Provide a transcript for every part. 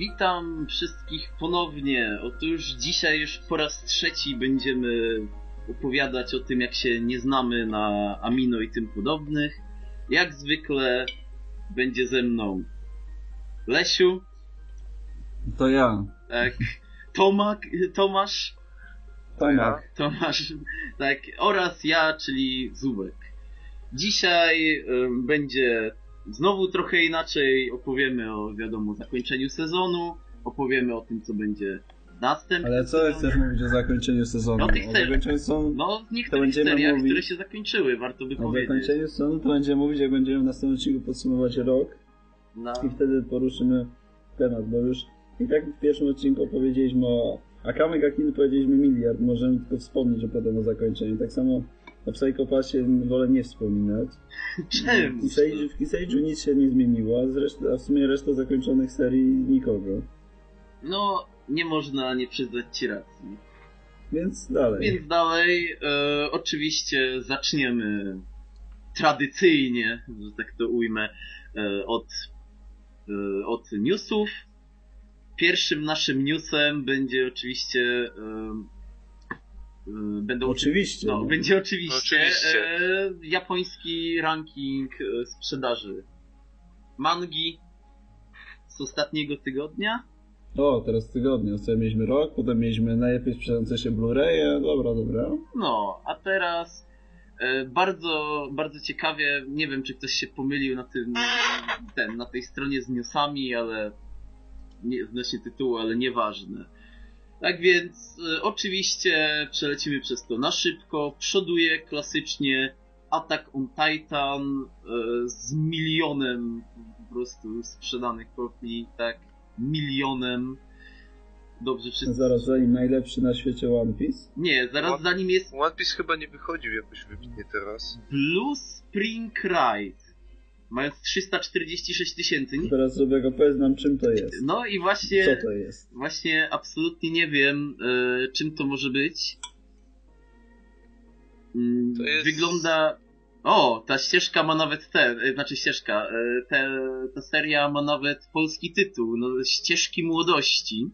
Witam wszystkich ponownie. Otóż dzisiaj już po raz trzeci będziemy opowiadać o tym, jak się nie znamy na Amino i tym podobnych. Jak zwykle będzie ze mną Lesiu, To ja. tak, Tomak, Tomasz, Tomek. Tomasz, tak, oraz ja, czyli Zubek. Dzisiaj em, będzie znowu trochę inaczej. Opowiemy o, wiadomo, zakończeniu sezonu. Opowiemy o tym, co będzie następnym. Ale co chcesz mówić o zakończeniu sezonu? No ty o zakończeniu sezonu, No, niektórych seriach, mówić- które się zakończyły, warto by o powiedzieć. zakończeniu sezonu to będziemy mówić, jak będziemy w następnym odcinku podsumować rok No, i wtedy poruszymy temat, bo już i tak w pierwszym odcinku opowiedzieliśmy o Akame ga Kill powiedzieliśmy miliard, możemy tylko wspomnieć o potem o zakończeniu. Tak samo o Psychopasie wolę nie wspominać. czemu? W Kiseiju, nic się nie zmieniło, a, zresztą, a w sumie reszta zakończonych serii nikogo. No, nie można nie przyznać ci racji. Więc dalej. Więc dalej, e, oczywiście zaczniemy tradycyjnie, że tak to ujmę, e, od, e, od newsów. Pierwszym naszym newsem będzie oczywiście. E, będą Oczywiście. No, będzie oczywiście, Oczywiście. E, japoński ranking e, sprzedaży mangi z ostatniego tygodnia. O, teraz tygodnie. Ostatnio mieliśmy rok, potem mieliśmy najlepiej sprzedające się Blu-raye. Dobra, dobra. No, a teraz e, bardzo, bardzo ciekawie, nie wiem czy ktoś się pomylił na tym, ten, na tej stronie z newsami, ale nie, odnośnie tytułu, ale nieważne. Tak więc e, oczywiście przelecimy przez to na szybko. Przoduje klasycznie Attack on Titan e, z milionem po prostu sprzedanych kopii, tak, milionem. Dobrze wszyscy. Zaraz za nim najlepszy na świecie One Piece. Nie, zaraz What? za nim jest One Piece chyba nie wychodził jakoś wybitnie teraz. Blue Spring Ride. Mając 346 tysięcy. Nie- Teraz sobie go powiedz nam czym to jest. No i Co właśnie, to jest? właśnie absolutnie nie wiem, e, czym to może być. Mm, To jest- Wygląda. O, ta ścieżka ma nawet te, e, znaczy ścieżka, e, te, ta seria ma nawet polski tytuł, no, Ścieżki Młodości.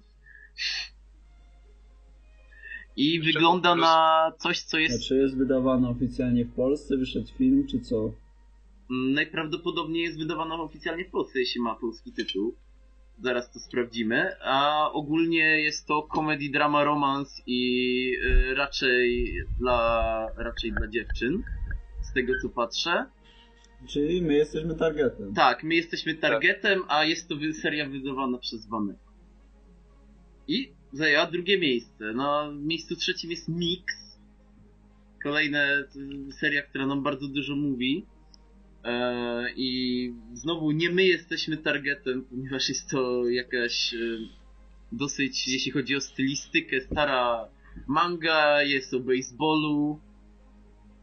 I Czego wygląda na coś, co jest Znaczy jest wydawane oficjalnie w Polsce, wyszedł film, czy co? Mm, Najprawdopodobniej jest wydawana oficjalnie w Polsce, jeśli ma polski tytuł. Zaraz to sprawdzimy. A ogólnie jest to comedy, drama, romans i y, raczej dla raczej dla dziewczyn. Z tego co patrzę. Czyli my jesteśmy targetem. Tak, my jesteśmy targetem, a jest to seria wydawana przez Wanek. I zajęła drugie miejsce. Na miejscu trzecim jest Mix. Kolejna y, seria, która nam bardzo dużo mówi. E, I znowu nie my jesteśmy targetem, ponieważ jest to jakaś e, dosyć, jeśli chodzi o stylistykę, stara manga, jest o baseballu.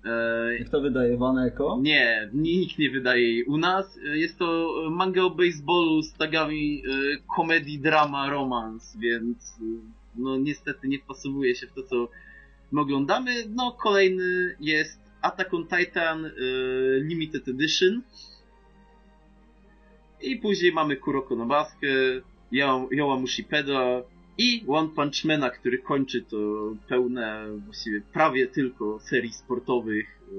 E, Jak to wydaje Waneko? nie, nikt nie wydaje jej. U nas jest to manga o baseballu z tagami komedii, drama, romans, więc no niestety nie wpasowuje się w to, co my oglądamy. No kolejny jest Attack on Titan e, Limited Edition. I później mamy Kuroko no Basket, Yowamushi Peda i One Punch Mana, który kończy to pełne, właściwie prawie tylko serii sportowych, e,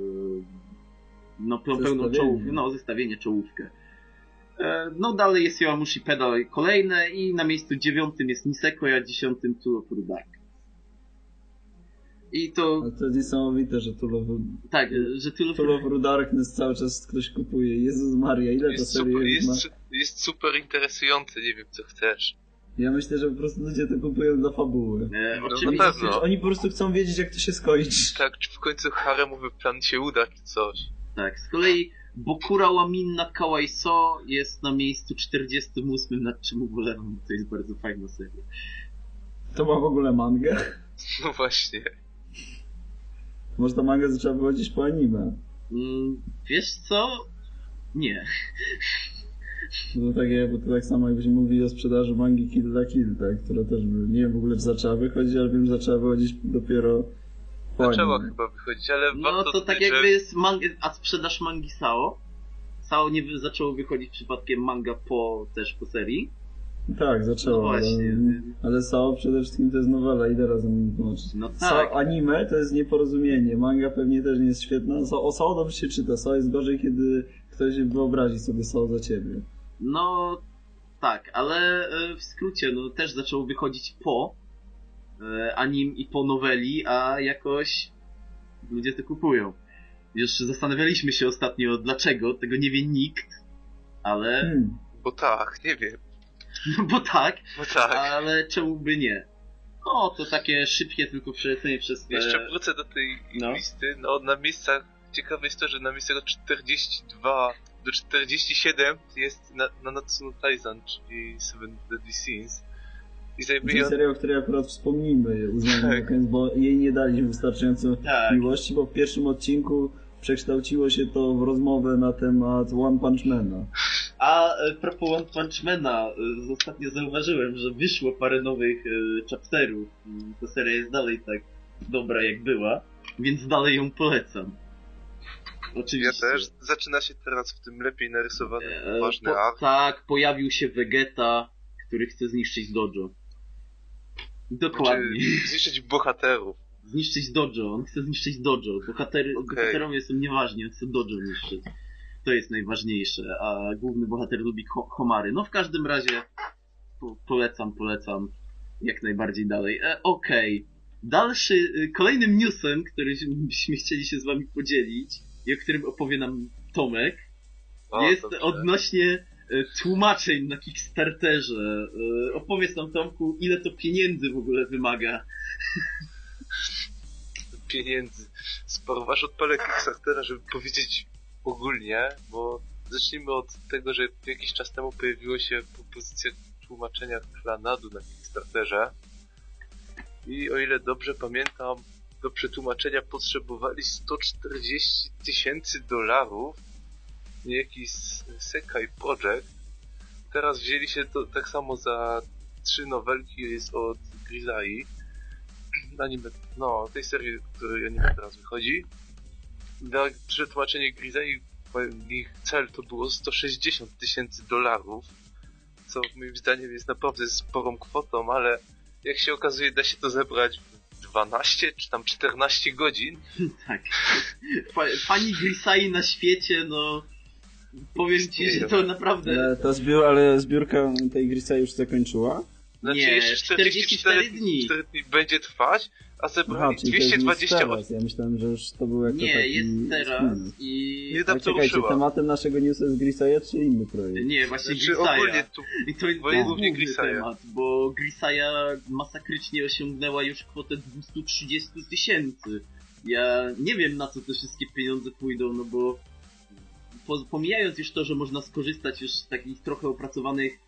no pe- pełną czołówkę, no zestawienie czołówkę. E, No dalej jest Yowamushi Peda kolejne i na miejscu dziewiątym jest Niseko, a dziesiątym of Dark. I to, Ale to jest niesamowite, że Tool of, tak, że Tool of Tool of Darkness cały czas ktoś kupuje. Jezus Maria, ile to Jest serii super, jest, ma? jest, super interesujący, nie wiem co chcesz. Ja myślę, że po prostu ludzie to kupują dla fabuły. e, No, oczywiście, na pewno. Oni po prostu chcą wiedzieć, jak to się skończy. Tak, czy w końcu haremowy plan się uda, czy coś. Tak, z kolei Bokura Waminna Kawaiso jest na miejscu 48, nad czym ubolewam, bo to jest bardzo fajna seria. To ma w ogóle mangę? No właśnie. Może ta manga zaczęła wychodzić po anime. Mm, wiesz co? Nie. No to takie, bo to tak samo jakbyśmy mówili o sprzedaży mangi Kill la Kill, tak? Która też, by- nie wiem w ogóle czy zaczęła wychodzić, ale wiem, że zaczęła wychodzić dopiero po Zaczęła anime. chyba wychodzić, ale No to tak że jakby jest manga, a sprzedaż mangi Sao. Sao nie zaczęło wychodzić przypadkiem manga po, też po serii. Tak, zaczęło. No właśnie. Ale, ale Sao przede wszystkim to jest nowela i teraz ją tłumaczyć. No tak. Sao anime to jest nieporozumienie. Manga pewnie też nie jest świetna. Sao, o Sao dobrze się czyta. Sao jest gorzej, kiedy ktoś wyobrazi sobie Sao za ciebie. No tak, ale e, w skrócie, no też zaczął wychodzić po e, anim i po noweli, a jakoś ludzie to kupują. Już zastanawialiśmy się ostatnio dlaczego, tego nie wie nikt, ale Hmm. Bo tak, nie wiem. No bo tak, Bo tak. ale czemu by nie? O, to takie szybkie tylko przelecenie przez te... Jeszcze wrócę do tej no. listy. No, na miejscach, ciekawe jest to, że na miejscach od 42 do 47 jest na, na Natsuno Taizan, czyli Seven Deadly Sins. I Czyli zajmuje on... seria, o której akurat wspomnimy, uznajmy Tak. na koniec, bo jej nie daliśmy wystarczająco Tak. miłości, bo w pierwszym odcinku przekształciło się to w rozmowę na temat One Punch Mana. A e, propos One Punch Mana, e, ostatnio zauważyłem, że wyszło parę nowych e, chapterów. Mm, Ta seria jest dalej tak dobra jak była, więc dalej ją polecam. Ja Oczywiście. też. Zaczyna się teraz w tym lepiej narysowany, E, ważny po, ark. Tak, pojawił się Vegeta, który chce zniszczyć Dojo. Dokładnie. Znaczy, zniszczyć bohaterów. Zniszczyć Dojo, on chce zniszczyć Dojo. Bohatery, Okej. Bohaterowie są nieważni, on chce Dojo niszczyć. To jest najważniejsze, a główny bohater lubi ho homary. No w każdym razie po polecam, polecam jak najbardziej dalej. E, Okej. Dalszy, y, kolejnym newsem, któryśmy chcieli się z wami podzielić i o którym opowie nam Tomek, O, jest dobrze. odnośnie e, tłumaczeń na Kickstarterze. E, Opowiedz nam Tomku, ile to pieniędzy w ogóle wymaga. pieniędzy. Sporo wasz odpalę Kickstartera, żeby powiedzieć ogólnie, bo zacznijmy od tego, że jakiś czas temu pojawiło się propozycja tłumaczenia Klanadu na Kickstarterze i o ile dobrze pamiętam, do przetłumaczenia potrzebowali 140 tysięcy dolarów niejaki Sekai Project. Teraz wzięli się to tak samo za trzy nowelki jest od Grisai anime, no, tej serii, której anime teraz wychodzi. Na przetłumaczenie Grisei ich cel to było 160 tysięcy dolarów, co moim zdaniem jest naprawdę sporą kwotą, ale jak się okazuje da się to zebrać w 12 czy tam 14 godzin. Tak. Pa, pani Grisai na świecie, no. Powiem ci, że to naprawdę. Ale, ta zbiór, ale zbiórka tej Grisa już zakończyła? Znaczy Nie, jeszcze 44 44 dni. 4 dni będzie trwać, a Aha, jest 220 teraz. Ja myślałem, że już to był jako Nie, taki jest teraz i. Nie da- Ale to czekajcie, ruszyła. tematem naszego newsa jest Grisaja czy inny projekt? Nie, właśnie Znaczy Grisaja. tu I to jest głównie Grisaja. temat, bo Grisaja masakrycznie osiągnęła już kwotę 230 tysięcy. Ja nie wiem na co te wszystkie pieniądze pójdą, no bo po, pomijając już to, że można skorzystać już z takich trochę opracowanych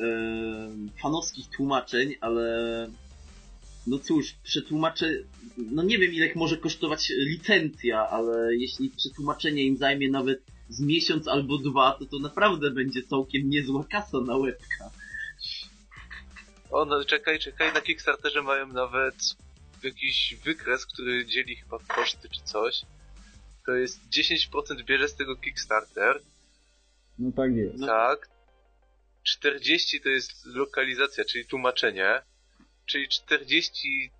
e, fanowskich tłumaczeń, ale no cóż, przetłumaczę, no nie wiem ile może kosztować licencja, ale jeśli przetłumaczenie im zajmie nawet z miesiąc albo dwa, to to naprawdę będzie całkiem niezła kasa na łebka. O, no czekaj, czekaj, na Kickstarterze mają nawet jakiś wykres, który dzieli chyba koszty czy coś. To jest 10% bierze z tego Kickstarter, No tak jest. No. tak. 40 to jest lokalizacja, czyli tłumaczenie, czyli 40%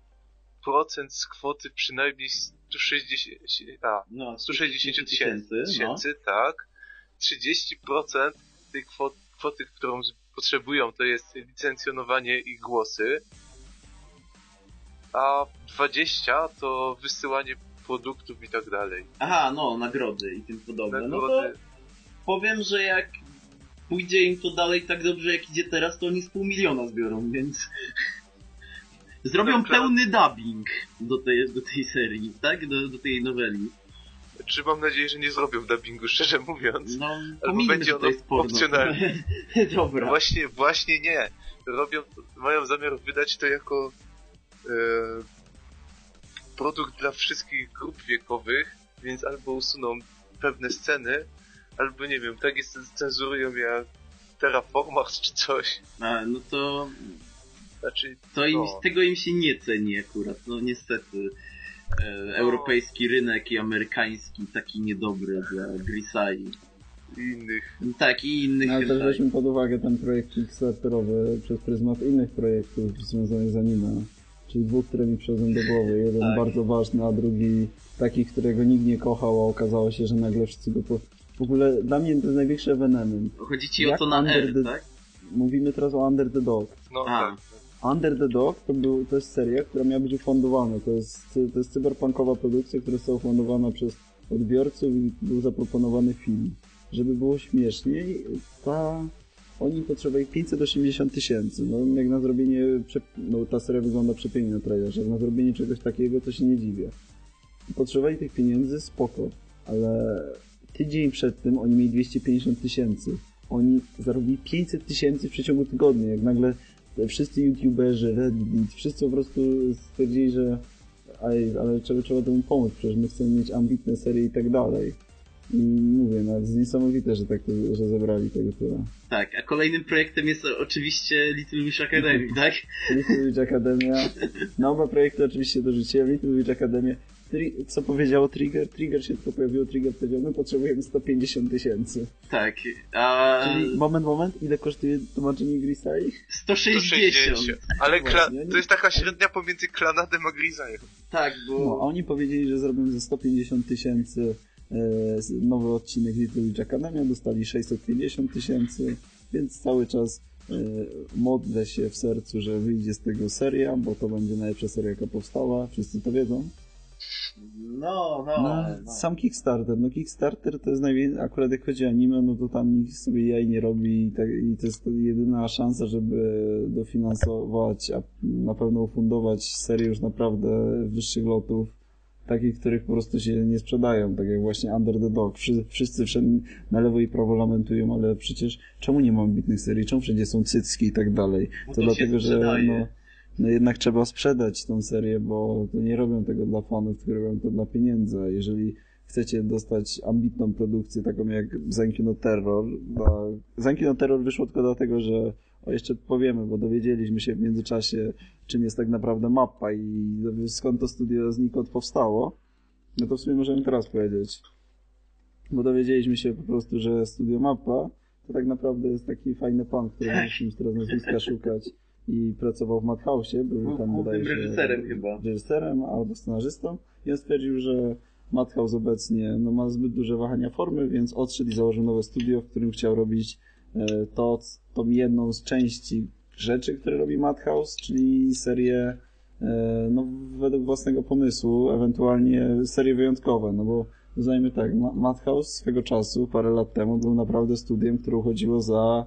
z kwoty przynajmniej 160, a, No, 160 tysięcy, no. tysięcy tak. 30% tej kwoty, kwoty, którą potrzebują, to jest licencjonowanie i głosy, a 20 to wysyłanie produktów i tak dalej. Aha, no, nagrody i tym podobne. No to Nagrody. powiem, że jak pójdzie im to dalej tak dobrze jak idzie teraz, to oni z pół miliona zbiorą, więc zrobią Dobra. pełny dubbing do tej, do tej serii, tak? Do, do tej noweli. Czy mam nadzieję, że nie zrobią dubbingu, szczerze mówiąc. No, pomijmy, będzie ono opcjonalne. Dobra. Właśnie, właśnie nie. Robią, mają zamiar wydać to jako e, produkt dla wszystkich grup wiekowych, więc albo usuną pewne sceny, albo nie wiem, tak jest cenzurują jak Terraformers czy coś. A, no to Znaczy, To im, No. tego im się nie ceni akurat, no niestety. E, europejski rynek i amerykański taki niedobry dla Grisai. i innych. Tak, i innych. No, ale też weźmy pod uwagę ten projekt Kickstarterowy przez pryzmat innych projektów związanych z anime. Czyli dwóch, które mi przychodzą do głowy. Jeden Tak. bardzo ważny, a drugi taki, którego nikt nie kochał, a okazało się, że nagle wszyscy go po... W ogóle dla mnie to jest największy ewenement. Chodzi ci o Jak to na Under R, the- tak? Mówimy teraz o Under the Dog. No A. tak. Under the Dog to, był, to jest seria, która miała być ufundowana. To jest, to jest cyberpunkowa produkcja, która została ufundowana przez odbiorców i był zaproponowany film. Żeby było śmieszniej, ta... Oni potrzebowali 580 tysięcy. No jak na zrobienie... No ta seria wygląda przepięknie na trailerze. Jak na zrobienie czegoś takiego, to się nie dziwię. Potrzebowali tych pieniędzy, spoko. Ale tydzień przed tym oni mieli 250 tysięcy. Oni zarobili 500 tysięcy w przeciągu tygodnia. Jak nagle wszyscy youtuberzy, Reddit, wszyscy po prostu stwierdzili, że ale, ale trzeba, trzeba temu pomóc, przecież my chcemy mieć ambitne serie i tak dalej. I mówię, no, jest niesamowite, że tak, to- że zebrali tego tyle. Tak, a kolejnym projektem jest oczywiście Little Wish Academy, tak? Little Witch Academia, na oba projekty oczywiście dorzuciłem, Little Witch Academia, Tri- co powiedziało Trigger? Trigger się tylko pojawiło, Trigger powiedział, my potrzebujemy 150 tysięcy. Tak, a Czyli, moment, moment, ile kosztuje tłumaczenie gry Sai? 160. 160. Ale kla- Właśnie, nie? to jest taka średnia pomiędzy Klanadem a Grizajem. Tak, bo... No, a oni powiedzieli, że zrobią ze 150 tysięcy e, nowy odcinek Little Witch Academia, dostali 650 tysięcy, więc cały czas e, modlę się w sercu, że wyjdzie z tego seria, bo to będzie najlepsza seria, jaka powstała, wszyscy to wiedzą. No, no, No, no. sam Kickstarter, no Kickstarter to jest najwięcej, akurat jak chodzi o anime, no to tam nikt sobie jaj nie robi i, tak, i to jest jedyna szansa, żeby dofinansować, a na pewno ufundować serię już naprawdę wyższych lotów, takich, których po prostu się nie sprzedają, tak jak właśnie Under the Dog. Wszy, wszyscy wszędzie na lewo i prawo lamentują, ale przecież czemu nie ma ambitnych serii, czemu wszędzie są cycki i tak dalej? Bo To to dlatego, że no, no jednak trzeba sprzedać tą serię, bo to nie robią tego dla fanów, tylko robią to dla pieniędzy. Jeżeli chcecie dostać ambitną produkcję, taką jak Zankino Terror, bo Zankino Terror wyszło tylko dlatego, że o jeszcze powiemy, bo dowiedzieliśmy się w międzyczasie, czym jest tak naprawdę mapa i skąd to studio znikąd powstało, no to w sumie możemy teraz powiedzieć. Bo dowiedzieliśmy się po prostu, że studio mapa to tak naprawdę jest taki fajny pan, który nie musimy teraz nazwiska szukać i pracował w Madhouse'ie, był tam głównym bodajże reżyserem chyba. reżyserem albo scenarzystą i on stwierdził, że Madhouse obecnie no, ma zbyt duże wahania formy, więc odszedł i założył nowe studio, w którym chciał robić e, to, tą jedną z części rzeczy, które robi Madhouse, czyli serię e, no, według własnego pomysłu, ewentualnie serie wyjątkowe, no bo uznajmy tak, Ma- Madhouse swego czasu, parę lat temu, był naprawdę studiem, które uchodziło za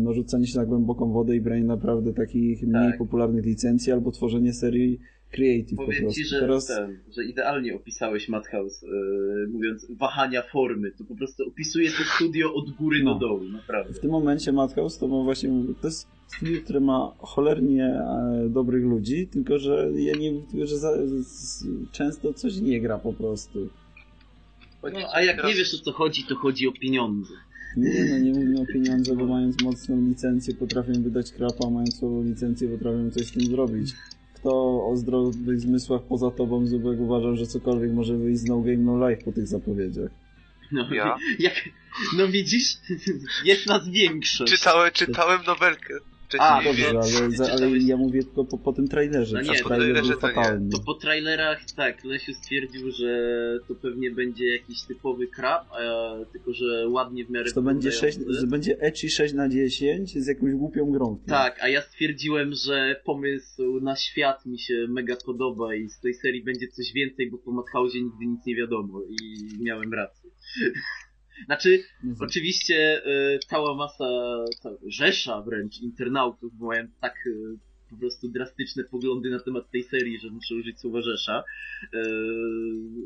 no, rzucanie się na głęboką wodę i branie naprawdę takich mniej Tak. popularnych licencji albo tworzenie serii creative po Powiem prostu. ci, że, Teraz ten, że idealnie opisałeś Madhouse, yy, mówiąc wahania formy. To po prostu opisuje to studio od góry No. do dołu, naprawdę. w tym momencie Madhouse to ma właśnie, to jest studio, które ma cholernie e, dobrych ludzi, tylko że ja nie, tylko że za, z, często coś nie gra po prostu. No, a jak nie wiesz o co chodzi, to chodzi o pieniądze. Nie no, nie mówimy o pieniądze, bo mając mocną licencję potrafią wydać krapa, mając słabą licencję potrafią coś z tym zrobić. Kto o zdrowych zmysłach poza tobą Zubek uważał, że cokolwiek może wyjść z No Game No Life po tych zapowiedziach? No, Ja? jak, no widzisz, jest nas większość. Czytałem, czytałem nowelkę. A, Dobrze, więc- ale, za, ale ja mówię tylko po, po tym trailerze. No nie, po trailer trailerze to nie. To po trailerach, tak, Lesiu stwierdził, że to pewnie będzie jakiś typowy krab, a, tylko że ładnie w miarę Że to będzie, 6, wyglądający. że będzie Echi 6 na 10 z jakąś głupią grą. Tak, a ja stwierdziłem, że pomysł na świat mi się mega podoba i z tej serii będzie coś więcej, bo po Madhouse'ie nigdy nic nie wiadomo i miałem rację. Znaczy, oczywiście e, cała masa, cała rzesza wręcz internautów mają tak e, po prostu drastyczne poglądy na temat tej serii, że muszę użyć słowa rzesza. E,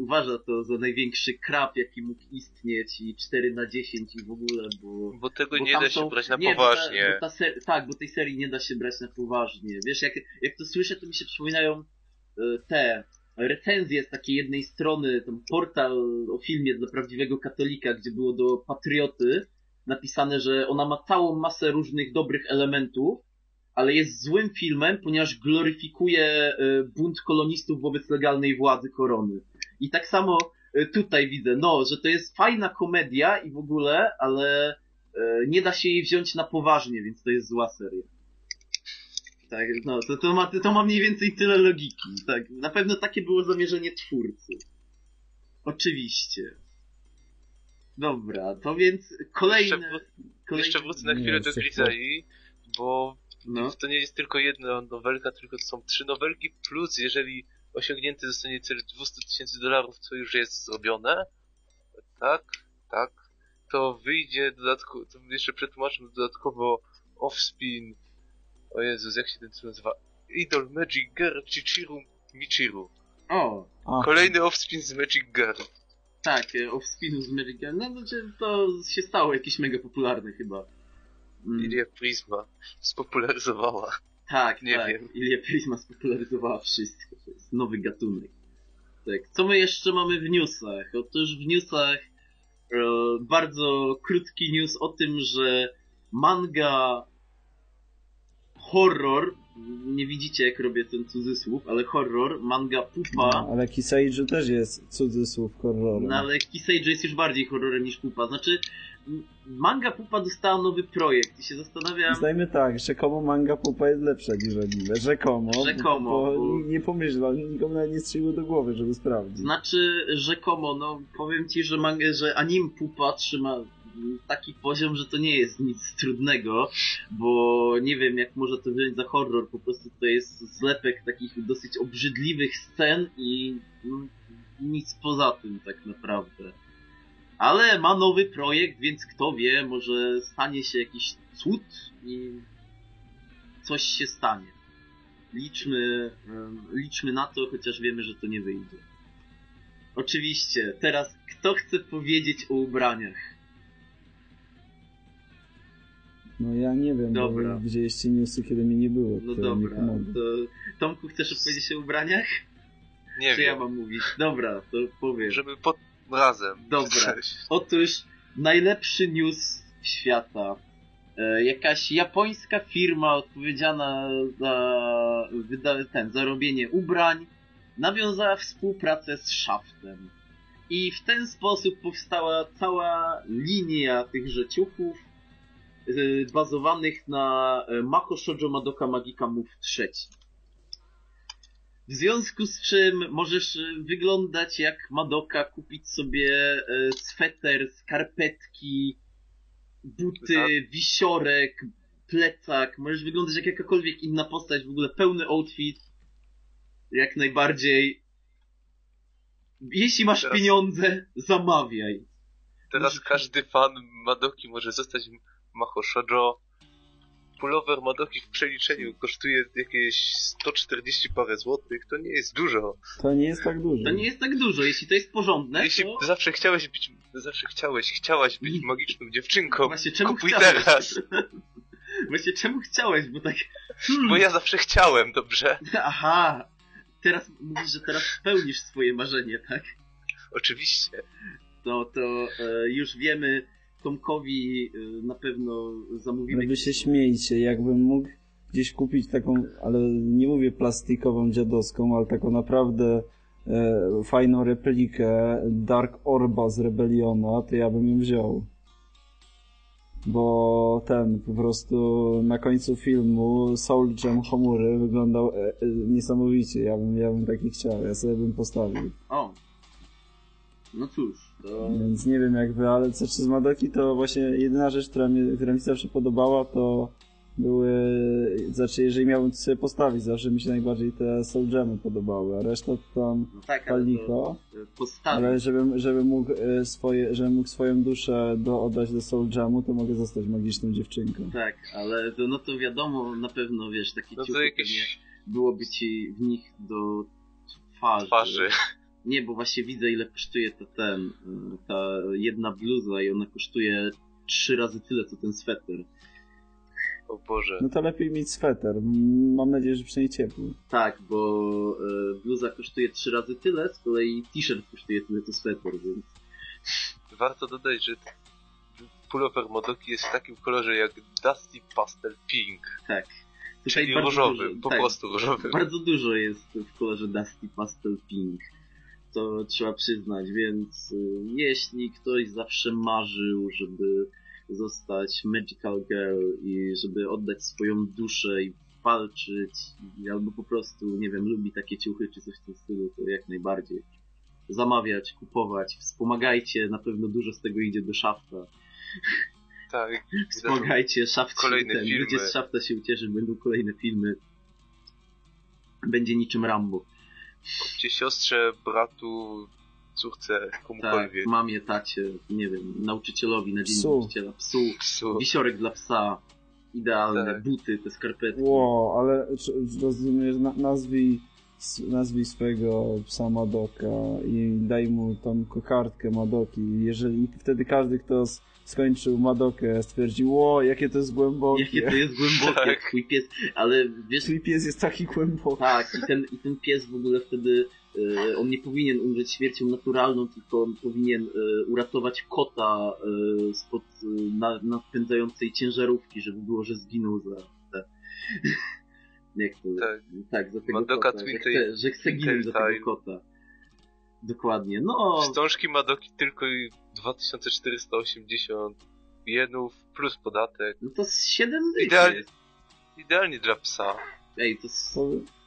uważa to za największy krab, jaki mógł istnieć i 4 na 10 i w ogóle, bo... Bo tego Bo nie da się są- brać na nie, bo ta- poważnie. Bo ta ser- tak, bo tej serii nie da się brać na poważnie. Wiesz, jak, jak to słyszę, to mi się przypominają te recenzje z takiej jednej strony, ten portal o filmie dla prawdziwego katolika, gdzie było do patrioty napisane, że ona ma całą masę różnych dobrych elementów, ale jest złym filmem, ponieważ gloryfikuje e, bunt kolonistów wobec legalnej władzy korony. I tak samo e, tutaj widzę, no, że to jest fajna komedia i w ogóle, ale e, nie da się jej wziąć na poważnie, więc to jest zła seria. Tak, no, to, to, ma, to ma mniej więcej tyle logiki. Tak, na pewno takie było zamierzenie twórcy. Oczywiście. Dobra, to więc kolejne... Jeszcze, kolejne... jeszcze wrócę na chwilę do Grisei, bo No, to nie jest tylko jedna nowelka, tylko to są trzy nowelki, plus jeżeli osiągnięty zostanie cel 200 tysięcy dolarów, co już jest zrobione, tak, tak, to wyjdzie dodatkowo, to jeszcze przetłumaczę dodatkowo Offspin, o Jezus, jak się ten tytuł nazywa? Idol Magic Girl Chichiru Michiru. o, Kolejny Offspin z Magic Girl. tak, e, Offspinu z Magic Gun. No, znaczy, to się stało jakieś mega popularne chyba. Mm, Ilia Prisma spopularyzowała. tak, nie tak. wiem. Ilia Prisma spopularyzowała wszystko. To jest nowy gatunek. Tak, co my jeszcze mamy w newsach? Otóż w newsach e, bardzo krótki news o tym, że manga horror, nie widzicie jak robię ten cudzysłów, ale horror, manga Pupa, no, ale Kiseiju też jest cudzysłów horrorem. No ale Kisage jest już bardziej horrorem niż Pupa. Znaczy, manga Pupa dostała nowy projekt i się zastanawiam... Zdajmy tak, rzekomo manga pupa jest lepsza niż anime. Rzekomo. Rzekomo, Bo bo- nie pomyślał, nikomu nawet nie strzeliło do głowy, żeby sprawdzić. Znaczy, rzekomo, no powiem ci, że, manga, że anim Pupa trzyma taki poziom, że to nie jest nic trudnego, bo nie wiem jak może to wziąć za horror, po prostu to jest zlepek takich dosyć obrzydliwych scen i no, nic poza tym tak naprawdę. Ale ma nowy projekt, więc kto wie, może stanie się jakiś cud i coś się stanie. Liczmy, liczmy na to, chociaż wiemy, że to nie wyjdzie. Oczywiście, teraz kto chce powiedzieć o ubraniach? No ja nie wiem, Dobra. bo widzieliście newsy, kiedy mnie nie było. No dobra, to Tomku chcesz opowiedzieć o ubraniach? Nie Czy ja wiem, mam mówić? Dobra, to powiem. żeby pod razem. Dobra. Otóż najlepszy news świata. E, jakaś japońska firma odpowiedzialna za wyda- ten, za robienie ubrań nawiązała współpracę z Shaftem. I w ten sposób powstała cała linia tychże ciuchów e, bazowanych na e, Mako Shoujo Madoka Magica Move 3. W związku z czym możesz e, wyglądać jak Madoka, kupić sobie sweter, skarpetki, buty, Tak. wisiorek, plecak. Możesz wyglądać jak jakakolwiek inna postać, w ogóle pełny outfit. Jak najbardziej. Jeśli masz Teraz- pieniądze, zamawiaj. Teraz każdy fan Madoki może zostać Maho Shoujo. Pullover Madoki w przeliczeniu kosztuje jakieś 140 parę złotych. To nie jest dużo. To nie jest tak dużo. To nie jest tak dużo. Jeśli to jest porządne, Jeśli to... zawsze chciałeś być, zawsze chciałeś, chciałaś być magiczną dziewczynką, Właśnie czemu kupuj chciałeś? teraz. Właśnie czemu chciałeś, bo tak... Hmm, Bo ja zawsze chciałem, dobrze? Aha! Teraz mówisz, że teraz spełnisz swoje marzenie, tak? Oczywiście. No to e, już wiemy, Tomkowi e, na pewno zamówimy... Wy się śmiejcie, jakbym mógł gdzieś kupić taką, ale nie mówię plastikową dziadowską, ale taką naprawdę e, fajną replikę Dark Orba z Rebeliona, to ja bym ją wziął. Bo ten po prostu na końcu filmu Soul Gem Homury wyglądał e, e, niesamowicie. Ja bym, ja bym taki chciał, ja sobie bym postawił. O! No cóż, to... Więc nie wiem jak wy, ale co czy z Madoki to właśnie jedyna rzecz, która mi, która mi się zawsze podobała, to były, znaczy jeżeli miałbym sobie postawić, zawsze mi się najbardziej te Soul Gemy podobały, a reszta to tam No tak, ale e, ale żebym, żebym mógł e, swoje, żebym mógł swoją duszę do, oddać do Soul Gemu, to mogę zostać magiczną dziewczynką. Tak, ale to, no to wiadomo, na pewno, wiesz, takie No ciuchy jakieś byłoby ci w nich do twarzy. twarzy. Nie, bo właśnie widzę ile kosztuje ta ten, y, ta jedna bluza i ona kosztuje trzy razy tyle co ten sweter. O Boże. No to lepiej mieć sweter, mam nadzieję, że przynajmniej ciepły. Tak, bo y, bluza kosztuje trzy razy tyle, z kolei t-shirt kosztuje tyle co sweter, więc Warto dodać, że pullover Madoki jest w takim kolorze jak Dusty Pastel Pink. tak. Czyli bardzo różowy, dużo- po tak, prostu różowy. Bardzo dużo jest w kolorze Dusty Pastel Pink. To trzeba przyznać, więc y, jeśli ktoś zawsze marzył, żeby zostać Magical Girl i żeby oddać swoją duszę i walczyć, albo po prostu, nie wiem, lubi takie ciuchy czy coś w tym stylu, to jak najbardziej. Zamawiać, kupować, wspomagajcie, na pewno dużo z tego idzie do szafta. Tak. Wspomagajcie, szafcie, Kolejne ten, filmy. ludzie z szafta się ucieszy, będą kolejne filmy. Będzie niczym Rambo. Kupcie siostrze, bratu, córce, Tak, komukolwiek. mamie, tacie, nie wiem, nauczycielowi na dzień Psu. nauczyciela, psu, Psu. wisiorek dla psa, idealne, Tak. buty, te skarpetki. Ło, ale czy- rozumiesz, na, nazwij, nazwij swojego psa Madoka i daj mu tą kokardkę Madoki. Jeżeli wtedy każdy, kto s- skończył Madokę, stwierdził, ło, jakie to jest głębokie. Jakie to jest głębokie, Tak. twój pies, ale wiesz, Twój pies jest taki głęboki. tak, i ten, i ten pies w ogóle wtedy, e, on nie powinien umrzeć śmiercią naturalną, tylko on powinien e, uratować kota e, spod e, na, napędzającej ciężarówki, żeby było, że zginął za te... Jak to? Tak. tak za tego Madoka kota, że chce, że chce ginąć za tego kota. Dokładnie, no... Wstążki Madoki tylko i 2480 jenów plus podatek. No to z 7 dych Idealnie. jest. Idealnie dla psa. Ej. To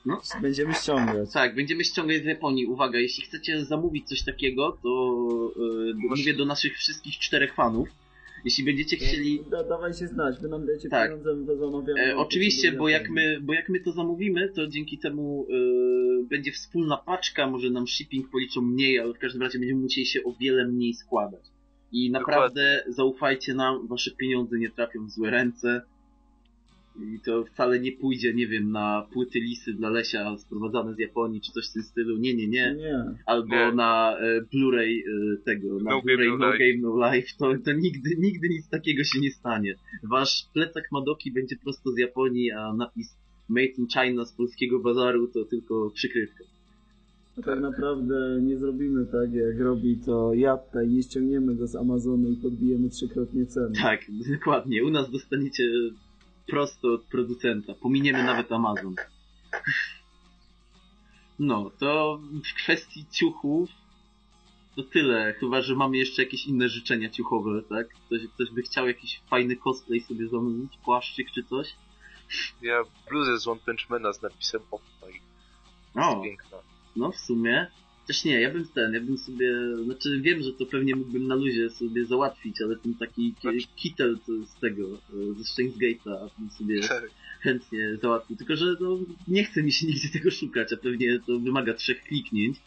No. Będziemy ściągać. Tak, będziemy ściągać z Japonii. Uwaga, jeśli chcecie zamówić coś takiego, to yy, Masz- mówię do naszych wszystkich czterech fanów. Jeśli będziecie chcieli... Da, dawajcie znać, wy nam dajcie Tak. pieniądze, my zamawiamy. E, oczywiście, bo jak, my, bo jak my to zamówimy, to dzięki temu e, będzie wspólna paczka, może nam shipping policzą mniej, ale w każdym razie będziemy musieli się o wiele mniej składać. I naprawdę zaufajcie nam, wasze pieniądze nie trafią w złe ręce. I to wcale nie pójdzie, nie wiem, na płyty lisy dla Lesia sprowadzane z Japonii, czy coś w tym stylu. Nie, nie, nie. Nie. Albo Nie. na e, Blu-ray e, tego, na No Game, Blu-ray No No Life. Game No Life, to, to nigdy, nigdy nic takiego się nie stanie. Wasz plecak Madoki będzie prosto z Japonii, a napis Made in China z polskiego bazaru to tylko przykrywka. A tak naprawdę nie zrobimy tak, jak robi to Jatta i nie ściągniemy go z Amazonu i podbijemy trzykrotnie cenę. Tak, dokładnie. U nas dostaniecie prosto od producenta. Pominiemy nawet Amazon. No, to w kwestii ciuchów to tyle. Chyba, że mamy jeszcze jakieś inne życzenia ciuchowe, tak? Ktoś, ktoś by chciał jakiś fajny cosplay sobie zamówić, płaszczyk czy coś? Ja bluzę z One Punch Mana z napisem Off-White. O, piękna. no w sumie. Też nie, ja bym ten, ja bym sobie, znaczy wiem, że to pewnie mógłbym na luzie sobie załatwić, ale ten taki ki- kitel z tego, e, ze Steins Gate'a, bym sobie Tak. chętnie załatwił. Tylko, że no, nie chce mi się nigdzie tego szukać, a pewnie to wymaga trzech kliknięć.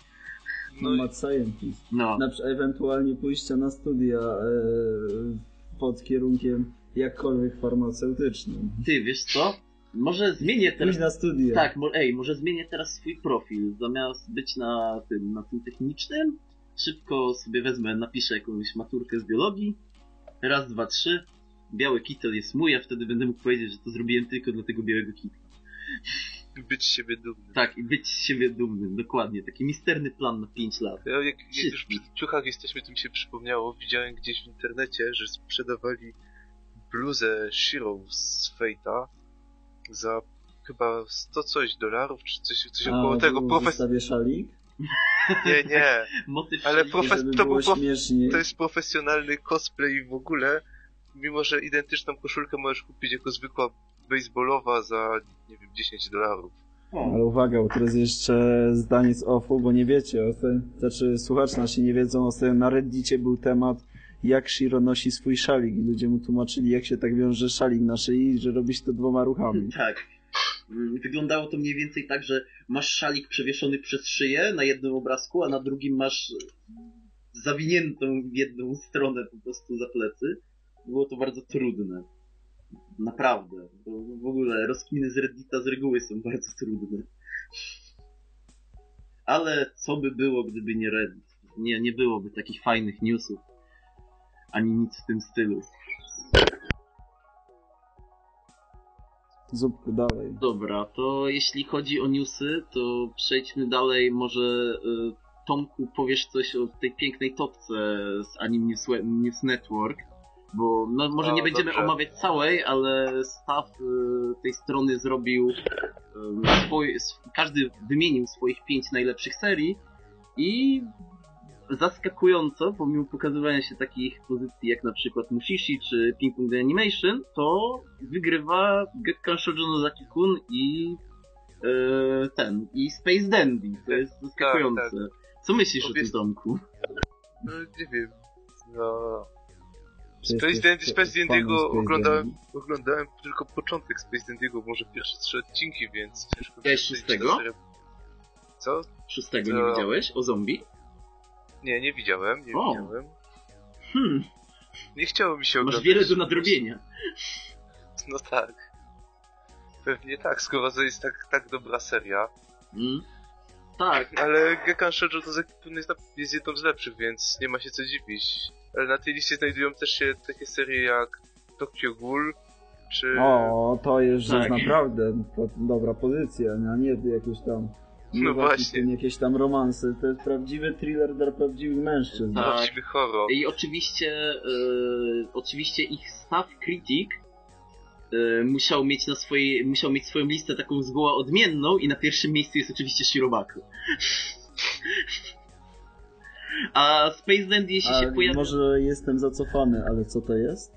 No No, i Scientist. No, Na, ewentualnie pójścia na studia e, pod kierunkiem jakkolwiek farmaceutycznym. ty, wiesz co? Może zmienię teraz... Na studia. Tak, mo- ej, może zmienię teraz swój profil. Zamiast być na tym, na tym technicznym, szybko sobie wezmę, napiszę jakąś maturkę z biologii. Raz, dwa, trzy. Biały kitel jest mój, a wtedy będę mógł powiedzieć, że to zrobiłem tylko dla tego białego kitla. być z siebie dumny. Tak, i być z siebie dumnym, dokładnie. Taki misterny plan na 5 lat. Ja, jak, jak już przy ciuchach jesteśmy, to mi się przypomniało, widziałem gdzieś w internecie, że sprzedawali bluzę Shiro z Fate'a za chyba 100 coś dolarów, czy coś, coś A, około tego. Profes... Szalik, Nie, nie. Motyw Ale Profes- żeby to było był prof-. To jest profesjonalny cosplay w ogóle. Mimo, że identyczną koszulkę możesz kupić jako zwykła baseballowa za, nie wiem, 10 dolarów. O, Ale uwaga, bo teraz jeszcze zdanie z offu, bo nie wiecie, ostatnio, znaczy słuchacze nasi nie wiedzą, ostatnio na Reddicie był temat, jak Shiro nosi swój szalik i ludzie mu tłumaczyli, jak się tak wiąże szalik na szyi, że robisz to dwoma ruchami. Tak. Mm, Wyglądało to mniej więcej tak, że masz szalik przewieszony przez szyję na jednym obrazku, a na drugim masz zawiniętą w jedną stronę po prostu za plecy. Było to bardzo trudne. Naprawdę. Bo w ogóle rozkminy z Reddita z reguły są bardzo trudne. Ale co by było, gdyby nie Reddit? Nie, nie byłoby takich fajnych newsów. Ani nic w tym stylu. Zupku, dalej. Dobra, to jeśli chodzi o newsy, to przejdźmy dalej. Może y, Tomku powiesz coś o tej pięknej topce z Anime News, News Network, bo no, może No, nie będziemy dobrze. omawiać całej, ale staff y, tej strony zrobił y, swój, sw- każdy wymienił swoich pięć najlepszych serii I zaskakująco, pomimo pokazywania się takich pozycji jak na przykład Mushishi czy Ping Pong The Animation, to wygrywa Gekkan Shoujo no Zaki-kun i e, ten, i Space Dandy. To jest zaskakujące. tak. Co myślisz o tym Tomku? No, nie wiem. No... Space Dandy, Space Dandy'ego oglądałem, oglądałem tylko początek Space Dandy'ego, może pierwsze trzy odcinki, więc ciężko Widziałeś powiedzieć, szóstego? Co? Szóstego nie widziałeś? O zombie? Nie, nie widziałem, nie O. widziałem. Hmm, Nie chciało mi się masz oglądać. wiele do nadrobienia. No tak. Pewnie tak, skoro to jest tak, tak dobra seria. Mm. Tak, Ale Gekkan Shoujo to Zakipun jest, jest jedną z lepszych, więc nie ma się co dziwić. Ale na tej liście znajdują też się takie serie jak Tokyo Ghoul, czy... O, to już Tak. jest naprawdę dobra pozycja, a nie jakieś tam... No nie właśnie. Nie jakieś tam romanse, to jest prawdziwy thriller dla prawdziwych mężczyzn. Tak. Prawdziwy horror. I oczywiście, e, oczywiście ich staff critic e, musiał mieć na swojej, musiał mieć swoją listę taką zgoła odmienną i na pierwszym miejscu jest oczywiście Shirobaku. A Space Dandy jeśli A się pojawi... może jestem zacofany, ale co to jest?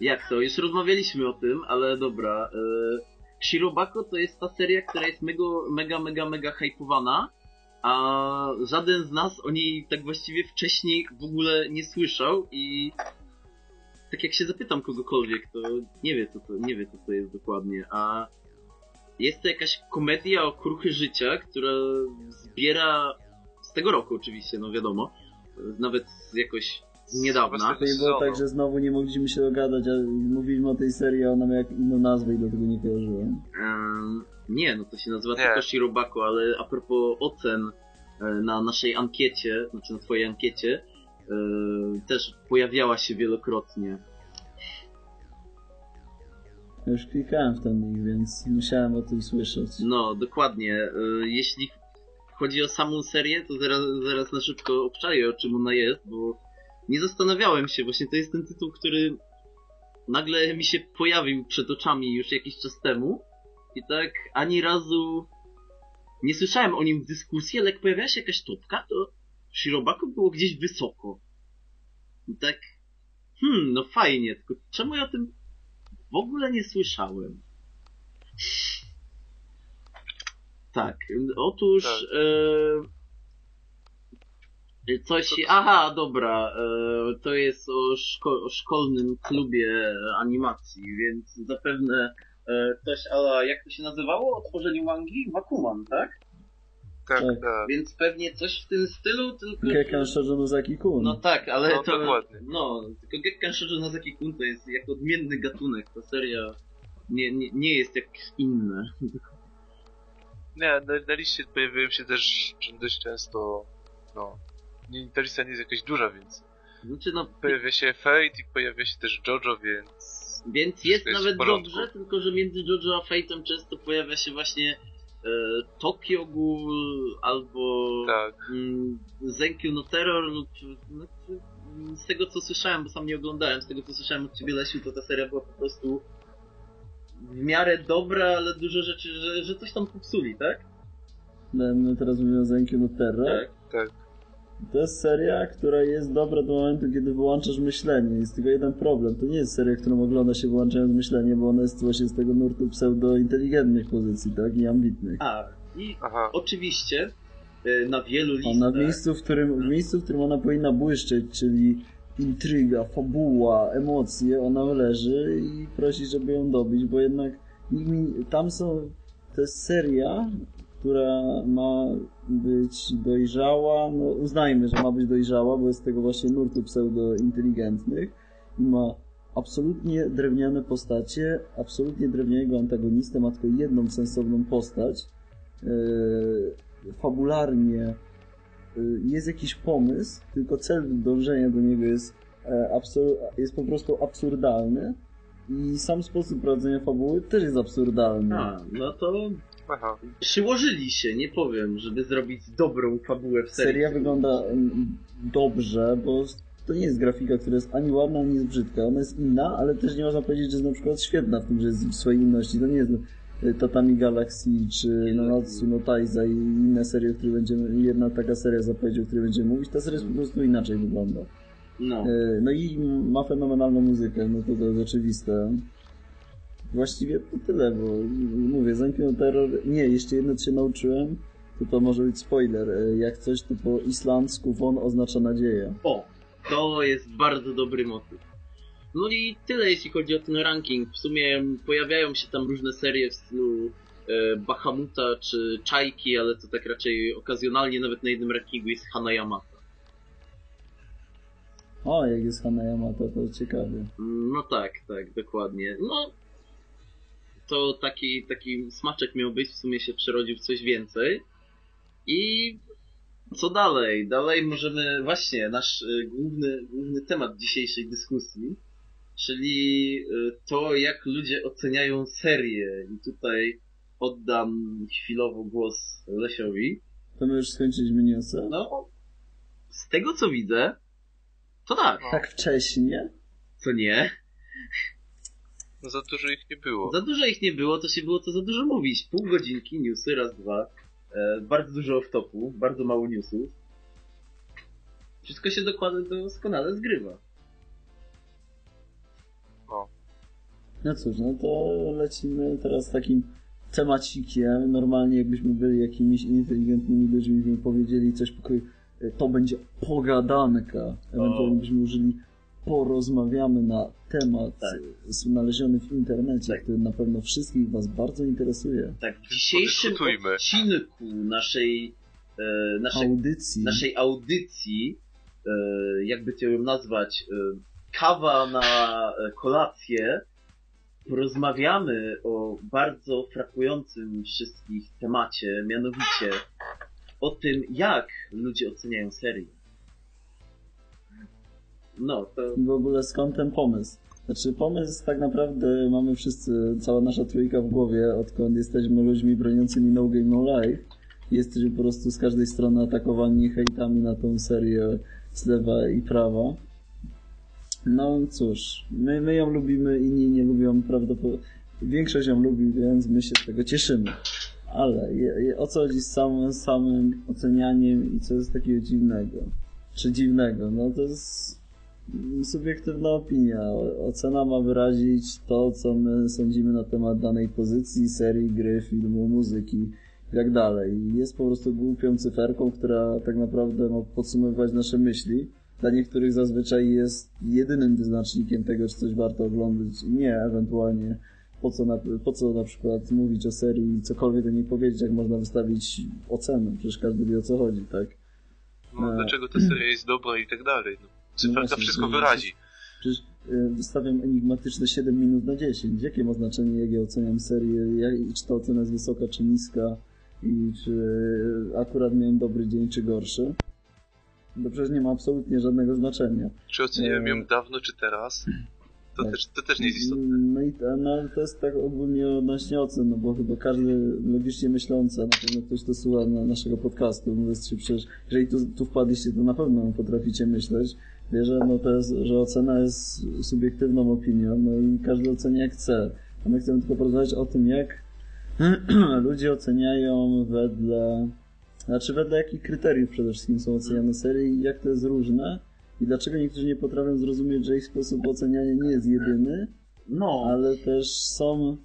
Jak to? Już rozmawialiśmy o tym, ale dobra. E, Shirobako to jest ta seria, która jest mega, mega, mega, mega hypowana, a żaden z nas o niej tak właściwie wcześniej w ogóle nie słyszał i tak jak się zapytam kogokolwiek, to nie wie co to, nie wie co to jest dokładnie, a jest to jakaś komedia o kruchy życia, która zbiera z tego roku oczywiście, no wiadomo, nawet jakoś niedawna. To nie było tak, że znowu nie mogliśmy się dogadać, a mówiliśmy o tej serii, a ona miała jak inną nazwę i do tego nie kojarzyłem. Ehm, nie, no to się nazywa Nie. tylko Shirobako, ale a propos ocen e, na naszej ankiecie, znaczy na twojej ankiecie, e, też pojawiała się wielokrotnie. Już klikałem w ten link, więc musiałem o tym słyszeć. No, dokładnie. E, jeśli chodzi o samą serię, to zaraz, zaraz na szybko obczaję, o czym ona jest, bo nie zastanawiałem się, właśnie to jest ten tytuł, który nagle mi się pojawił przed oczami już jakiś czas temu i tak ani razu nie słyszałem o nim w dyskusji, ale jak pojawiała się jakaś topka, to Shirobako było gdzieś wysoko. I tak, hmm, no fajnie, tylko czemu ja o tym w ogóle nie słyszałem? Tak, otóż Tak. e, coś. Co to- Aha, dobra, e, to jest o, szko- o szkolnym klubie animacji, więc zapewne e, coś, ale jak to się nazywało? O tworzeniu mangi? Bakuman, tak? Tak, Tak. tak. Więc pewnie coś w tym stylu, tylko. Gekkan Shoujo Nozaki Kun. No tak, ale No, to. dokładnie. No, tylko Gekkan Shoujo Nazaki Kun to jest jak odmienny gatunek. Ta seria nie, nie, nie jest jak inne. Nie, na, na liście pojawiają się też dość często, no, nie, ta lista nie jest jakaś duża, więc Znaczy, no, pojawia się Fate i pojawia się też JoJo, więc Więc jest jest nawet dobrze, tylko że między JoJo a Fate'em często pojawia się właśnie e, Tokyo Ghoul albo tak, mm, Zenkyu no Terror lub no, czy- z tego co słyszałem, bo sam nie oglądałem, z tego co słyszałem od ciebie Lesiu, to ta seria była po prostu w miarę dobra, ale dużo rzeczy, że, że coś tam popsuli, tak? My teraz mówimy o Zenkiu no Terror. Tak. tak. To jest seria, która jest dobra do momentu, kiedy wyłączasz myślenie. Jest tylko jeden problem. To nie jest seria, którą ogląda się wyłączając myślenie, bo ona jest właśnie z tego nurtu pseudo-inteligentnych pozycji, tak? I ambitnych. A, i Aha, oczywiście e, na wielu listach... Ona w miejscu, w którym, w miejscu, w którym ona powinna błyszczeć, czyli intryga, fabuła, emocje, ona leży i prosi, żeby ją dobić, bo jednak tam są, to jest seria, która ma być dojrzała, no uznajmy, że ma być dojrzała, bo jest tego właśnie nurtu pseudo-inteligentnych i ma absolutnie drewniane postacie, absolutnie drewnianego antagonistę, ma tylko jedną sensowną postać, Yy, fabularnie yy, jest jakiś pomysł, tylko cel dążenia do niego jest, absur- jest po prostu absurdalny i sam sposób prowadzenia fabuły też jest absurdalny. A, no to aha. przyłożyli się, nie powiem, żeby zrobić dobrą fabułę w serii. Seria wygląda mm, dobrze, bo to nie jest grafika, która jest ani ładna, ani jest brzydka. Ona jest inna, ale też nie można powiedzieć, że jest na przykład świetna w tym, że jest w swojej inności. To nie jest y, Tatami Galaxy, czy Nanatsu no Taizai i inne serie, o których będziemy, jedna taka seria zapowiedzi, o której będziemy mówić, ta seria po prostu inaczej wygląda. No. E, No i ma fenomenalną muzykę, no to, to jest oczywiste. Właściwie to tyle, bo mówię, Zenkion Terror, nie, jeszcze jedno się nauczyłem, to to może być spoiler, E, jak coś to po islandzku won oznacza nadzieję. O, to jest bardzo dobry motyw. No i tyle jeśli chodzi o ten ranking. W sumie pojawiają się tam różne serie w stylu e, Bahamuta czy Czajki, ale to tak raczej okazjonalnie, nawet na jednym rankingu jest Hanayama. O, jak jest Hanayama, to, to ciekawie. No tak, tak, dokładnie. No, to taki, taki smaczek miał być, w sumie się przerodził w coś więcej. I co dalej? Dalej możemy, właśnie, nasz y, główny, główny temat dzisiejszej dyskusji, czyli y, to, jak ludzie oceniają serię. I tutaj oddam chwilowo głos Lesiowi. To my już skończyliśmy newsy? No, z tego co widzę, to tak, Tak wcześnie? co nie. No za dużo ich nie było. Za dużo ich nie było, to się było to za dużo mówić. Pół godzinki, newsy, raz, dwa. E, bardzo dużo off-topu, bardzo mało newsów. Wszystko się dokładnie doskonale zgrywa. No. No cóż, no to lecimy teraz takim temacikiem. Normalnie jakbyśmy byli jakimiś inteligentnymi ludźmi, byśmy powiedzieli coś pokroju, e, to będzie pogadanka. Ewentualnie byśmy użyli porozmawiamy na temat Tak. e, znaleziony w internecie, Tak. który na pewno wszystkich Was bardzo interesuje. Tak, w dzisiejszym odcinku naszej, e, naszej, Audycji. naszej audycji, e, jakby to ją nazwać, e, kawa na e, kolację, porozmawiamy o bardzo frapującym wszystkich temacie, mianowicie o tym, jak ludzie oceniają serię. No, to w ogóle skąd ten pomysł? Znaczy pomysł tak naprawdę mamy wszyscy, cała nasza trójka w głowie, odkąd jesteśmy ludźmi broniącymi No Game No Life. Jesteśmy po prostu z każdej strony atakowani hejtami na tą serię z lewa i prawa. No cóż, my, my ją lubimy, inni nie lubią, prawdopodobnie większość ją lubi, więc my się z tego cieszymy. Ale je, je, o co chodzi z samym, samym ocenianiem i co jest takiego dziwnego? Czy dziwnego? No to jest subiektywna opinia. O- Ocena ma wyrazić to, co my sądzimy na temat danej pozycji, serii, gry, filmu, muzyki i tak dalej. Jest po prostu głupią cyferką, która tak naprawdę ma podsumowywać nasze myśli. Dla niektórych zazwyczaj jest jedynym wyznacznikiem tego, czy coś warto oglądać i nie, ewentualnie po co, na, po co na przykład mówić o serii i cokolwiek do niej powiedzieć, jak można wystawić ocenę. Przecież każdy wie o co chodzi, tak? No, E. dlaczego ta seria jest dobra i tak dalej. No, cyferka właśnie, wszystko wyrazi. Przecież y, wystawiam enigmatyczne 7 minut na 10. Jakie ma znaczenie, jak ja oceniam serię, jak, czy ta ocena jest wysoka, czy niska i czy akurat miałem dobry dzień, czy gorszy. To przecież nie ma absolutnie żadnego znaczenia. Czy oceniałem ją E. dawno, czy teraz? To, Tak. też, to też nie jest istotne. No i to- no, to jest tak ogólnie odnośnie ocen, no bo chyba każdy logicznie myślący, a na pewno ktoś to słucha na naszego podcastu, mówiąc ci przecież, jeżeli tu, tu wpadliście, to na pewno potraficie myśleć, wie, że, no to jest, że ocena jest subiektywną opinią, no i każdy ocenia jak chce. A my chcemy tylko porozmawiać o tym, jak ludzie oceniają wedle, znaczy wedle jakich kryteriów przede wszystkim są oceniane serie i jak to jest różne i dlaczego niektórzy nie potrafią zrozumieć, że ich sposób oceniania nie jest jedyny, no, ale też są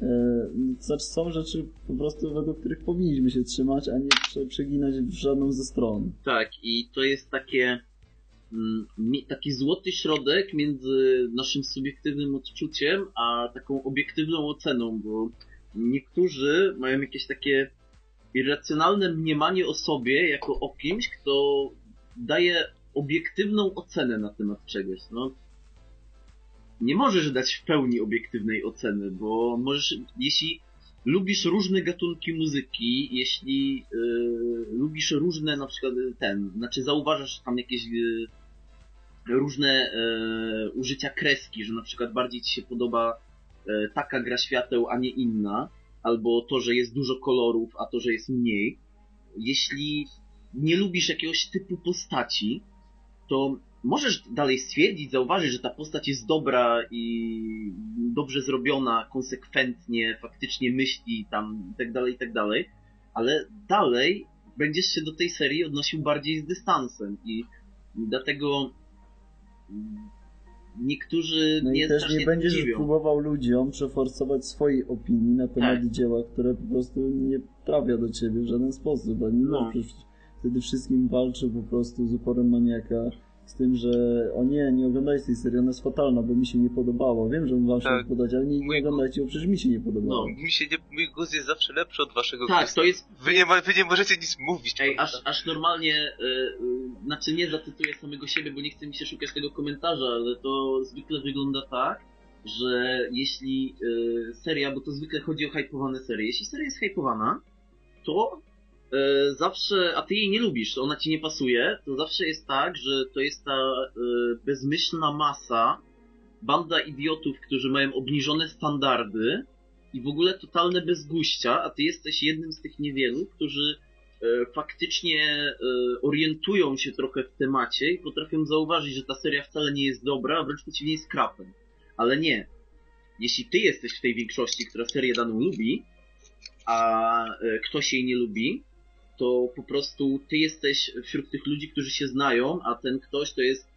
e, znaczy są rzeczy po prostu według których powinniśmy się trzymać, a nie prze, przeginać w żadną ze stron. Tak, i to jest takie taki złoty środek między naszym subiektywnym odczuciem, a taką obiektywną oceną, bo niektórzy mają jakieś takie irracjonalne mniemanie o sobie jako o kimś, kto daje obiektywną ocenę na temat czegoś. No, nie możesz dać w pełni obiektywnej oceny, bo możesz, jeśli lubisz różne gatunki muzyki, jeśli yy, lubisz różne na przykład ten, znaczy zauważasz tam jakieś yy, różne yy, użycia kreski, że na przykład bardziej ci się podoba yy, taka gra świateł, a nie inna, albo to, że jest dużo kolorów, a to, że jest mniej. Jeśli nie lubisz jakiegoś typu postaci, to możesz dalej stwierdzić, zauważyć, że ta postać jest dobra i dobrze zrobiona, konsekwentnie, faktycznie myśli tam tak dalej, tak dalej, ale dalej będziesz się do tej serii odnosił bardziej z dystansem i dlatego niektórzy No mnie i też nie będziesz dziwią. próbował ludziom przeforsować swojej opinii na temat Tak. dzieła, które po prostu nie trafia do ciebie w żaden sposób. Ani No. no. przecież wtedy wszystkim walczy po prostu z uporem maniaka. Z tym, że o nie, nie oglądajcie tej serii, ona jest fatalna, bo mi się nie podobała. Wiem, że wam się Tak. podać, ale nie, nie oglądajcie, bo przecież mi się nie podobało. No. Mi się nie, mój głos jest zawsze lepszy od waszego Tak, głosu. to jest Wy nie, ma, wy nie możecie nic mówić. Ej, aż, aż normalnie, y, y, znaczy nie zacytuję samego siebie, bo nie chce mi się szukać tego komentarza, ale to zwykle wygląda tak, że jeśli y, seria, bo to zwykle chodzi o hypowane serie, jeśli seria jest hypowana, to y, zawsze, a ty jej nie lubisz, ona ci nie pasuje, to zawsze jest tak, że to jest ta y, bezmyślna masa, banda idiotów, którzy mają obniżone standardy i w ogóle totalne bezguścia, a ty jesteś jednym z tych niewielu, którzy e, faktycznie e, orientują się trochę w temacie i potrafią zauważyć, że ta seria wcale nie jest dobra, a wręcz przeciwnie jest krapem. Ale nie. Jeśli ty jesteś w tej większości, która serię daną lubi, a e, ktoś jej nie lubi, to po prostu ty jesteś wśród tych ludzi, którzy się znają, a ten ktoś to jest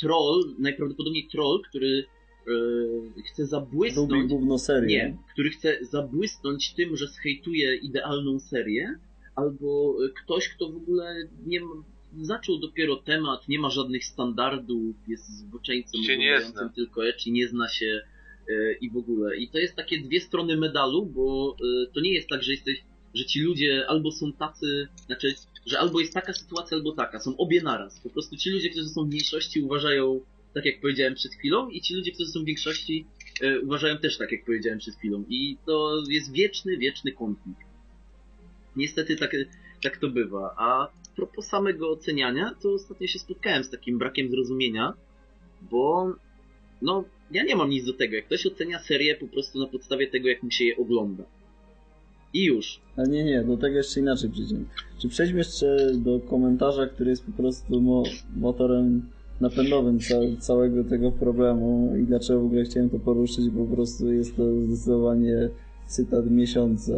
troll, najprawdopodobniej troll, który e, chce zabłysnąć gówno serię. nie, który chce zabłysnąć tym, że zhejtuje idealną serię, albo ktoś, kto w ogóle nie ma, zaczął dopiero temat, nie ma żadnych standardów, jest oglądającym zna. tylko ecz i nie zna się e, i w ogóle. I to jest takie dwie strony medalu, bo e, to nie jest tak, że jesteś, że ci ludzie albo są tacy, znaczy, że albo jest taka sytuacja, albo taka. Są obie naraz. Po prostu ci ludzie, którzy są w mniejszości uważają, tak jak powiedziałem przed chwilą, i ci ludzie, którzy są w większości e, uważają też tak, jak powiedziałem przed chwilą. I to jest wieczny, wieczny konflikt. Niestety tak, tak to bywa. A propos samego oceniania, to ostatnio się spotkałem z takim brakiem zrozumienia, bo no, ja nie mam nic do tego. Jak ktoś ocenia serię po prostu na podstawie tego, jak mu się je ogląda. I już. Ale nie, nie, do tego jeszcze inaczej przejdziemy. Czy przejdźmy jeszcze do komentarza, który jest po prostu mo motorem napędowym ca całego tego problemu i dlaczego w ogóle chciałem to poruszyć, bo po prostu jest to zdecydowanie cytat miesiąca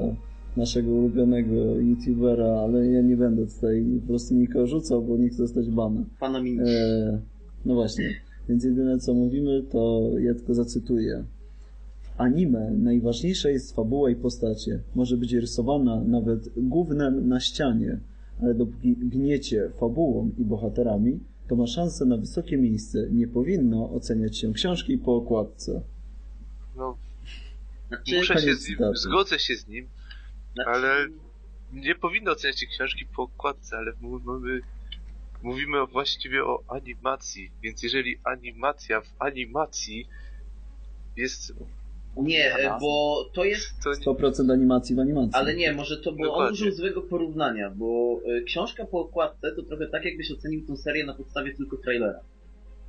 naszego ulubionego youtubera, ale ja nie będę tutaj po prostu nikogo rzucał, bo nie chcę dostać bana. Pana mi... Eee, no właśnie, więc jedyne co mówimy, to ja tylko zacytuję. W anime najważniejsza jest fabuła i postacie. Może być rysowana nawet gównem na ścianie, ale dopóki gniecie fabułą i bohaterami, to ma szansę na wysokie miejsce. Nie powinno oceniać się książki po okładce. No, Znaczy, muszę się z nim, zgodzę się z nim, znaczy, ale nie powinno oceniać się książki po okładce, ale mówimy o- właściwie o animacji, więc jeżeli animacja w animacji jest... Nie, e, bo to jest 100% animacji w animacji. Ale nie, może to, bo on użył złego porównania, bo y, książka po okładce to trochę tak, jakbyś ocenił tą serię na podstawie tylko trailera.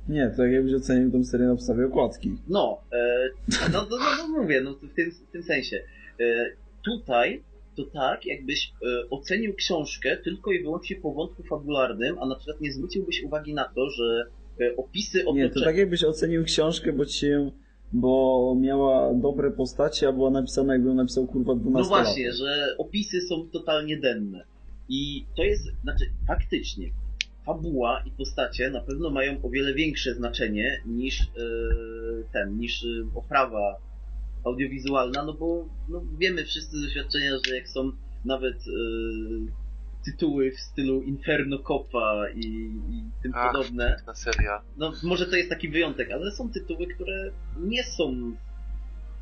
Nie, to jak jakbyś ocenił tą serię na podstawie okładki. No, e, no, no, no, no mówię, no w tym, w tym sensie. E, tutaj to tak, jakbyś e, ocenił książkę tylko i wyłącznie po wątku fabularnym, a na przykład nie zwróciłbyś uwagi na to, że e, opisy Nie, to otoczenia... tak jakbyś ocenił książkę, bo ci się, bo miała dobre postacie, a była napisana jakby ją napisał kurwa 12 No właśnie, że opisy są totalnie denne. I to jest, znaczy, faktycznie, fabuła i postacie na pewno mają o wiele większe znaczenie niż e, ten, niż e, oprawa audiowizualna, no bo no, wiemy wszyscy z doświadczenia, że jak są nawet e, tytuły w stylu Inferno Copa i, i tym Ach. podobne, na seria. no może to jest taki wyjątek, ale są tytuły, które nie są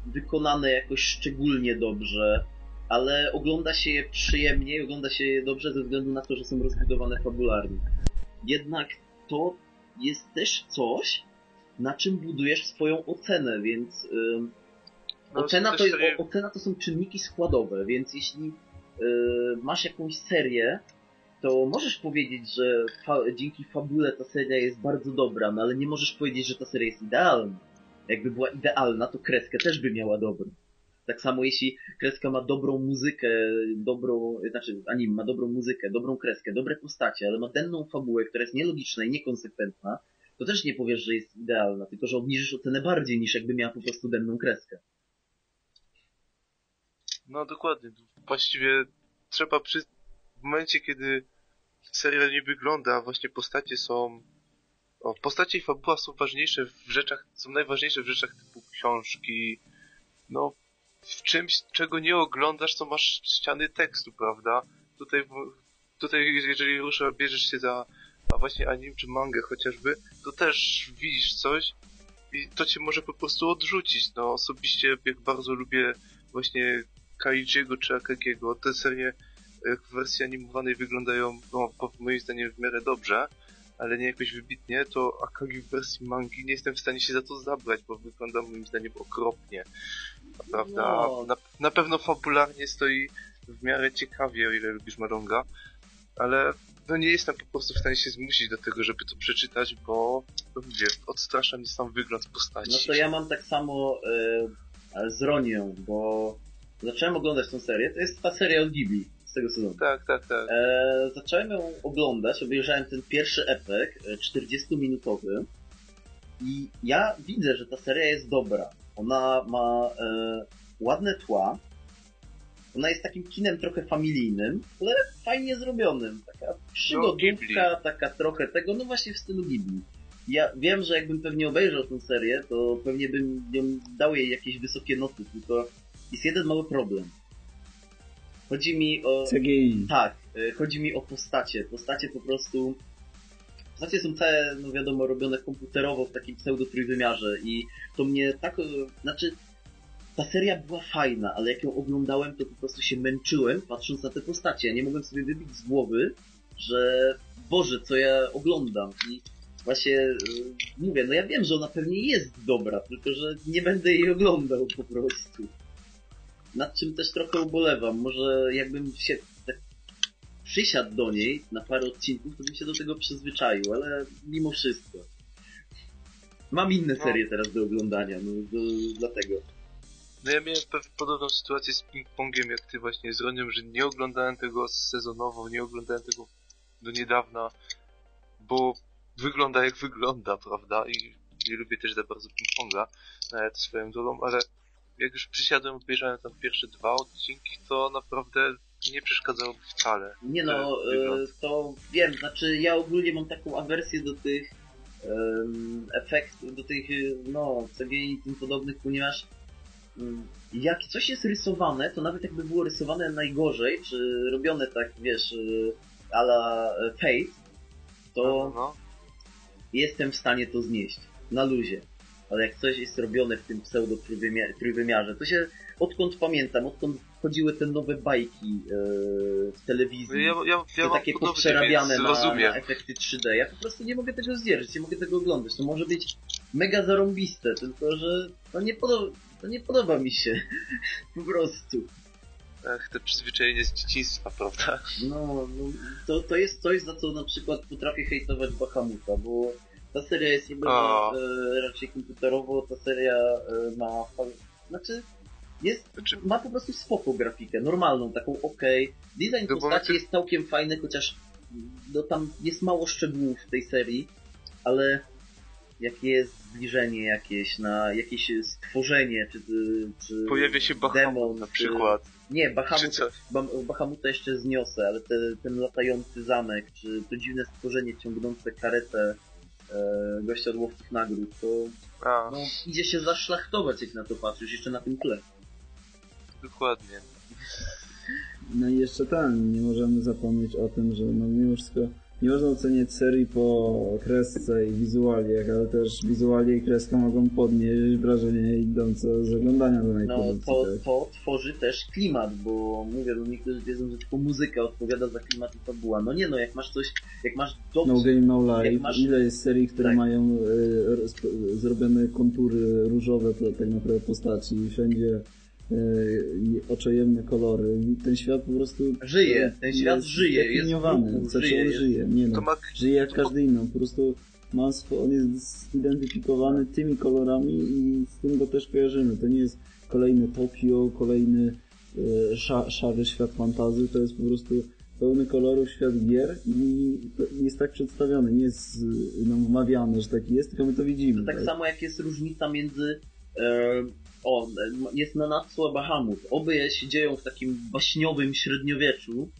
wykonane jakoś szczególnie dobrze, ale ogląda się je przyjemnie i ogląda się je dobrze ze względu na to, że są rozbudowane fabularnie. Jednak to jest też coś, na czym budujesz swoją ocenę, więc ym, No, ocena, to jest, ocena to są czynniki składowe, więc jeśli masz jakąś serię, to możesz powiedzieć, że fa- dzięki fabule ta seria jest bardzo dobra, no ale nie możesz powiedzieć, że ta seria jest idealna. Jakby była idealna, to kreskę też by miała dobrą. Tak samo jeśli kreska ma dobrą muzykę, dobrą, znaczy anime ma dobrą muzykę, dobrą kreskę, dobre postacie, ale ma denną fabułę, która jest nielogiczna i niekonsekwentna, to też nie powiesz, że jest idealna, tylko że obniżysz ocenę bardziej niż jakby miała po prostu denną kreskę. No dokładnie. Właściwie trzeba przy... w momencie, kiedy serial nie wygląda, a właśnie postacie są... O, postacie i fabuła są ważniejsze w rzeczach, są najważniejsze w rzeczach typu książki, no w czymś, czego nie oglądasz, to masz ściany tekstu, prawda? Tutaj, tutaj jeżeli rusza, bierzesz się za a właśnie anime czy mangę chociażby, to też widzisz coś i to cię może po prostu odrzucić. No osobiście jak bardzo lubię właśnie Kaijiego czy Akagiego, te serie w wersji animowanej wyglądają, no, moim zdaniem w miarę dobrze, ale nie jakoś wybitnie, to Akagi w wersji mangi nie jestem w stanie się za to zabrać, bo wygląda moim zdaniem okropnie. Prawda? No. Na, na pewno fabularnie stoi w miarę ciekawie, o ile lubisz Madonga, ale no nie jestem po prostu w stanie się zmusić do tego, żeby to przeczytać, bo no mówię, odstrasza mnie sam wygląd postaci. No to ja mam tak samo y, z Ronią, bo zacząłem oglądać tą serię, to jest ta seria od Ghibli z tego sezonu. Tak, tak, tak. E, zacząłem ją oglądać, obejrzałem ten pierwszy epek, 40-minutowy i ja widzę, że ta seria jest dobra. Ona ma e, ładne tła, ona jest takim kinem trochę familijnym, ale fajnie zrobionym. Taka przygodówka, no, taka trochę tego, no właśnie w stylu Ghibli. Ja wiem, że jakbym pewnie obejrzał tę serię, to pewnie bym dał jej jakieś wysokie noty, tylko jest jeden mały problem. Chodzi mi o... CGI. Tak, e, chodzi mi o postacie. Postacie po prostu... Postacie są całe, no wiadomo, robione komputerowo w takim pseudo-trójwymiarze i to mnie tak... Znaczy, ta seria była fajna, ale jak ją oglądałem, to po prostu się męczyłem patrząc na te postacie. Ja nie mogłem sobie wybić z głowy, że Boże, co ja oglądam. I właśnie yy, mówię, no ja wiem, że ona pewnie jest dobra, tylko że nie będę jej oglądał po prostu. Nad czym też trochę ubolewam. Może jakbym się tak przysiadł do niej na parę odcinków, to bym się do tego przyzwyczaił, ale mimo wszystko. Mam inne no. serie teraz do oglądania, no do, dlatego. No ja miałem podobną sytuację z ping-pongiem jak ty właśnie z Ronią, że nie oglądałem tego sezonowo, nie oglądałem tego do niedawna, bo wygląda jak wygląda, prawda? I nie lubię też za bardzo ping-ponga, nawet swoją drogą, ale jak już przysiadłem, obejrzałem tam pierwsze dwa odcinki, to naprawdę nie przeszkadzało mi wcale. Nie no, e, to wiem, znaczy ja ogólnie mam taką awersję do tych um, efektów, do tych, no, CGI i tym podobnych, ponieważ um, jak coś jest rysowane, to nawet jakby było rysowane najgorzej, czy robione tak, wiesz, e, a la Fate, to no, no. jestem w stanie to znieść. Na luzie ale jak coś jest robione w tym pseudo trójwymiarze, to się odkąd pamiętam, odkąd chodziły te nowe bajki e, w telewizji, ja, ja, ja te takie poprzerabiane na, na, efekty 3D, ja po prostu nie mogę tego zdzierżyć, nie mogę tego oglądać. To może być mega zarąbiste, tylko że to nie, podoba, to nie podoba mi się. po prostu. Ach, to przyzwyczajenie z dzieciństwa, prawda? No, no to, to jest coś, za co na przykład potrafię hejtować Bahamuta, bo ta seria jest robiona e, raczej komputerowo, ta seria e, ma... Znaczy, jest, znaczy... ma po prostu spoko grafikę, normalną, taką ok. Design no postaci jest całkiem fajny, chociaż no, tam jest mało szczegółów w tej serii, ale jak jest zbliżenie jakieś na jakieś stworzenie, czy, czy Pojawia się Bahamut na przykład. Czy, nie, Bahamut, Bahamuta jeszcze zniosę, ale te, ten latający zamek, czy to dziwne stworzenie ciągnące karetę e, gościa od łowców nagród, to no, idzie się zaszlachtować, jak na to patrzysz, jeszcze na tym tle. Dokładnie. No i jeszcze ten, nie możemy zapomnieć o tym, że no mimo wszystko nie można oceniać serii po kresce i wizualiach, ale też wizualie i kreska mogą podnieść wrażenie idące z oglądania danej no. To, tak. to tworzy też klimat, bo mówię, no niektórzy wiedzą, że tylko muzyka odpowiada za klimat i fabuła. No nie no, jak masz coś, jak masz dobrze... No Game No Life, masz... ile jest serii, które tak. mają y, zrobione kontury różowe tak naprawdę postaci i wszędzie oczojemne kolory. Ten świat po prostu żyje, ten świat żyje, jest znaczy żyje, on żyje, nie no, ma... żyje jak każdy inny, po prostu ma swo... on jest zidentyfikowany tymi kolorami i z tym go też kojarzymy. To nie jest kolejny Tokio, kolejny e, sza, szary świat fantazy, to jest po prostu pełny kolorów świat gier i jest tak przedstawiony, nie jest nam wmawiane, że taki jest, tylko my to widzimy. To tak, samo jak jest różnica między e, o, jest Nanatsu a Bahamut. Obie się dzieją w takim baśniowym średniowieczu,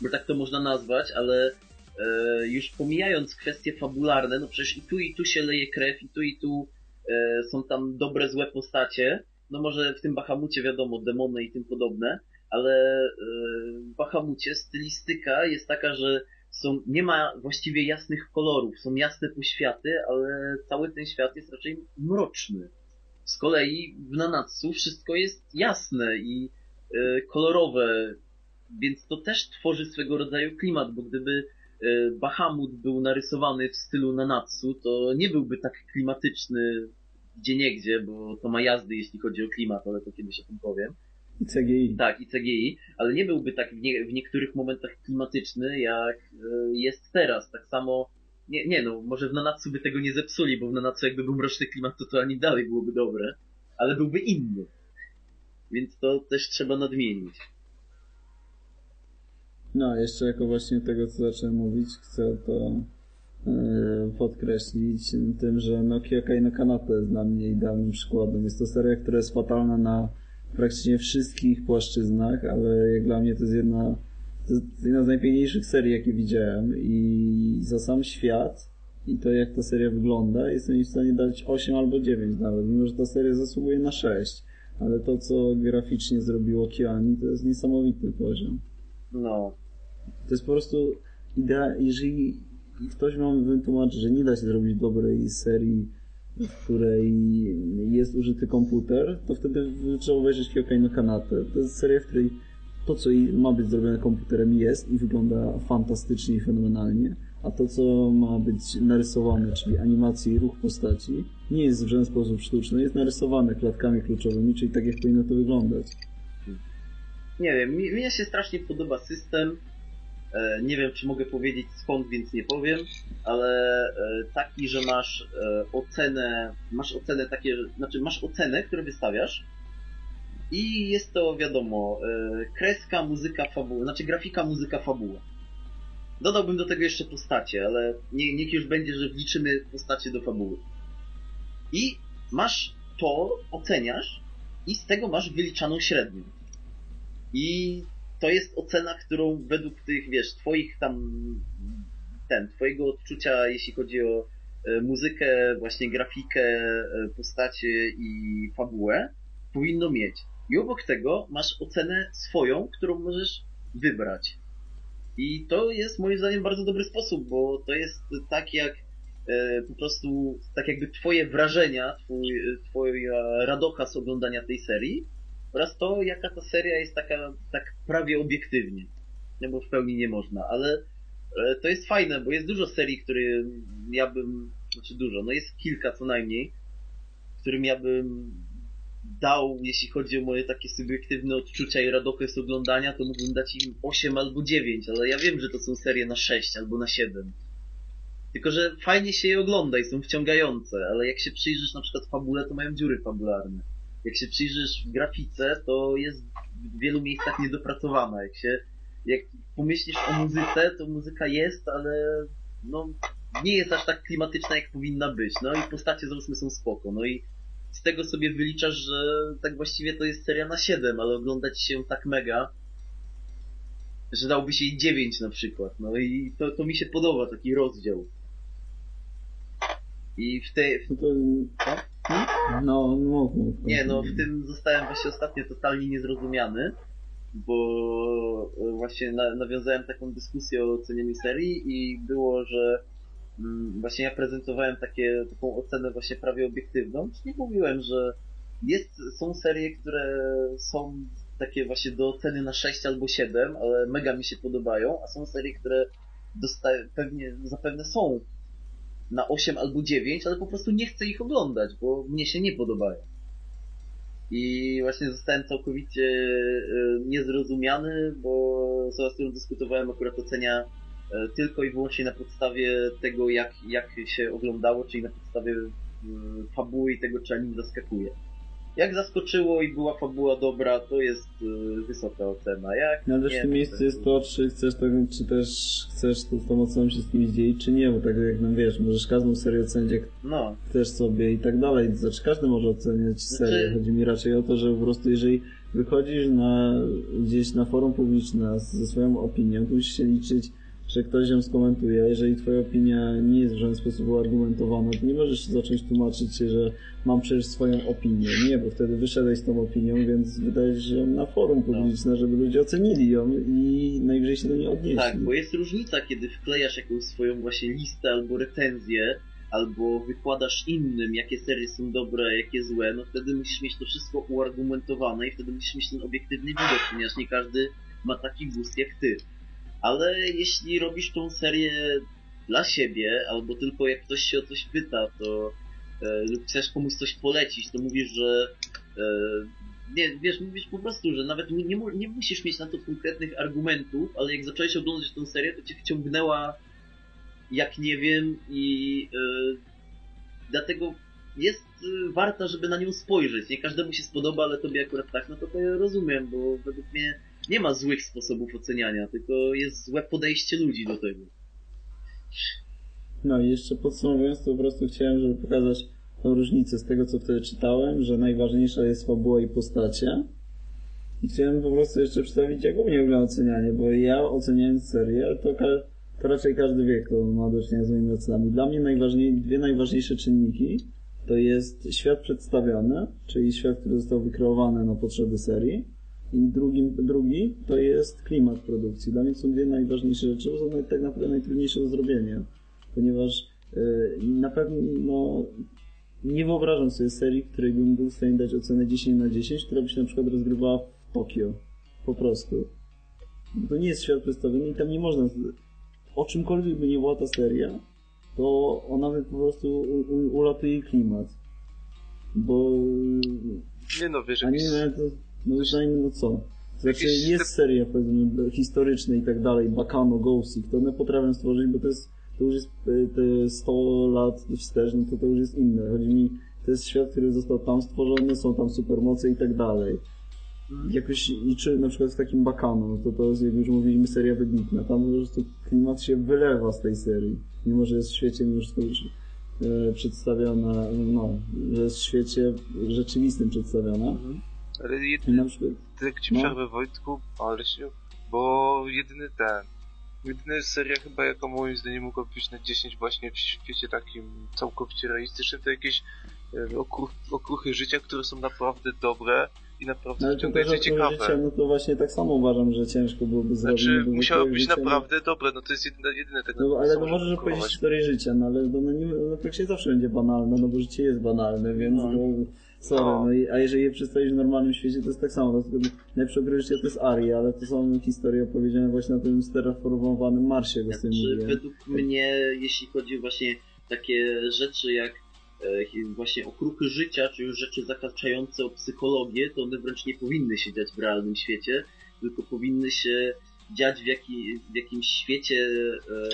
bo tak to można nazwać, ale e, już pomijając kwestie fabularne, no przecież i tu i tu się leje krew, i tu i tu e, są tam dobre, złe postacie. No może w tym Bahamucie wiadomo, demony i tym podobne, ale e, w Bahamucie stylistyka jest taka, że są, nie ma właściwie jasnych kolorów, są jasne poświaty, ale cały ten świat jest raczej mroczny. Z kolei w Nanatsu wszystko jest jasne i e, kolorowe, więc to też tworzy swego rodzaju klimat, bo gdyby e, Bahamut był narysowany w stylu Nanatsu, to nie byłby tak klimatyczny gdzie niegdzie, bo to ma jazdy, jeśli chodzi o klimat, ale to kiedyś o tym powiem. I CGI. Tak, i CGI, ale nie byłby tak w, nie, w niektórych momentach klimatyczny, jak e, jest teraz. Tak samo, nie, nie no, może w Nanatsu by tego nie zepsuli, bo w Nanatsu jakby był mroczny klimat, to to ani dalej byłoby dobre, ale byłby inny. Więc to też trzeba nadmienić. No, jeszcze jako właśnie tego, co zacząłem mówić, chcę to yy, podkreślić tym, że no Kyokai no Kanata jest dla mnie idealnym przykładem. Jest to seria, która jest fatalna na praktycznie wszystkich płaszczyznach, ale jak dla mnie to jest jedna, to jest jedna z najpiękniejszych serii, jakie widziałem i za sam świat i to jak ta seria wygląda jestem w stanie dać 8 albo 9 nawet, mimo że ta seria zasługuje na 6 ale to co graficznie zrobiło Kiani to jest niesamowity poziom. No. To jest po prostu idea, jeżeli ktoś ma wytłumaczyć, że nie da się zrobić dobrej serii w której jest użyty komputer, to wtedy trzeba obejrzeć Kyokai no Kanate. To jest seria, w której to, co ma być zrobione komputerem jest i wygląda fantastycznie i fenomenalnie, a to, co ma być narysowane, czyli animacje i ruch postaci, nie jest w żaden sposób sztuczne, jest narysowane klatkami kluczowymi, czyli tak, jak powinno to wyglądać. Nie wiem, mi, mnie się strasznie podoba system, E, nie wiem, czy mogę powiedzieć skąd, więc nie powiem, ale e, taki, że masz e, ocenę, masz ocenę takie, znaczy masz ocenę, którą wystawiasz i jest to, wiadomo, kreska, muzyka, fabuła, znaczy grafika, muzyka, fabuła. Dodałbym do tego jeszcze postacie, ale nie, niech już będzie, że wliczymy postacie do fabuły. I masz to, oceniasz i z tego masz wyliczaną średnią. I to jest ocena, którą według tych, wiesz, twoich tam, ten, twojego odczucia, jeśli chodzi o e, muzykę, właśnie grafikę, e, postacie i fabułę, powinno mieć. I obok tego masz ocenę swoją, którą możesz wybrać. I to jest moim zdaniem bardzo dobry sposób, bo to jest tak jak e, po prostu, tak jakby twoje wrażenia, twój, twoja radocha z oglądania tej serii oraz to, jaka ta seria jest taka, tak prawie obiektywnie. No bo w pełni nie można, ale e, to jest fajne, bo jest dużo serii, które ja bym, znaczy dużo, no jest kilka co najmniej, którym ja bym dał, jeśli chodzi o moje takie subiektywne odczucia i radochę z oglądania, to mógłbym dać im 8 albo 9, ale ja wiem, że to są serie na 6 albo na 7. Tylko, że fajnie się je ogląda i są wciągające, ale jak się przyjrzysz na przykład fabule, to mają dziury fabularne jak się przyjrzysz grafice, to jest w wielu miejscach niedopracowana. Jak się, jak pomyślisz o muzyce, to muzyka jest, ale no, nie jest aż tak klimatyczna, jak powinna być. No i postacie załóżmy są spoko. No i z tego sobie wyliczasz, że tak właściwie to jest seria na 7, ale oglądać się tak mega, że dałby się jej 9 na przykład. No i to, to mi się podoba, taki rozdział. I w tej... W... No, no, mów, mów. Nie, no w tym zostałem właśnie ostatnio totalnie niezrozumiany, bo właśnie na, nawiązałem taką dyskusję o ocenianiu serii i było, że właśnie ja prezentowałem takie, taką ocenę właśnie prawie obiektywną, czyli mówiłem, że jest, są serie, które są takie właśnie do oceny na 6 albo 7, ale mega mi się podobają, a są serie, które pewnie, zapewne są na 8 albo 9, ale po prostu nie chcę ich oglądać, bo mnie się nie podobają. I właśnie zostałem całkowicie e, niezrozumiany, bo z którą dyskutowałem akurat ocenia tylko i wyłącznie na podstawie tego, jak, jak się oglądało, czyli na podstawie e, fabuły i tego, czy anim zaskakuje. Jak zaskoczyło i była fabuła dobra, to jest y, wysoka ocena. Jak No ale nie, w tym miejscu jest to, czy chcesz to, czy też chcesz to z tą oceną się z kimś dzielić, czy nie, bo tak jak nam wiesz, możesz każdą serię ocenić jak No, chcesz sobie i tak dalej. Znaczy każdy może oceniać serię. Znaczy- Chodzi mi raczej o to, że po prostu jeżeli wychodzisz na, gdzieś na forum publiczne ze swoją opinią, to musisz się liczyć, że ktoś ją skomentuje. Jeżeli twoja opinia nie jest w żaden sposób uargumentowana, to nie możesz zacząć tłumaczyć się, że mam przecież swoją opinię. Nie, bo wtedy wyszedłeś z tą opinią, więc wydajesz ją na forum publiczne, żeby ludzie ocenili ją i najwyżej się do niej odnieśli. tak, bo jest różnica, kiedy wklejasz jakąś swoją właśnie listę albo recenzję, albo wykładasz innym, jakie serie są dobre, jakie złe, no wtedy musisz mieć to wszystko uargumentowane i wtedy musisz mieć ten obiektywny widok, ponieważ nie każdy ma taki gust jak ty. Ale jeśli robisz tą serię dla siebie, albo tylko jak ktoś się o coś pyta, to e, lub chcesz komuś coś polecić, to mówisz, że e, nie, wiesz, mówisz po prostu, że nawet nie, nie, mu- nie musisz mieć na to konkretnych argumentów, ale jak zacząłeś oglądać tę serię, to cię wciągnęła jak nie wiem i e, dlatego jest e, warta, żeby na nią spojrzeć. Nie każdemu się spodoba, ale tobie akurat tak, no to ja rozumiem, bo według mnie nie ma złych sposobów oceniania, tylko jest złe podejście ludzi do tego. No i jeszcze podsumowując, to po prostu chciałem, żeby pokazać tą różnicę z tego, co wtedy czytałem, że najważniejsza jest fabuła i postacie. I chciałem po prostu jeszcze przedstawić, jak u mnie wygląda ocenianie, bo ja oceniając serię, to, to raczej każdy wie, kto ma do czynienia z moimi ocenami. Dla mnie najważniej, dwie najważniejsze czynniki to jest świat przedstawiony, czyli świat, który został wykreowany na potrzeby serii. I drugi, drugi to jest klimat produkcji. Dla mnie są dwie najważniejsze rzeczy, bo są tak naprawdę najtrudniejsze do zrobienia ponieważ y, na pewno nie wyobrażam sobie serii, której bym był w stanie dać ocenę 10 na 10, która by się na przykład rozgrywała w Tokio. Po prostu. To nie jest świat przedstawiony i tam nie można. O czymkolwiek by nie była ta seria, to ona by po prostu u- u- ulatuje klimat. Bo. Nie no, wiesz, nie to. No przynajmniej no co? Znaczy Jakieś jest seria powiedzmy historyczna i tak dalej, Bakano, Ghostik, to one potrafią stworzyć, bo to jest to już jest y, te 100 lat wstecz, no to to już jest inne. Chodzi mi, to jest świat, który został tam stworzony, są tam supermoce i tak dalej. Jakoś, i czy na przykład w takim Bakano, no to to jest, jak już mówiliśmy, seria wybitna. Tam po prostu klimat się wylewa z tej serii. Mimo, że jest w świecie już to już e, przedstawiona, no, że jest w świecie rzeczywistym przedstawiona. Mhm. Jedyny, na przykład, tak ci No. przerwę Wojtku, ale się, bo jedyny ten, jedyna seria chyba jaka moim zdaniem mogła być na 10 właśnie w świecie takim całkowicie realistycznym, to jakieś e, okruch, okruchy życia, które są naprawdę dobre i naprawdę no, ale wciągające o ciekawe. życia, no to właśnie tak samo uważam, że ciężko byłoby zrobić. Znaczy, musiało człowiek być życia, no- naprawdę dobre, no to jest jedyne, jedyne tak No ale no może możesz konkurować. historię życia, no ale no, no, no tak się zawsze będzie banalne, no bo życie jest banalne, więc No. Sorry, No. no. i, a jeżeli je przedstawisz w normalnym świecie, to jest tak samo, tylko najlepsze życia to jest Aria, ale to są historie opowiedziane właśnie na tym sterraformowanym Marsie, Znaczy, mówiłem. według mnie, jeśli chodzi właśnie takie rzeczy jak e, właśnie okruchy życia, czy już rzeczy zahaczające o psychologię, to one wręcz nie powinny się dziać w realnym świecie, tylko powinny się dziać w, jaki, w jakimś świecie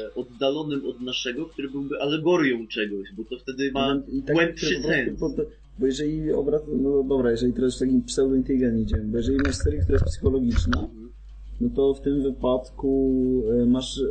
e, oddalonym od naszego, który byłby alegorią czegoś, bo to wtedy ma I tak, głębszy które po sens. pod- Bo jeżeli obraz, no dobra, jeżeli teraz takim pseudointeligentnie idziemy, bo jeżeli masz serię, która jest psychologiczna, no to w tym wypadku e, masz e,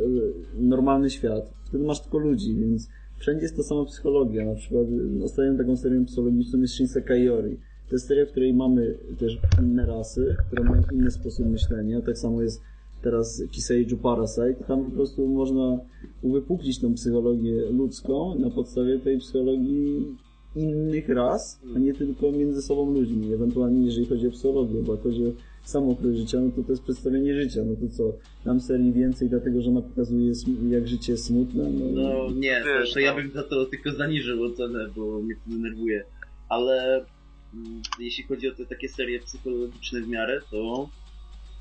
normalny świat. Wtedy masz tylko ludzi, więc wszędzie jest to sama psychologia. Na przykład e, ostatnią taką serią psychologiczną jest Shinsekai Yori. To jest seria, w której mamy też inne rasy, które mają inny sposób myślenia. Tak samo jest teraz Kiseiju Parasite. Tam po prostu można uwypuklić tą psychologię ludzką na podstawie tej psychologii innych ras, a nie tylko między sobą ludźmi. Ewentualnie jeżeli chodzi o psychologię, bo jak chodzi o samokrój życia, no to to jest przedstawienie życia. No to co, nam serii więcej dlatego, że ona pokazuje jak życie jest smutne? No, No nie, Wiesz, to, to ja no. bym za to tylko zaniżył ocenę, bo mnie to denerwuje. Ale mm, jeśli chodzi o te takie serie psychologiczne w miarę, to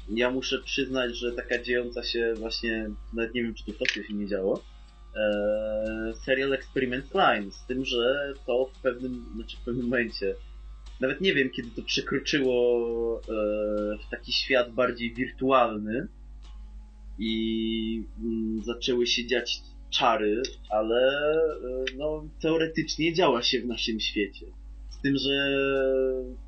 ja muszę przyznać, że taka dziejąca się właśnie, nawet nie wiem czy to w Tokio się nie działo, e, serial Experiment Line, z tym, że to w pewnym, znaczy w pewnym momencie, nawet nie wiem kiedy to przekroczyło e, w taki świat bardziej wirtualny i mm, zaczęły się dziać czary, ale e, no, teoretycznie działa się w naszym świecie. Z tym, że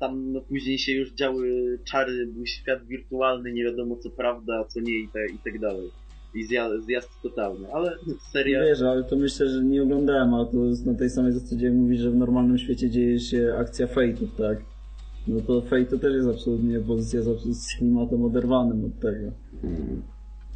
tam no, później się już działy czary, był świat wirtualny, nie wiadomo co prawda, co nie i, te, i tak dalej. I zja, zjazd totalny, ale seria... Wiesz, ale to myślę, że nie oglądałem, ale to jest na tej samej zasadzie mówić, że w normalnym świecie dzieje się akcja Fate'ów, tak? No to Fate to też jest absolutnie pozycja z, z klimatem oderwanym od tego.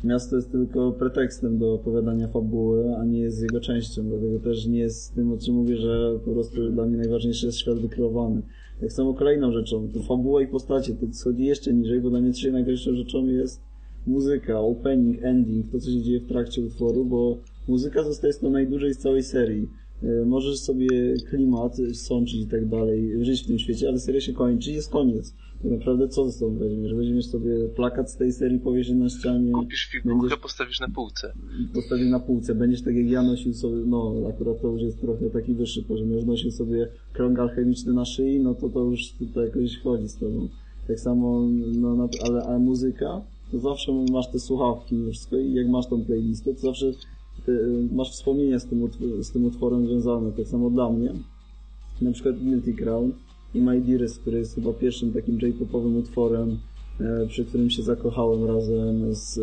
Miasto jest tylko pretekstem do opowiadania fabuły, a nie jest jego częścią, dlatego też nie jest tym, o czym mówię, że po prostu dla mnie najważniejszy jest świat wykreowany. Tak samo kolejną rzeczą, to fabuła i postacie, to schodzi jeszcze niżej, bo dla mnie trzecią najważniejszą rzeczą jest muzyka, opening, ending, to co się dzieje w trakcie utworu, bo muzyka zostaje z to najdłużej z całej serii. E, Możesz sobie klimat sączyć i tak dalej, żyć w tym świecie, ale seria się kończy i jest koniec. Tak naprawdę co ze sobą weźmiesz? Weźmiesz sobie plakat z tej serii, powiesisz na ścianie, Kupisz figurkę, Będziesz- postawisz na półce. postawisz na półce, będziesz tak jak ja nosił sobie, no akurat to już jest trochę taki wyższy poziom, już nosił sobie krąg alchemiczny na szyi, no to to już tutaj jakoś chodzi z tobą. Tak samo, no, na, ale, ale muzyka, to zawsze masz te słuchawki i jak masz tą playlistę, to zawsze masz wspomnienia z tym, z tym utworem związane, tak samo dla mnie. Na przykład Guilty Crown i My Dearest, który jest chyba pierwszym takim J-popowym utworem, e, przy którym się zakochałem razem z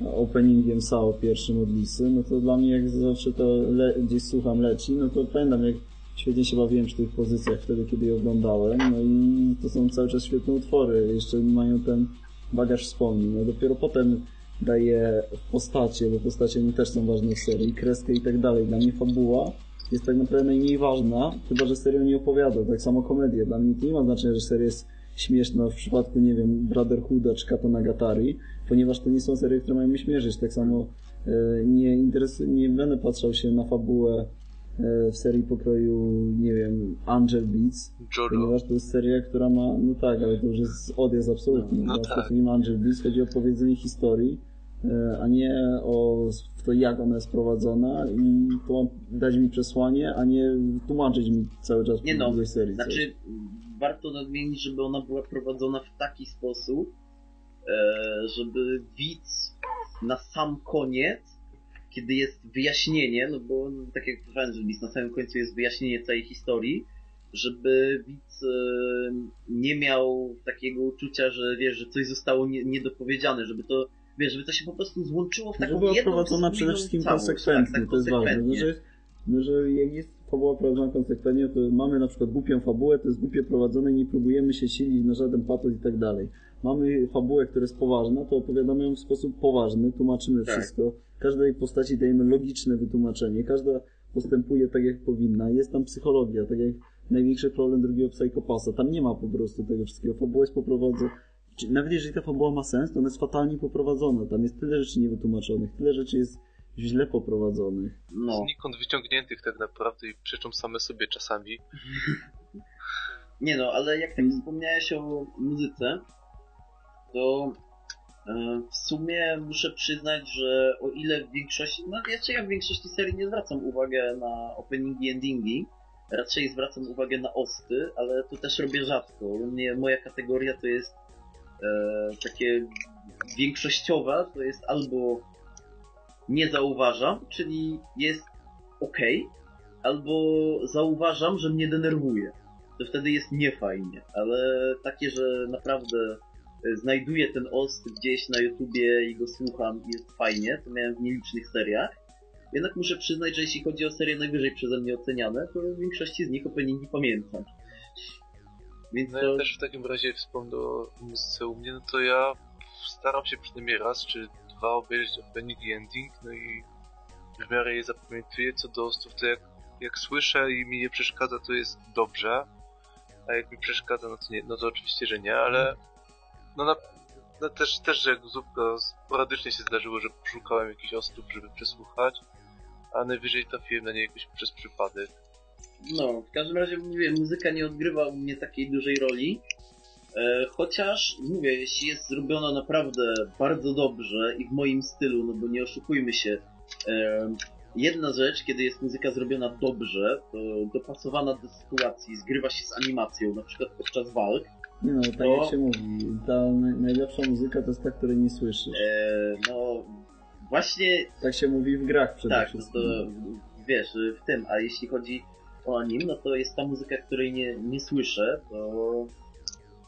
e, openingiem SAO pierwszym od Lisy, no to dla mnie jak zawsze to gdzieś słucham leci, no to pamiętam jak świetnie się bawiłem przy tych pozycjach wtedy, kiedy je oglądałem, no i to są cały czas świetne utwory, jeszcze mają ten bagaż wspomnień, no dopiero potem daje postacie, bo postacie mi też są ważne w serii, kreskę i tak dalej. Dla mnie fabuła jest tak naprawdę najmniej ważna, chyba że serio nie opowiada, tak samo komedia. Dla mnie to nie ma znaczenia, że seria jest śmieszna w przypadku, nie wiem, Brotherhooda czy Katanagatari, ponieważ to nie są serie, które mają mnie śmierzyć. Tak samo e, nie, interesu- nie będę patrzał się na fabułę w serii pokroju, nie wiem, Angel Beats, Jolo. ponieważ to jest seria, która ma, no tak, ale to już jest odjazd absolutny. No, no tak. film Angel Beats chodzi o powiedzenie historii, e, a nie o to, jak ona jest prowadzona i to dać mi przesłanie, a nie tłumaczyć mi cały czas Nie po no, długiej serii. coś. Znaczy, warto nadmienić, żeby ona była prowadzona w taki sposób, e, żeby widz na sam koniec, kiedy jest wyjaśnienie, no bo no, tak jak Beats, na samym końcu jest wyjaśnienie całej historii, żeby widz e, nie miał takiego uczucia, że wiesz, że coś zostało nie, niedopowiedziane, żeby to, wiesz, żeby to się po prostu złączyło w taką Żeby jedną prowadzona przede wszystkim całość, konsekwentnie, tak, tak, to jest ważne. No, że, no, że jak jest fabuła prowadzona konsekwentnie, to mamy na przykład głupią fabułę, to jest głupie prowadzone i nie próbujemy się silić na żaden patos i tak dalej. Mamy fabułę, która jest poważna, to opowiadamy ją w sposób poważny, tłumaczymy Tak. wszystko. Każdej postaci dajemy logiczne wytłumaczenie, każda postępuje tak jak powinna. Jest tam psychologia, tak jak największy problem drugiego psychopasa. Tam nie ma po prostu tego wszystkiego. Fabuła jest poprowadzona. Nawet jeżeli ta fabuła ma sens, to ona jest fatalnie poprowadzona. Tam jest tyle rzeczy niewytłumaczonych, tyle rzeczy jest źle poprowadzonych. No. Znikąd wyciągniętych tak naprawdę i przeczą same sobie czasami. Nie no, ale jak tak wspomniałeś o muzyce, to e, w sumie muszę przyznać, że o ile w większości, no ja w większości serii nie zwracam uwagi na openingi, endingi, raczej zwracam uwagę na osty, ale to też robię rzadko. U mnie moja kategoria to jest e, takie większościowa, to jest albo nie zauważam, czyli jest ok, albo zauważam, że mnie denerwuje to wtedy jest niefajnie, ale takie, że naprawdę znajduję ten ost gdzieś na YouTubie i go słucham i jest fajnie, to miałem w nielicznych seriach. Jednak muszę przyznać, że jeśli chodzi o serie najwyżej przeze mnie oceniane, to w większości z nich openingi pamiętam. Więc No to... ja też w takim razie wspomnę o muzyce u mnie, no to ja staram się przynajmniej raz czy dwa obejrzeć opening i ending, no i w miarę je zapamiętuję. Co do ostów, to jak, jak słyszę i mi nie przeszkadza, to jest dobrze, a jak mi przeszkadza, no to nie, no to oczywiście, że nie, ale no na, no też, też, jak zupka sporadycznie się zdarzyło, że szukałem jakichś ostów, żeby przesłuchać, a najwyżej trafiłem na nie jakoś przez przypadek. No, w każdym razie mówię, muzyka nie odgrywa u mnie takiej dużej roli. E, chociaż, mówię, jeśli jest zrobiona naprawdę bardzo dobrze i w moim stylu, no bo nie oszukujmy się, e, jedna rzecz, kiedy jest muzyka zrobiona dobrze, to dopasowana do sytuacji, zgrywa się z animacją, na przykład podczas walk, Nie no, tak To- jak się mówi, ta naj- najlepsza muzyka to jest ta, której nie słyszysz. e, no właśnie Tak się mówi w grach przede tak, no wszystkim. to wiesz, w tym, a jeśli chodzi o anim, no to jest ta muzyka, której nie, nie słyszę, to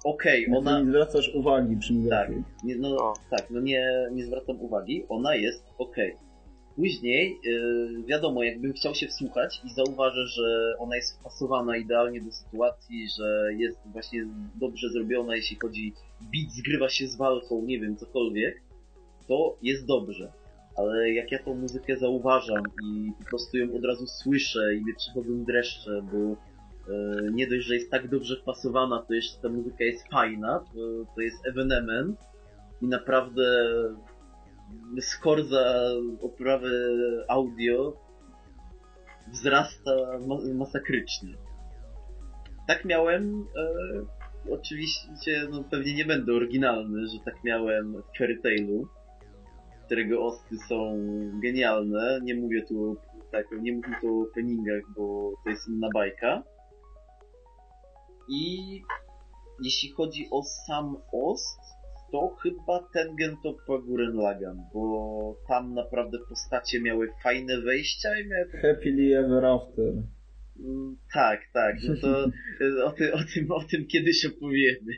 okej, Na ona... nie zwracasz uwagi przy Tak, nie, no O. tak, no nie, nie zwracam uwagi, ona jest okej. Później, yy, wiadomo, jakbym chciał się wsłuchać i zauważę, że ona jest wpasowana idealnie do sytuacji, że jest właśnie dobrze zrobiona, jeśli chodzi, beat zgrywa się z walką, nie wiem, cokolwiek, to jest dobrze. Ale jak ja tą muzykę zauważam i po prostu ją od razu słyszę i mnie przychodzą dreszcze, bo e, nie dość, że jest tak dobrze wpasowana, to jeszcze ta muzyka jest fajna, to, to jest evenement i naprawdę skor za oprawę audio wzrasta ma- masakrycznie. Tak miałem, e, oczywiście, no pewnie nie będę oryginalny, że tak miałem w Fairy Tailu, którego osty są genialne. Nie mówię tu tak, nie mówię tu o openingach, bo to jest inna bajka. I jeśli chodzi o sam ost, to chyba Tengen Toppa Guren Lagan, bo tam naprawdę postacie miały fajne wejścia i miały Happily ever after. Mm, Tak, tak, no to o, ty, o, tym, o tym kiedyś opowiemy.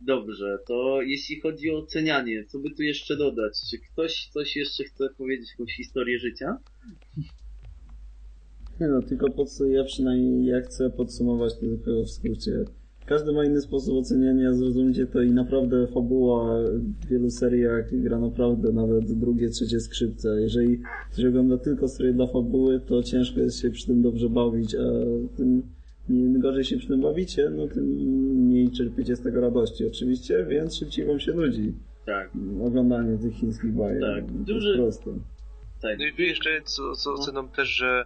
Dobrze, to jeśli chodzi o ocenianie, co by tu jeszcze dodać? Czy ktoś coś jeszcze chce powiedzieć, jakąś historię życia? Nie no, tylko pods- ja przynajmniej ja chcę podsumować to tylko w skrócie. Każdy ma inny sposób oceniania, zrozumcie to i naprawdę fabuła w wielu seriach gra naprawdę nawet drugie, trzecie skrzypce. Jeżeli ktoś ogląda tylko serię dla fabuły, to ciężko jest się przy tym dobrze bawić, a tym im gorzej się przy tym bawicie, no tym mniej czerpiecie z tego radości oczywiście, więc szybciej wam się nudzi Tak, oglądanie tych chińskich bajek. Tak, To duży- proste. tak. No i jeszcze co, co oceną też, że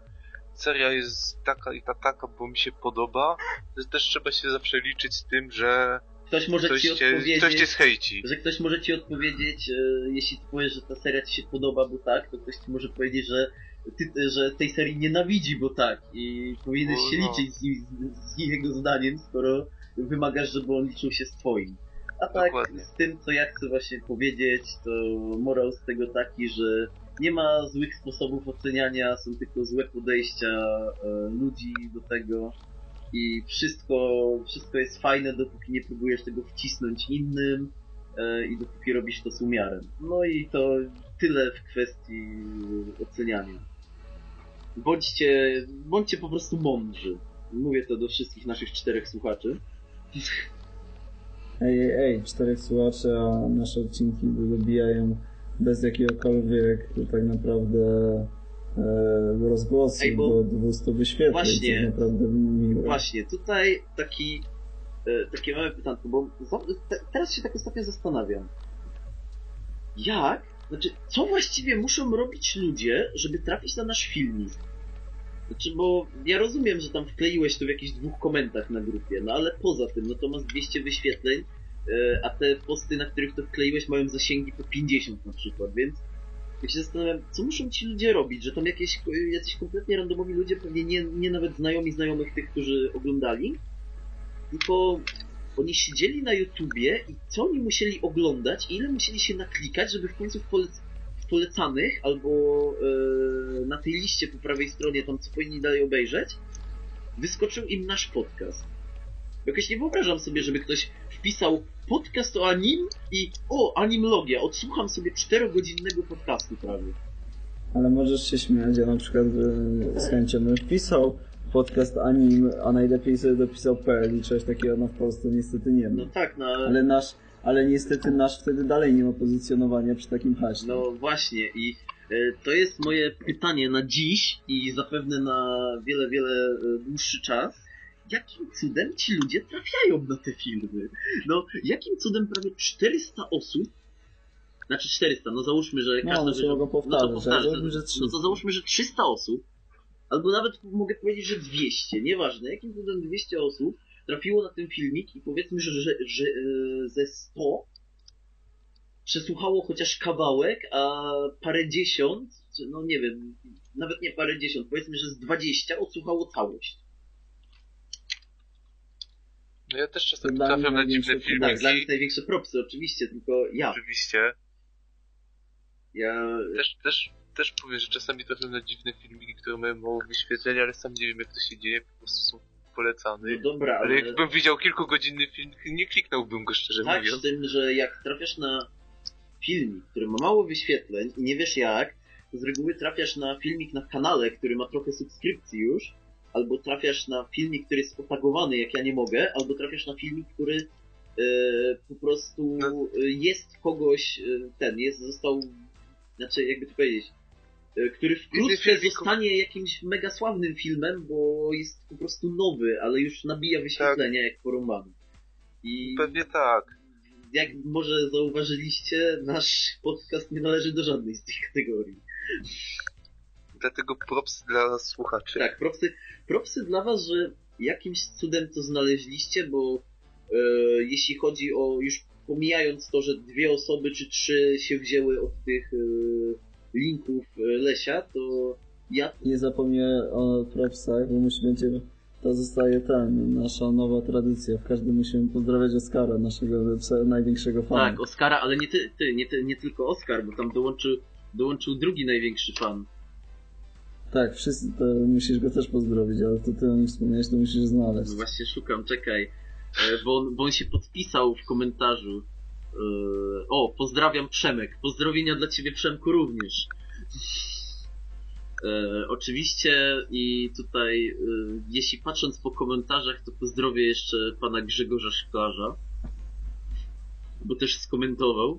seria jest taka i ta taka, bo mi się podoba, że też trzeba się zawsze liczyć z tym, że Ktoś może ktoś ci odpowiedzieć, ktoś cię zhejci. że ktoś może ci odpowiedzieć, e, jeśli ty powiesz, że ta seria ci się podoba, bo tak, to ktoś ci może powiedzieć, że ty, że tej serii nienawidzi, bo tak i powinieneś No, się no. liczyć z, nim- z, z jego zdaniem, skoro wymagasz, żeby on liczył się z twoim. A tak, Dokładnie. z tym, co ja chcę właśnie powiedzieć, to morał z tego taki, że nie ma złych sposobów oceniania, są tylko złe podejścia e, ludzi do tego i wszystko, wszystko jest fajne, dopóki nie próbujesz tego wcisnąć innym e, i dopóki robisz to z umiarem. No i to tyle w kwestii oceniania. Bądźcie, bądźcie po prostu mądrzy. Mówię to do wszystkich naszych czterech słuchaczy. Ej, ej, czterech słuchaczy, a nasze odcinki dobijają bez jakiegokolwiek tak naprawdę e, rozgłosu Ej, bo- do 200 wyświetleń, Właśnie. jest naprawdę miłe. Właśnie, tutaj taki, e, takie małe pytanko, bo te, teraz się tak ostatnio zastanawiam. Jak? Znaczy, co właściwie muszą robić ludzie, żeby trafić na nasz filmik? Znaczy, bo ja rozumiem, że tam wkleiłeś to w jakichś dwóch komentach na grupie, no ale poza tym, no to masz 200 wyświetleń, a te posty, na których to wkleiłeś, mają zasięgi po 50 na przykład, więc ja się zastanawiam, co muszą ci ludzie robić, że tam jakieś, jacyś kompletnie randomowi ludzie, pewnie nie, nie nawet znajomi znajomych tych, którzy oglądali, tylko oni siedzieli na YouTubie i co oni musieli oglądać i ile musieli się naklikać, żeby w końcu w, polec w polecanych albo e, na tej liście po prawej stronie, tam co powinni dalej obejrzeć, wyskoczył im nasz podcast. Jakoś nie wyobrażam sobie, żeby ktoś wpisał podcast o anim i o, animlogia, odsłucham sobie czterogodzinnego podcastu prawie. Ale możesz się śmiać, ja na przykład e, z chęcią bym wpisał podcast anim, a najlepiej sobie dopisał PL i czegoś takiego no w Polsce niestety nie ma. No tak, no ale... Ale nasz, ale niestety nasz wtedy dalej nie ma pozycjonowania przy takim haście. No właśnie i e, to jest moje pytanie na dziś i zapewne na wiele, wiele e, dłuższy czas. Jakim cudem ci ludzie trafiają na te filmy? No, jakim cudem prawie 400 osób, znaczy 400, no załóżmy, że No, każda one się mogą no to ale powtarzać, załóżmy, że no 300. to załóżmy, że 300 osób, albo nawet mogę powiedzieć, że 200, nieważne, jakim cudem 200 osób trafiło na ten filmik i powiedzmy, że, że, że e, ze 100 przesłuchało chociaż kawałek, a parę dziesiąt, no nie wiem, nawet nie parę dziesiąt, powiedzmy, że z 20 odsłuchało całość. No ja też czasem dla mnie trafiam na dziwne największy Tak, dla nich największe propsy oczywiście, tylko ja, Oczywiście. ja, Też, też też powiem, że czasami trafiam na dziwne filmiki, które mają mało wyświetlenia, ale sam nie wiem jak to się dzieje, po prostu są polecane. No dobra, ale ale... jakbym widział kilkugodzinny film, nie kliknąłbym go szczerze Tak, z mówiąc. tym, że jak trafiasz na filmik, który ma mało wyświetleń i nie wiesz jak, to z reguły trafiasz na filmik na kanale, który ma trochę subskrypcji już, albo trafiasz na filmik, który jest otagowany, jak ja nie mogę, albo trafiasz na filmik, który e, po prostu No. e, jest kogoś, e, ten, jest, został, znaczy jakby to powiedzieć, który wkrótce zostanie jakimś mega sławnym filmem, bo jest po prostu nowy, ale już nabija wyświetlenia jak porąbany. I Pewnie tak. jak może zauważyliście, nasz podcast nie należy do żadnej z tych kategorii. Dlatego props dla słuchaczy. Tak, propsy, propsy dla was, że jakimś cudem to znaleźliście, bo e, jeśli chodzi o, już pomijając to, że dwie osoby czy trzy się wzięły od tych e, linków e, Lesia, to ja Nie zapomnę o propsach, bo musi będzie, to zostaje ten, nasza nowa tradycja. W każdym musimy pozdrawiać Oskara, naszego największego fana. tak, Oskara, ale nie ty, ty nie, ty, nie tylko Oskar, bo tam dołączył, dołączył drugi największy fan. Tak, wszyscy to musisz go też pozdrowić, ale to ty o nim wspomniałeś, to musisz znaleźć. No właśnie szukam, czekaj. E, Bo on, bo on się podpisał w komentarzu. E, O, pozdrawiam Przemek. Pozdrowienia dla ciebie Przemku również. E, oczywiście i tutaj, e, jeśli patrząc po komentarzach, to pozdrowię jeszcze pana Grzegorza Szklarza, bo też skomentował.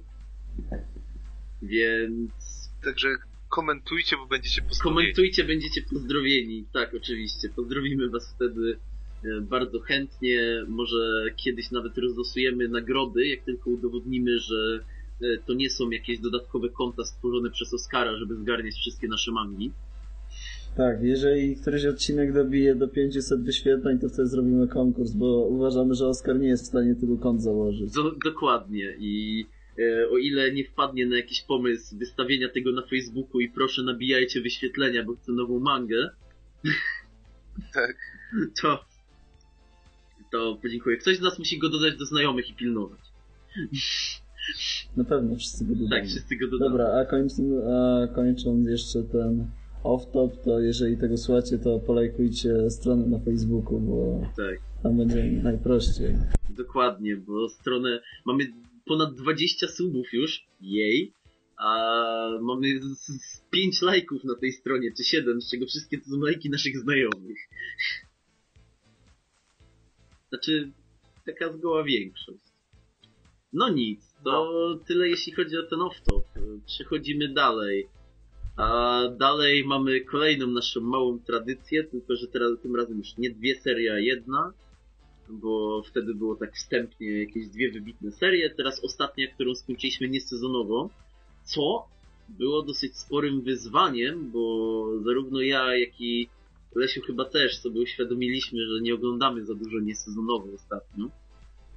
Więc Także komentujcie, bo będziecie postawieni. Komentujcie, będziecie pozdrowieni. Tak, oczywiście. Pozdrowimy was wtedy e, bardzo chętnie. Może kiedyś nawet rozlosujemy nagrody, jak tylko udowodnimy, że e, to nie są jakieś dodatkowe konta stworzone przez Oscara, żeby zgarniać wszystkie nasze mangi. Tak, jeżeli któryś odcinek dobije do 500 wyświetleń, to wtedy zrobimy konkurs, bo uważamy, że Oskar nie jest w stanie tylu kont założyć. Do, dokładnie. I o ile nie wpadnie na jakiś pomysł wystawienia tego na Facebooku i proszę nabijajcie wyświetlenia, bo chcę nową mangę. Tak. To, to podziękuję. Ktoś z nas musi go dodać do znajomych i pilnować. Na pewno wszyscy go Tak, dodamy. wszyscy go dodamy. Dobra, a, końc, a kończąc jeszcze ten off-top, to jeżeli tego słuchacie, to polajkujcie stronę na Facebooku, bo Tak, tam będzie najprościej. dokładnie, bo stronę mamy ponad 20 subów już, jej, a mamy z, z 5 lajków na tej stronie, czy 7, z czego wszystkie to są lajki naszych znajomych. Znaczy, taka zgoła większość. No nic, to tyle jeśli chodzi o ten off-top. Przechodzimy dalej. A dalej mamy kolejną naszą małą tradycję, tylko że teraz tym razem już nie dwie serie, a jedna bo wtedy było tak wstępnie jakieś dwie wybitne serie. Teraz ostatnia, którą skończyliśmy niesezonowo, co było dosyć sporym wyzwaniem, bo zarówno ja, jak i Lesiu chyba też sobie uświadomiliśmy, że nie oglądamy za dużo niesezonowo ostatnio.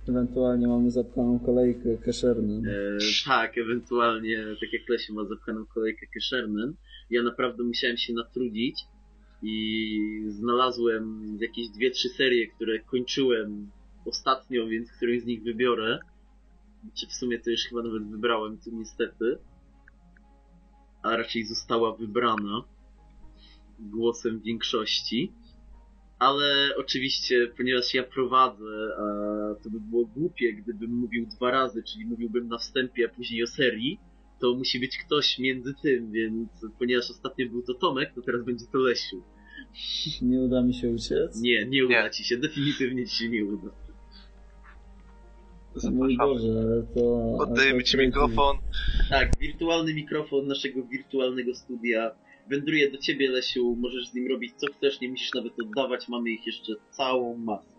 Ewentualnie mamy zapchaną kolejkę Keshernem. E, tak, ewentualnie, tak jak Lesiu ma zapchaną kolejkę Keshernen, ja naprawdę musiałem się natrudzić i znalazłem jakieś dwie, trzy serie, które kończyłem ostatnio, więc którąś z nich wybiorę. Czy w sumie to już chyba nawet wybrałem, tu niestety. A raczej została wybrana głosem większości. Ale oczywiście, ponieważ ja prowadzę, a to by było głupie, gdybym mówił dwa razy, czyli mówiłbym na wstępie, a później o serii, to musi być ktoś między tym, więc ponieważ ostatnio był to Tomek, to teraz będzie to Lesiu. Nie uda mi się uciec? Nie, nie uda Nie. ci się, definitywnie ci się nie uda. Mój. Boże, ale to... Oddajemy ci mikrofon. Tak, wirtualny mikrofon naszego wirtualnego studia wędruje do ciebie, Lesiu, możesz z nim robić co chcesz, nie musisz nawet oddawać, mamy ich jeszcze całą masę.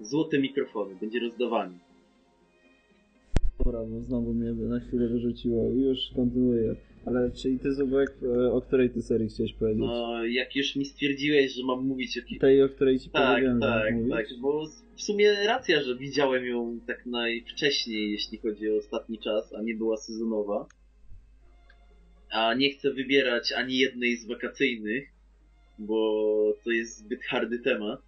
Złote mikrofony, będzie rozdawanie. Dobra, bo znowu mnie na chwilę wyrzuciło. Już kontynuuję. Ale czyli ty, Zubek, e, o której ty serii chciałeś powiedzieć? No, jak już mi stwierdziłeś, że mam mówić o ki- Tej, o której ci Tak, powiedziałem, tak, mówić? tak, bo w sumie racja, że widziałem ją tak najwcześniej, jeśli chodzi o ostatni czas, a nie była sezonowa. A nie chcę wybierać ani jednej z wakacyjnych, bo to jest zbyt hardy temat,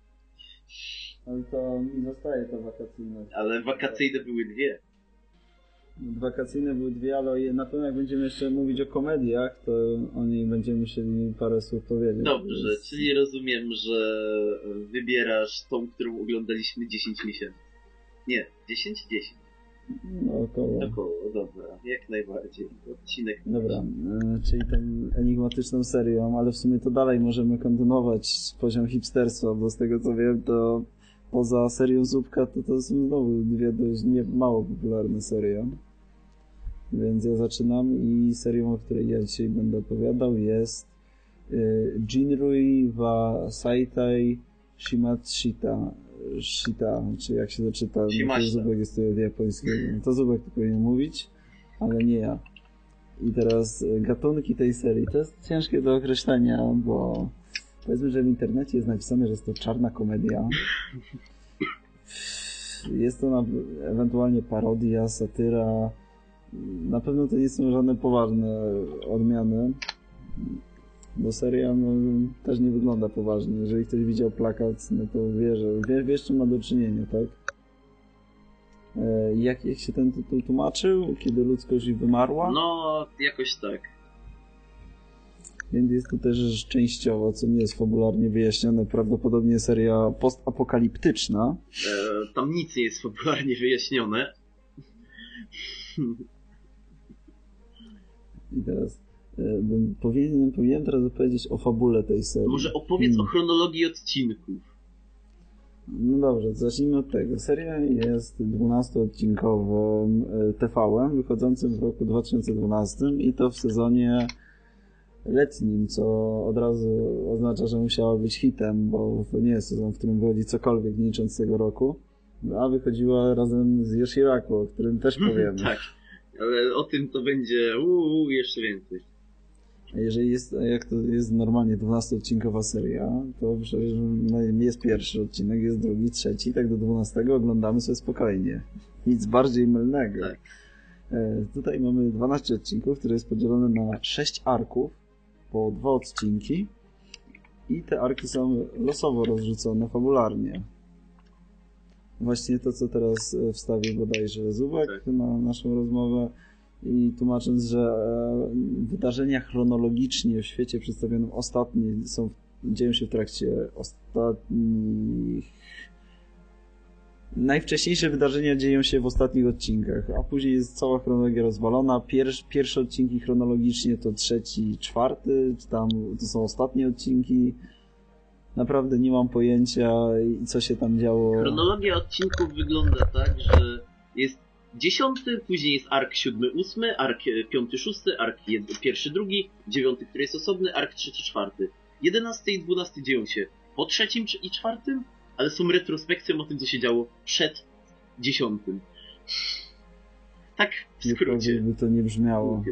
Ale to mi zostaje to wakacyjne. ale wakacyjne były dwie. Wakacyjne były dwie, ale na pewno jak będziemy jeszcze mówić o komediach, to o niej będziemy musieli parę słów powiedzieć. Dobrze, Więc- czyli rozumiem, że wybierasz tą, którą oglądaliśmy 10 miesięcy. Nie, 10? 10. No około. Około, dobra, jak najbardziej. Odcinek. Dobra, e, czyli tą enigmatyczną serią, ale w sumie to dalej możemy kontynuować poziom hipsterstwa, bo z tego co wiem, to poza serią Zupka, to to są znowu dwie dość nie, mało popularne serie. Więc ja zaczynam i serią, o której ja dzisiaj będę opowiadał jest y, Jinrui wa Saitai Shimatshita. Shita, czy jak się to czyta? No to. Zubek jest to od japońskiego. No To Zubek to powinien mówić, ale nie ja. I teraz y, gatunki tej serii. To jest ciężkie do określenia, bo powiedzmy, że w internecie jest napisane, że jest to czarna komedia. Jest to ewentualnie parodia, satyra. Na pewno to nie są żadne poważne odmiany. Bo seria no, też nie wygląda poważnie. Jeżeli ktoś widział plakat, no to wie, że wie, wie z czym ma do czynienia, tak? E, jak, jak się ten tytuł tłumaczył? Kiedy ludzkość wymarła? No, jakoś tak. Więc jest to też częściowo, co nie jest fabularnie wyjaśnione, prawdopodobnie seria postapokaliptyczna. E, tam nic nie jest popularnie wyjaśnione. I teraz e, bym, powinien, powinienem teraz opowiedzieć o fabule tej serii. Może opowiedz Hmm. o chronologii odcinków. No dobrze, zacznijmy od tego. Seria jest 12-odcinkowym e, TV-em wychodzącym w roku 2012 i to w sezonie letnim, co od razu oznacza, że musiała być hitem, bo to nie jest sezon, w którym wychodzi cokolwiek, nie licząc tego roku. A wychodziła razem z Yoshiraku, o którym też powiemy. tak. Ale o tym to będzie uuu, jeszcze więcej. A Jeżeli jest, jak to jest normalnie 12-odcinkowa seria, to przecież no, jest pierwszy odcinek, jest drugi, trzeci, tak do 12 oglądamy sobie spokojnie. Nic bardziej mylnego. Tak. E, tutaj mamy 12 odcinków, które jest podzielone na 6 arków, po dwa odcinki i te arki są losowo rozrzucone fabularnie. Właśnie to, co teraz e, wstawił bodajże Zubek Tak. na naszą rozmowę i tłumacząc, że e, wydarzenia chronologicznie w świecie przedstawionym ostatnie są, dzieją się w trakcie ostatnich Najwcześniejsze wydarzenia dzieją się w ostatnich odcinkach, a później jest cała chronologia rozwalona. Pierwsze, pierwsze odcinki chronologicznie to trzeci, czwarty, czy tam to są ostatnie odcinki. Naprawdę nie mam pojęcia, co się tam działo. Chronologia odcinków wygląda tak, że jest dziesiąty, później jest ark siódmy, ósmy, ark e, piąty, szósty, ark jed- pierwszy, drugi, dziewiąty, który jest osobny, ark trzeci, czwarty. Jedenasty i dwunasty dzieją się po trzecim i czwartym, ale są retrospekcją o tym, co się działo przed dziesiątym. Tak w skrócie. by to nie brzmiało.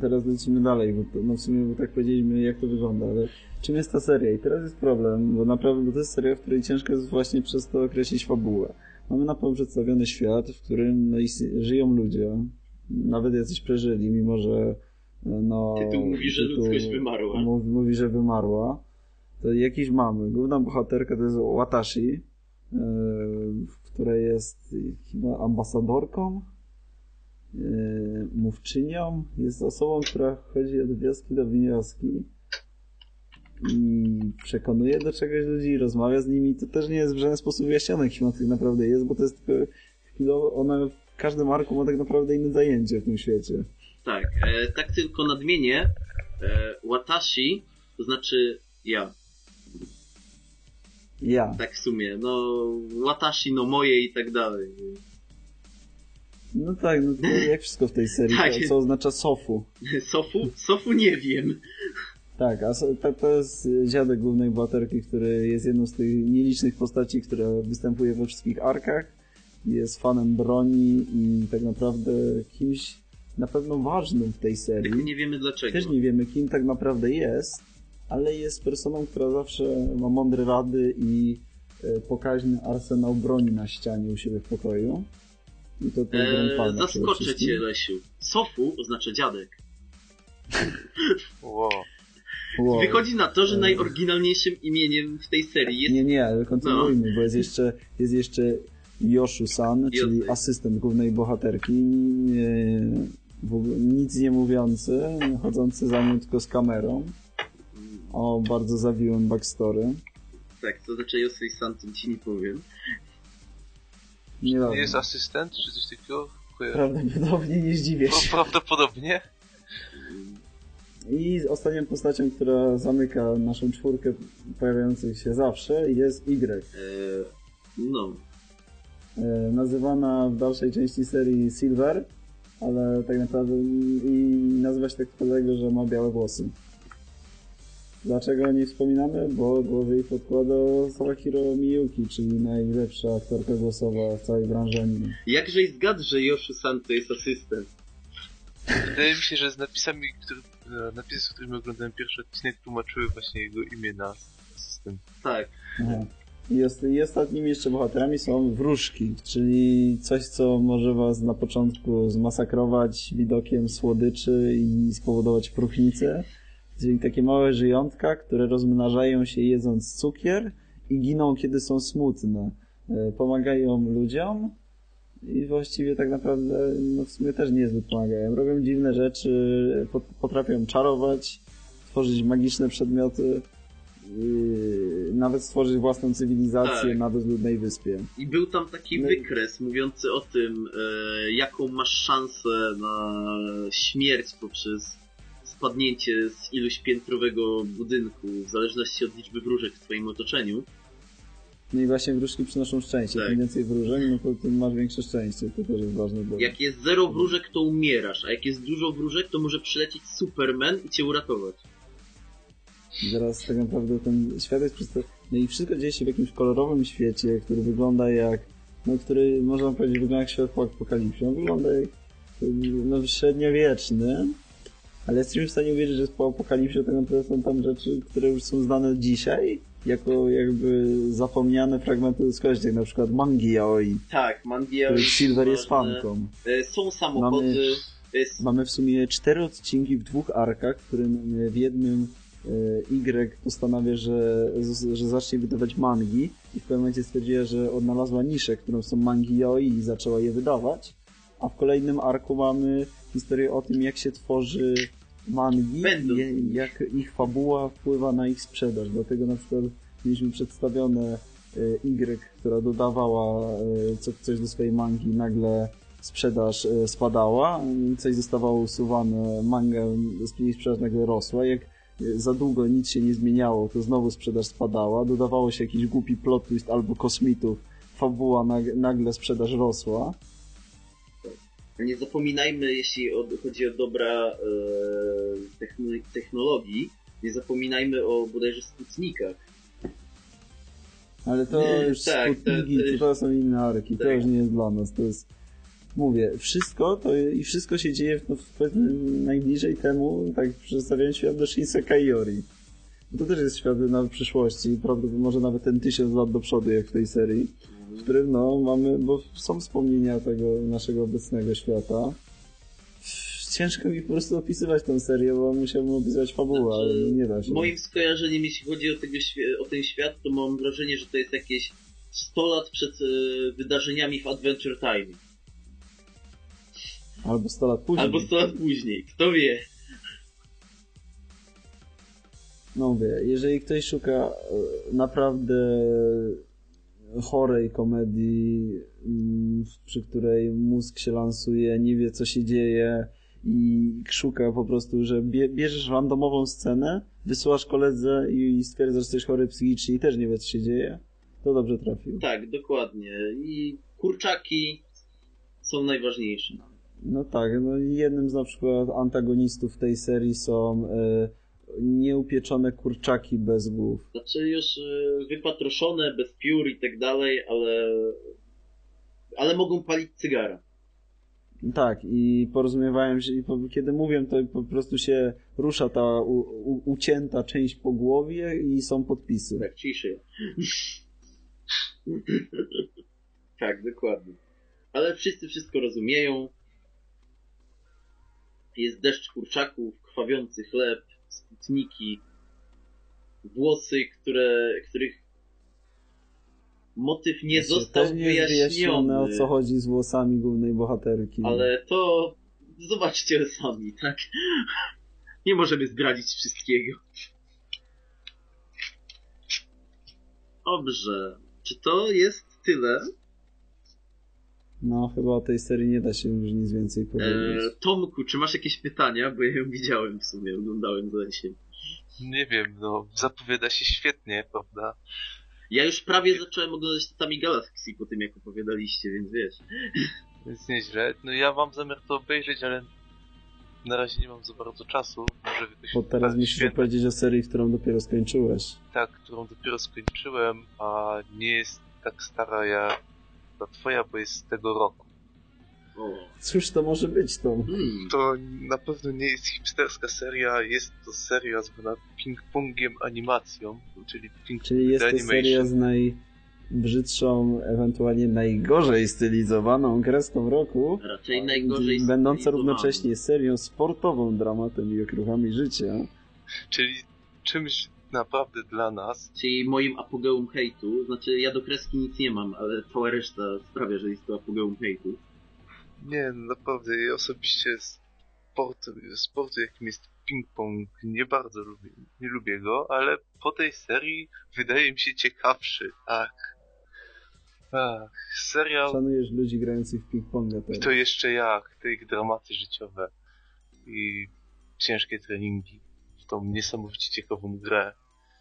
Teraz lecimy dalej, bo to, no w sumie bo tak powiedzieliśmy, jak to wygląda, ale czym jest ta seria? I teraz jest problem, bo naprawdę bo to jest seria, w której ciężko jest właśnie przez to określić fabułę. Mamy na pewno przedstawiony świat, w którym no, żyją ludzie, nawet jacyś przeżyli, mimo że no... Tytuł mówi, że ludzkość wymarła. Mówi, mówi, że wymarła. To jakiś mamy. Główna bohaterka to jest Watashi, yy, która jest chyba ambasadorką, yy, mówczynią. Jest osobą, która chodzi od wioski do wioski i przekonuje do czegoś ludzi, rozmawia z nimi. To też nie jest w żaden sposób wyjaśnione, kim ona tak naprawdę jest, bo to jest tylko chwilowo, ona w każdym arku ma tak naprawdę inne zajęcie w tym świecie. Tak, e, tak tylko nadmienię. E, watashi, to znaczy ja, Ja. tak w sumie. No, watashi, no moje i tak dalej. No tak, no to jak wszystko w tej serii, Tak. co oznacza sofu. Sofu? Sofu nie wiem. Tak, a to, to jest dziadek głównej bohaterki, który jest jedną z tych nielicznych postaci, która występuje we wszystkich arkach. Jest fanem broni i tak naprawdę kimś na pewno ważnym w tej serii. Tylko nie wiemy dlaczego. Też nie wiemy, kim tak naprawdę jest, ale jest personą, która zawsze ma mądre rady i e, pokaźny arsenał broni na ścianie u siebie w pokoju. I to ten E, grandfather przede zaskoczę cię, Lesiu. Sofu oznacza dziadek. Wow. Wow. Wychodzi na to, że E. najoryginalniejszym imieniem w tej serii jest... Nie, nie, ale kontynuujmy, bo jest jeszcze, jest jeszcze Yoshu-san, czyli asystent głównej bohaterki, nie, nic nie mówiący, chodzący za nią tylko z kamerą, o bardzo zawiłym backstory. Tak, to znaczy Yosei San, to ci nie powiem. Nie Nie jest asystent, czy coś takiego? Prawdopodobnie nie zdziwię się. prawdopodobnie. I ostatnią postacią, która zamyka naszą czwórkę pojawiających się zawsze jest Y. E, no, E, nazywana w dalszej części serii Silver, ale tak naprawdę i nazywa się tak dlatego, że ma białe włosy. Dlaczego o niej wspominamy? Bo głos jej podkłada Sawahiro Miyuki, czyli najlepsza aktorka głosowa w całej branży anime. jakżeś zgadł, że Yoshu San to jest asystent? Wydaje mi się, że z napisami, który, e, napisy, z którymi oglądałem pierwszy odcinek, tłumaczyły właśnie jego imię na asystent. Tak. Aha. Ost- I ostatnimi jeszcze bohaterami są wróżki, czyli coś, co może was na początku zmasakrować widokiem słodyczy i spowodować próchnicę. Czyli takie małe żyjątka, które rozmnażają się jedząc cukier i giną, kiedy są smutne. E, Pomagają ludziom i właściwie tak naprawdę no w sumie też niezbyt pomagają. Robią dziwne rzeczy, pot- potrafią czarować, tworzyć magiczne przedmioty. Nawet stworzyć własną cywilizację Tak. na bezludnej wyspie. I był tam taki No wykres mówiący o tym, e, jaką masz szansę na śmierć poprzez spadnięcie z iluś piętrowego budynku, w zależności od liczby wróżek w twoim otoczeniu. No i właśnie wróżki przynoszą szczęście. Tak. Im więcej wróżek, no to tym masz większe szczęście. To też jest ważne. Bo... Jak jest zero wróżek, to umierasz, a jak jest dużo wróżek, to może przylecieć Superman i cię uratować. I teraz tak naprawdę ten świat jest przez to... No i wszystko dzieje się w jakimś kolorowym świecie, który wygląda jak... No, który można powiedzieć wygląda jak świat po apokalipsie. On wygląda jak no, średniowieczny, ale jesteśmy w stanie uwierzyć, że po apokalipsie tak naprawdę są tam rzeczy, które już są znane dzisiaj, jako jakby zapomniane fragmenty ludzkości, na przykład mangi yaoi, Tak, Mangia których Silver jest fanką. E, Są samochody, jest Mamy w sumie cztery odcinki w dwóch arkach, w którym w jednym e, Y postanawia, że, że zacznie wydawać mangi i w pewnym momencie stwierdziła, że odnalazła niszę, którą są mangi yaoi i zaczęła je wydawać. A w kolejnym arku mamy historię o tym, jak się tworzy mangi Będą. jak ich fabuła wpływa na ich sprzedaż. Dlatego na przykład mieliśmy przedstawione e, Y, która dodawała co, coś do swojej mangi, nagle sprzedaż e, spadała, coś zostawało usuwane, manga, jej sprzedaż nagle rosła. Jak za długo nic się nie zmieniało, to znowu sprzedaż spadała, dodawało się jakiś głupi plot twist albo kosmitów, fabuła, nag- nagle sprzedaż rosła. Nie zapominajmy, jeśli chodzi o dobra e, techno- technologii, nie zapominajmy o bodajże Sputnikach. Ale to Nie, już tak, to- Sputniki, to to, to są inne arki, to tak. już nie jest dla nas, to jest... Mówię, wszystko to i wszystko się dzieje no, w, najbliżej temu, tak przedstawiając świat do Shinsekai Yori. To też jest świat na przyszłości, prawdopodobnie może nawet ten tysiąc lat do przodu, jak w tej serii, w którym no mamy, bo są wspomnienia tego naszego obecnego świata. Ciężko mi po prostu opisywać tę serię, bo musiałbym opisywać fabułę, ale Znaczy, nie da się. Moim skojarzeniem, jeśli chodzi o, tego, o ten świat, to mam wrażenie, że to jest jakieś 100 lat przed e, wydarzeniami w Adventure Time. Albo 100 lat później. Albo 100 lat później, kto wie. No mówię, jeżeli ktoś szuka e, naprawdę chorej komedii, mm, przy której mózg się lansuje, nie wie co się dzieje i szuka po prostu, że bie, bierzesz randomową scenę, wysyłasz koledze i stwierdzasz, że jesteś chory psychicznie i też nie wie co się dzieje, to dobrze trafił. Tak, dokładnie. I kurczaki są najważniejsze. No tak, no i jednym z na przykład antagonistów tej serii są e, nieupieczone kurczaki bez głów. Znaczy już e, wypatroszone, bez piór i tak dalej, ale... Ale mogą palić cygara. Tak, i porozumiewają się, i kiedy mówią, to po prostu się rusza ta u, u, ucięta część po głowie i są podpisy. Tak, ciszy. tak, dokładnie. Ale wszyscy wszystko rozumieją. Jest deszcz kurczaków, krwawiący chleb, sputniki, włosy, które, których motyw nie Jeszcze został wyjaśnione, o wyjaśniony. co chodzi z włosami głównej bohaterki. Ale to zobaczcie sami, tak? Nie możemy zdradzić wszystkiego. Dobrze. Czy to jest tyle? No, chyba o tej serii nie da się już nic więcej powiedzieć. E, Tomku, czy masz jakieś pytania? Bo ja ją widziałem w sumie, oglądałem za się. Nie wiem, no, zapowiada się świetnie, prawda? Ja już prawie zacząłem oglądać Tatami Galaxy po tym, jak opowiadaliście, więc wiesz. Więc nieźle. No ja mam zamiar to obejrzeć, ale na razie nie mam za bardzo czasu. Może jakoś Bo teraz tak, musisz świetnie. opowiedzieć o serii, którą dopiero skończyłeś. Tak, którą dopiero skończyłem, a nie jest tak stara jak ta twoja, bo jest z tego roku. Cóż to może być to? Hmm. To na pewno nie jest hipsterska seria, jest to seria zwana ping-pongiem animacją, czyli ping Czyli jest to Animation. seria z najbrzydszą, ewentualnie najgorzej stylizowaną kreską roku. Raczej najgorzej Będąca równocześnie serią sportową, dramatem i okruchami życia. czyli czymś naprawdę dla nas. Czyli moim apogeum hejtu, znaczy ja do kreski nic nie mam, ale cała reszta sprawia, że jest to apogeum hejtu. Nie, naprawdę, ja osobiście sport, sportu jakim jest ping-pong nie bardzo lubię, nie lubię go, ale po tej serii wydaje mi się ciekawszy, tak. Ach, serial Szanujesz ludzi grających w ping-ponga I to jeszcze jak, te ich dramaty życiowe i ciężkie treningi tą niesamowicie ciekawą grę.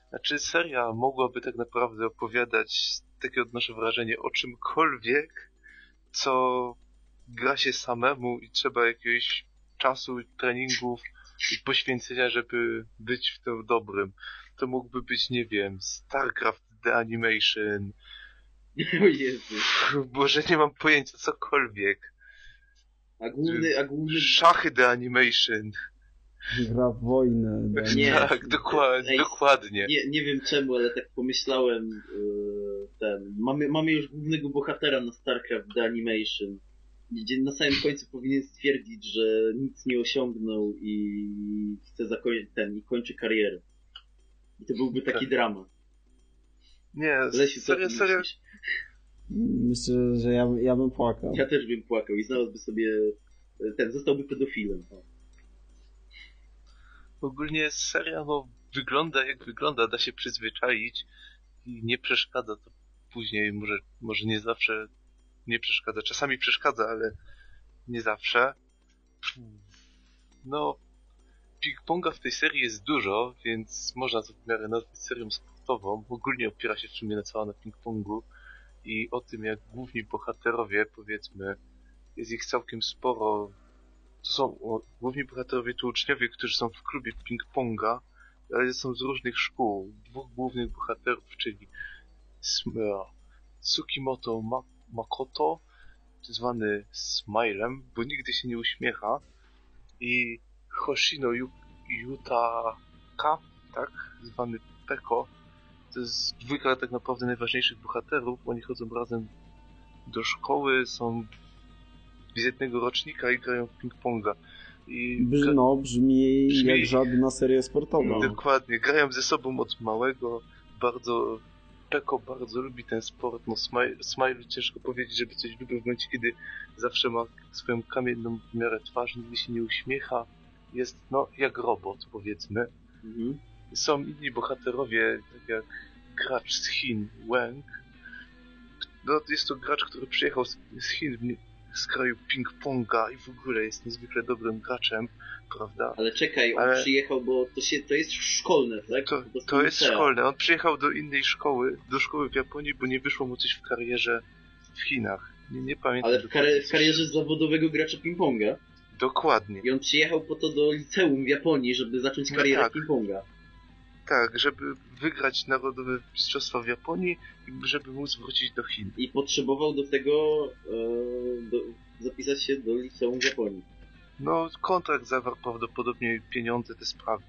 Znaczy seria mogłaby tak naprawdę opowiadać, takie odnoszę wrażenie, o czymkolwiek, co gra się samemu i trzeba jakiegoś czasu, treningów i poświęcenia, żeby być w tym dobrym. To mógłby być, nie wiem, StarCraft The Animation, O Jezu. Boże, nie mam pojęcia, cokolwiek. A główny, a główny... Szachy The Animation. Gra w wojnę. da- Nie. Tak, dokładnie, Ej, dokładnie. Nie, nie wiem czemu, ale tak pomyślałem, yy, ten, mamy, mamy już głównego bohatera na StarCraft The Animation, gdzie na samym końcu powinien stwierdzić, że nic nie osiągnął i chce zakończyć ten, i kończy karierę. I to byłby taki Tak. dramat. Nie, Lesiu, seria, myślisz? Myślę, że ja, ja bym płakał. Ja też bym płakał i znalazłby sobie, ten, zostałby pedofilem. O. ogólnie seria, no, wygląda jak wygląda, da się przyzwyczaić i nie przeszkadza to później, może, może nie zawsze nie przeszkadza, czasami przeszkadza, ale nie zawsze. No, ping-ponga w tej serii jest dużo, więc można to w miarę nazwać serią sportową. Ogólnie opiera się w sumie na cała na ping-pongu i o tym, jak główni bohaterowie, powiedzmy, jest ich całkiem sporo. To są o, główni bohaterowie to uczniowie, którzy są w klubie ping-ponga, ale są z różnych szkół. Dwóch głównych bohaterów, czyli Tsukimoto Ma- Makoto, zwany Smilem, bo nigdy się nie uśmiecha, i Hoshino Yu- Yutaka, tak, zwany Peko. To jest dwójka tak naprawdę najważniejszych bohaterów. Oni chodzą razem do szkoły, są z jednego rocznika i grają w ping-ponga. I Brzmi, no, brzmi, Brzmi- jak żadna seria sportowa. Dokładnie, grają ze sobą od małego, bardzo Peko bardzo lubi ten sport, no Smile, Smile ciężko powiedzieć, żeby coś lubił w momencie, kiedy zawsze ma swoją kamienną w miarę twarz, nigdy się nie uśmiecha, jest no jak robot powiedzmy. Mhm. Są inni bohaterowie, tak jak gracz z Chin, Wang. No, jest to gracz, który przyjechał z, z Chin, z kraju ping-ponga i w ogóle jest niezwykle dobrym graczem, prawda? Ale czekaj, on Ale- przyjechał, bo to, się, to jest szkolne, tak? To, to jest szkolne. On przyjechał do innej szkoły, do szkoły w Japonii, bo nie wyszło mu coś w karierze w Chinach. Nie, nie pamiętam. Ale w, kar- w karierze zawodowego gracza ping-ponga. Dokładnie. I on przyjechał po to do liceum w Japonii, żeby zacząć No karierę tak. ping-ponga. Tak, żeby wygrać narodowe mistrzostwa w Japonii i żeby móc wrócić do Chin. I potrzebował do tego e, do, zapisać się do liceum w Japonii. No, kontrakt zawarł prawdopodobnie pieniądze, te sprawy.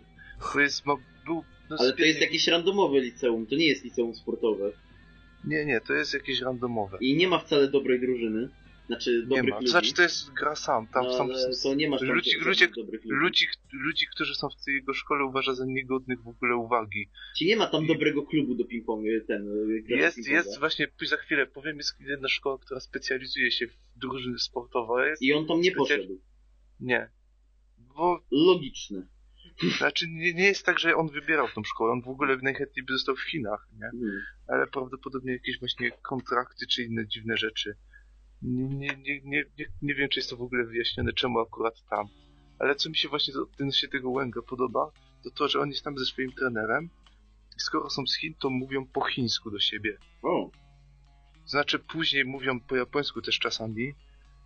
To jest, ma, był... No, Ale to jest jakieś randomowe liceum, to nie jest liceum sportowe. Nie, nie, to jest jakieś randomowe. I nie ma wcale dobrej drużyny. Znaczy, Nie ma. ludzi. To znaczy to jest gra sam. Tam no, są ale to nie masz tam ludzi, ludzie, ludzi. ludzi, ludzi, którzy są w tej jego szkole uważa za niegodnych w ogóle uwagi. Ci nie ma tam dobrego klubu do ping-pongu, ten... y, Jest, jest właśnie, za chwilę powiem, jest jedna szkoła, która specjalizuje się w drużyny sportowe. Jest, I on tam nie specjal- poszedł. Nie. Bo, Logiczne. znaczy nie, nie jest tak, że on wybierał tą szkołę, on w ogóle najchętniej by został w Chinach, nie? Hmm. Ale prawdopodobnie jakieś właśnie kontrakty czy inne dziwne rzeczy. Nie, nie, nie, nie, nie, wiem, czy jest to w ogóle wyjaśnione, czemu akurat tam. Ale co mi się właśnie odnośnie tego Łęga podoba, to to, że on jest tam ze swoim trenerem i skoro są z Chin, to mówią po chińsku do siebie. O, Znaczy później mówią po japońsku też czasami,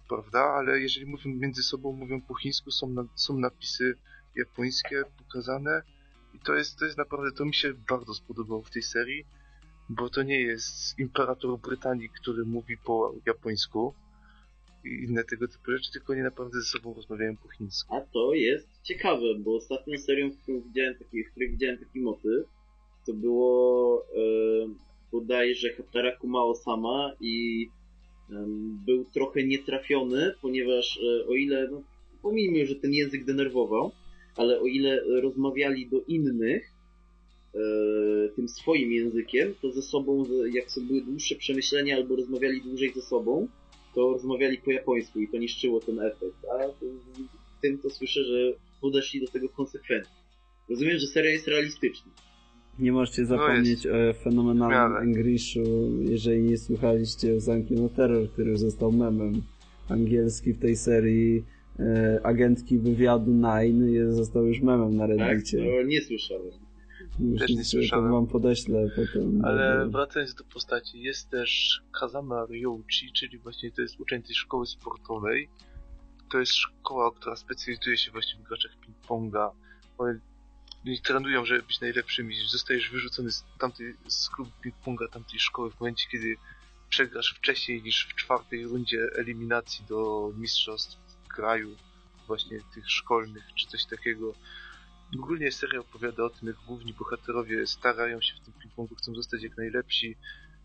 prawda? Ale jeżeli mówią między sobą, mówią po chińsku, są, na, są napisy japońskie pokazane i to jest, to jest naprawdę, to mi się bardzo spodobało w tej serii, bo to nie jest imperator Brytanii, który mówi po japońsku i inne tego typu rzeczy, tylko oni naprawdę ze sobą rozmawiają po chińsku. a to jest ciekawe, bo ostatnią serią, w której widziałem taki, w której widziałem taki motyw, to było e, bodajże Hataraku Mao-sama i em, był trochę nietrafiony, ponieważ e, o ile, no, pomijmy, że ten język denerwował, ale o ile rozmawiali do innych tym swoim językiem, to ze sobą, jak są były dłuższe przemyślenia albo rozmawiali dłużej ze sobą, to rozmawiali po japońsku i to niszczyło ten efekt. A tym to słyszę, że podeszli do tego konsekwentnie. Rozumiem, że seria jest realistyczna. Nie możecie zapomnieć o fenomenalnym. Englishu, jeżeli nie słuchaliście o Zamki no Terror, który został memem. Angielski w tej serii e, agentki wywiadu Nine jest, został już memem na Tak? Reddicie. No, nie słyszałem. Już Też nie słyszałem. wam podeślę potem. Ale wracając do postaci, jest też Kazama Ryouchi, czyli właśnie to jest uczeń tej szkoły sportowej. To jest szkoła, która specjalizuje się właśnie w graczach ping-ponga. Oni oni trenują, żeby być najlepszymi. Zostajesz wyrzucony z tamtej, z klubu ping-ponga tamtej szkoły w momencie, kiedy przegrasz wcześniej niż w czwartej rundzie eliminacji do mistrzostw kraju, właśnie tych szkolnych, czy coś takiego. Ogólnie seria opowiada o tym, jak główni bohaterowie starają się w tym ping-pongu, chcą zostać jak najlepsi.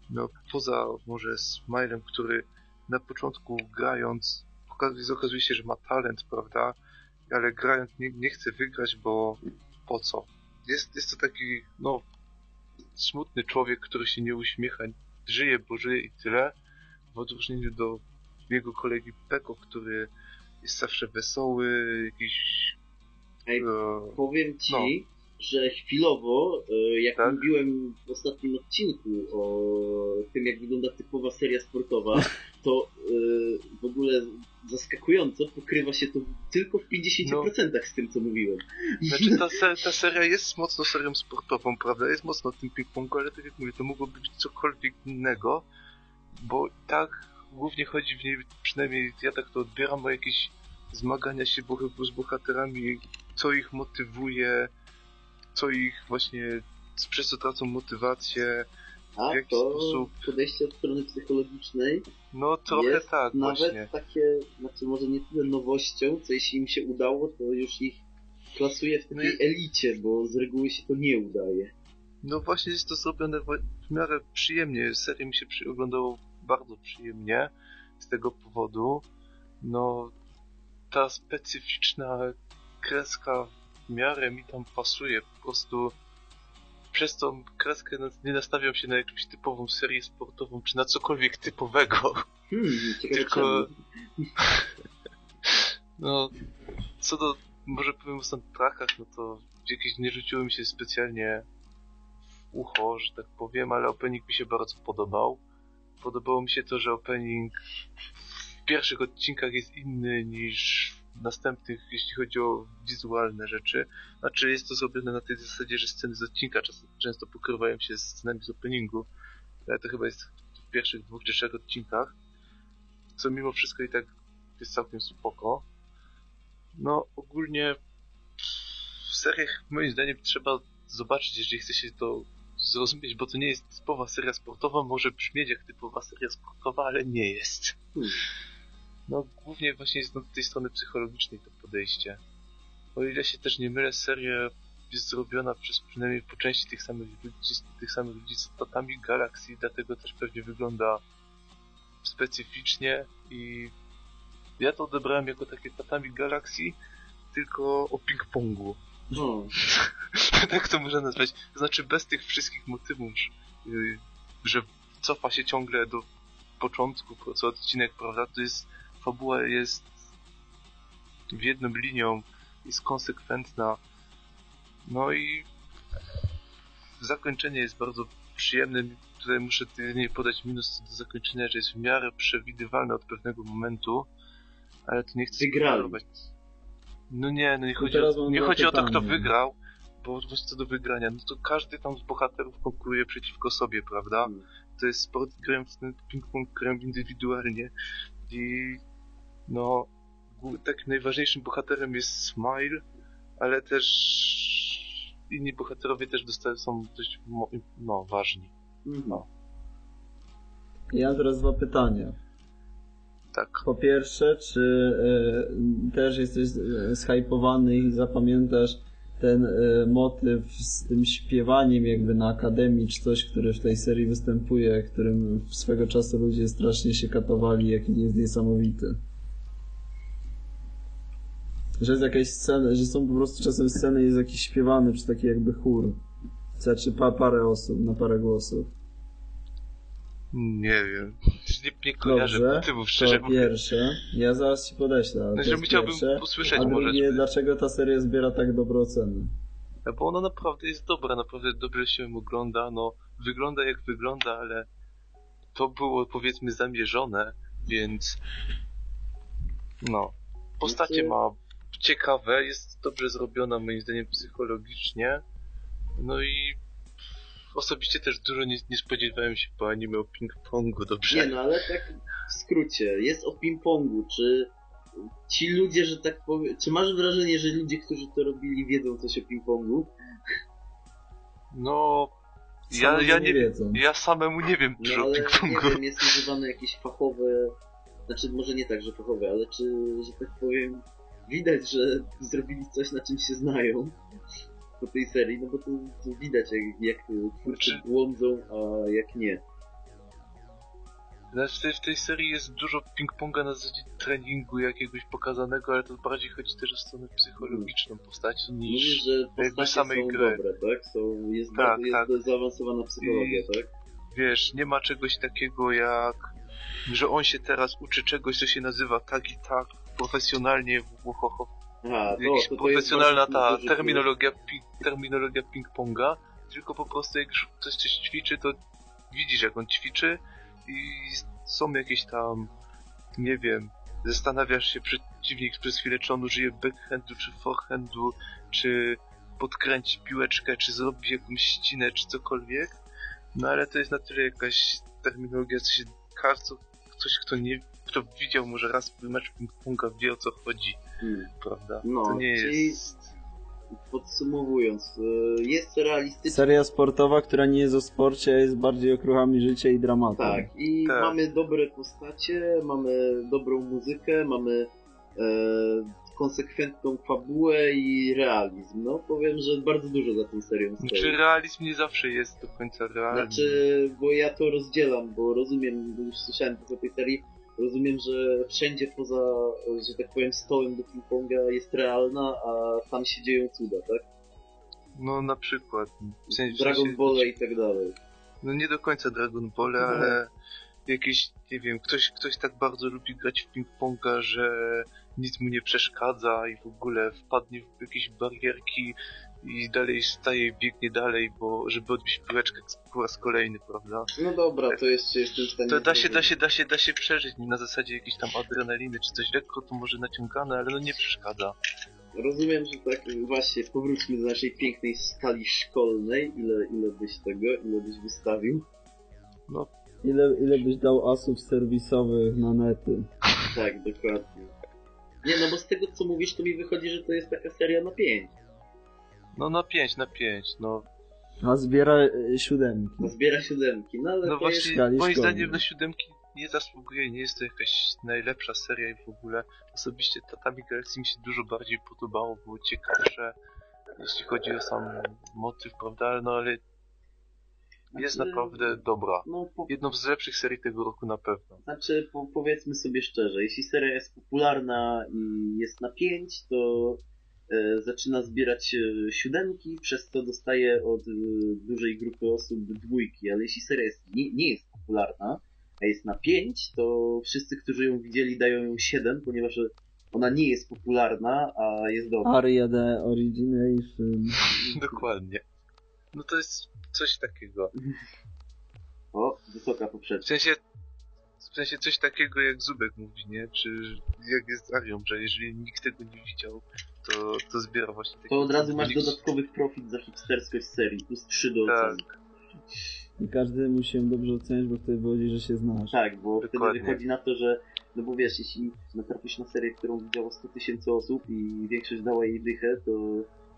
No, poza może Smilem, który na początku grając okaz- okazuje się, że ma talent, prawda? Ale grając nie, nie chce wygrać, bo po co? Jest, jest to taki, no, smutny człowiek, który się nie uśmiecha, żyje, bo żyje i tyle. W odróżnieniu do jego kolegi Peko, który jest zawsze wesoły, jakiś... Ej, e, Powiem ci, No. że chwilowo, e, jak Tak? mówiłem w ostatnim odcinku o tym, jak wygląda typowa seria sportowa, to e, w ogóle zaskakująco pokrywa się to tylko w 50% z tym, co mówiłem. Znaczy ta, ta seria jest mocno serią sportową, prawda? Jest mocno tym ping-pongu, ale tak jak mówię, to mogłoby być cokolwiek innego, bo tak głównie chodzi w niej, przynajmniej ja tak to odbieram, o jakieś zmagania się z bohaterami, co ich motywuje, co ich właśnie, przez co tracą motywację. A w jaki to sposób? podejście od strony psychologicznej No trochę jest tak nawet właśnie. takie, znaczy może nie tyle nowością, co jeśli im się udało, to już ich klasuje w No takiej jest- elicie, bo z reguły się to nie udaje. No właśnie jest to zrobione w miarę przyjemnie. Serię mi się oglądało bardzo przyjemnie z tego powodu. No ta specyficzna kreska w miarę mi tam pasuje. Po prostu przez tą kreskę na- nie nastawiam się na jakąś typową serię sportową, czy na cokolwiek typowego. Hmm, Tylko-. No, co do, może powiem o soundtrackach, no to jakieś nie rzuciło mi się specjalnie w ucho, że tak powiem, ale opening mi się bardzo podobał. Podobało mi się to, że opening w pierwszych odcinkach jest inny niż następnych, jeśli chodzi o wizualne rzeczy. Znaczy jest to zrobione na tej zasadzie, że sceny z odcinka często pokrywają się z scenami z openingu, ale to chyba jest w pierwszych dwóch czy trzech odcinkach, co mimo wszystko i tak jest całkiem spoko. No, ogólnie w seriach moim zdaniem trzeba zobaczyć, jeżeli chce się to zrozumieć, bo to nie jest typowa seria sportowa, może brzmieć jak typowa seria sportowa, ale nie jest. Hmm. No, głównie właśnie jest od tej strony psychologicznej to podejście. O ile się też nie mylę, seria jest zrobiona przez przynajmniej po części tych samych ludzi, tych samych ludzi z Tatami Galaxy, dlatego też pewnie wygląda specyficznie i ja to odebrałem jako takie tatami galakcji, tylko o ping-pongu. No, tak to można nazwać. To znaczy bez tych wszystkich motywów, yy, że cofa się ciągle do początku, po co odcinek, prawda? To jest, fabuła jest w jedną linią, jest konsekwentna. No i zakończenie jest bardzo przyjemne. Tutaj muszę nie podać minus do zakończenia, że jest w miarę przewidywalne od pewnego momentu, ale to nie chcę spoilerować. No nie, no nie chodzi, o, nie chodzi o to, kto wygrał, bo co do wygrania, no to każdy tam z bohaterów konkuruje przeciwko sobie, prawda? Mm. To jest sport, grałem w ping-pong, grałem indywidualnie i no, takim najważniejszym bohaterem jest Smile, ale też inni bohaterowie też dostają, są dość no, ważni. Mhm. Ja mam teraz dwa pytania. Tak. Po pierwsze, czy e, też jesteś e, zhypowany i zapamiętasz ten e, motyw z tym śpiewaniem jakby na akademii, czy coś, który w tej serii występuje, którym swego czasu ludzie strasznie się katowali, jaki jest niesamowity. Że jest jakaś scena, że są po prostu czasem sceny jest jakiś śpiewany przez taki jakby chór. Znaczy pa, parę osób, na parę głosów. Nie wiem. Nie, nie kojarzę Dobrze, motywów, szczerze to mówiąc. pierwsze. Ja zaraz ci podeślę. ale No, jest chciałbym pierwsze. usłyszeć A może. drugie, dlaczego ta seria zbiera tak dobre oceny? No Bo ona naprawdę jest dobra, naprawdę dobrze się ogląda, no wygląda jak wygląda, ale to było powiedzmy zamierzone, więc no. Postacie Znaczy- ma ciekawe, jest dobrze zrobiona moim zdaniem psychologicznie, no i osobiście też dużo nie, nie spodziewałem się po anime o ping-pongu, dobrze? Nie no, ale tak w skrócie, jest o ping-pongu, czy ci ludzie, że tak powiem, czy masz wrażenie, że ludzie, którzy to robili, wiedzą coś o ping-pongu? No, ja, ja nie nie wiedzą. ja samemu nie wiem No dużo o ale nie ping-pongu. wiem, jest używane jakieś fachowe, znaczy może nie tak, że fachowe, ale czy, że tak powiem, widać, że zrobili coś, na czym się znają po tej serii, no bo to, to widać, jak, jak twórcy Znaczy- błądzą, a jak nie. Znaczy, w tej, serii jest dużo ping-ponga na zasadzie treningu jakiegoś pokazanego, ale to bardziej chodzi też o stronę psychologiczną postaci Mówisz, niż... że jakby postacie samej są gry. dobre, tak? Są, jest, Tak, bardzo, jest tak. zaawansowana psychologia, I- tak? Wiesz, nie ma czegoś takiego jak... Że on się teraz uczy czegoś, co się nazywa tak i tak, profesjonalnie, ho, ho, ho. To, Jakaś profesjonalna ta terminologia, pi, terminologia ping-ponga, tylko po prostu jak już ktoś coś ćwiczy, to widzisz jak on ćwiczy i są jakieś tam, nie wiem, zastanawiasz się przeciwnik przez chwilę, czy on użyje backhandu, czy forehandu, czy podkręci piłeczkę, czy zrobi jakąś ścinę, czy cokolwiek. No ale to jest na tyle jakaś terminologia, co się ktoś kto nie, kto widział może raz mecz ping-ponga wie o co chodzi, Hmm. prawda? No, to nie czyli- jest... Podsumowując, y, jest realistyczna, Seria sportowa, która nie jest o sporcie, a jest bardziej o kruchami życia i dramatem. tak, i Tak. mamy dobre postacie, mamy dobrą muzykę, mamy e, konsekwentną fabułę i realizm. No, powiem, że bardzo dużo za tą serią stoi. Znaczy realizm nie zawsze jest do końca realny. Znaczy, bo ja to rozdzielam, bo rozumiem, bo już słyszałem tylko o tej serii, rozumiem, że wszędzie poza, że tak powiem, stołem do ping-ponga jest realna, a tam się dzieją cuda, tak? No na przykład. W sensie, w Dragon sensie, Ball i tak dalej. No nie do końca Dragon Ball, No. ale jakieś, nie wiem, ktoś, ktoś tak bardzo lubi grać w ping-ponga, że nic mu nie przeszkadza i w ogóle wpadnie w jakieś barierki i dalej staje i biegnie dalej, bo żeby odbić piłeczkę po raz kolejny, prawda? No dobra, to jeszcze jestem w stanie... To da się, da się, da się, da się przeżyć na zasadzie jakiejś tam adrenaliny czy coś lekko, to może naciągane, ale no nie przeszkadza. Rozumiem, że tak właśnie powróćmy do naszej pięknej skali szkolnej. Ile, ile byś tego, ile byś wystawił? No Ile, ile byś dał asów serwisowych na nety? Tak, dokładnie. Nie, no bo z tego co mówisz, to mi wychodzi, że to jest taka seria na 5. No na 5, na 5, no. A zbiera e, siódemki. No zbiera siódemki, no ale No to właśnie, moim zdaniem na siódemki nie zasługuje, nie jest to jakaś najlepsza seria i w ogóle osobiście Tatami Galaxy mi się dużo bardziej podobało, było ciekawsze, jeśli chodzi o sam motyw, prawda, no ale jest Znaczy- naprawdę dobra. No, po, Jedną z lepszych serii tego roku na pewno. Znaczy, po, powiedzmy sobie szczerze, jeśli seria jest popularna i jest na 5, to zaczyna zbierać e, siódemki, przez co dostaje od e, dużej grupy osób dwójki, ale jeśli seria jest, nie, nie jest popularna, a jest na 5, to wszyscy, którzy ją widzieli, dają ją 7, ponieważ ona nie jest popularna, a jest dobra. Aria the Origination. Dokładnie. No to jest coś takiego. O, wysoka W poprzeczka. sensie, w sensie coś takiego jak Zubek mówi, nie? Czy jak jest Arią, że jeżeli nikt tego nie widział, to, to zbiera właśnie To od razu masz dodatkowy profit za hipsterskość serii, plus 3 do Tak. oceny. I każdy musi się dobrze oceniać, bo wtedy wychodzi, że się znasz. Tak, bo Dokładnie. wtedy wychodzi na to, że, no bo wiesz, jeśli natrafisz na serię, którą widziało 100 tysięcy osób i większość dała jej dychę, to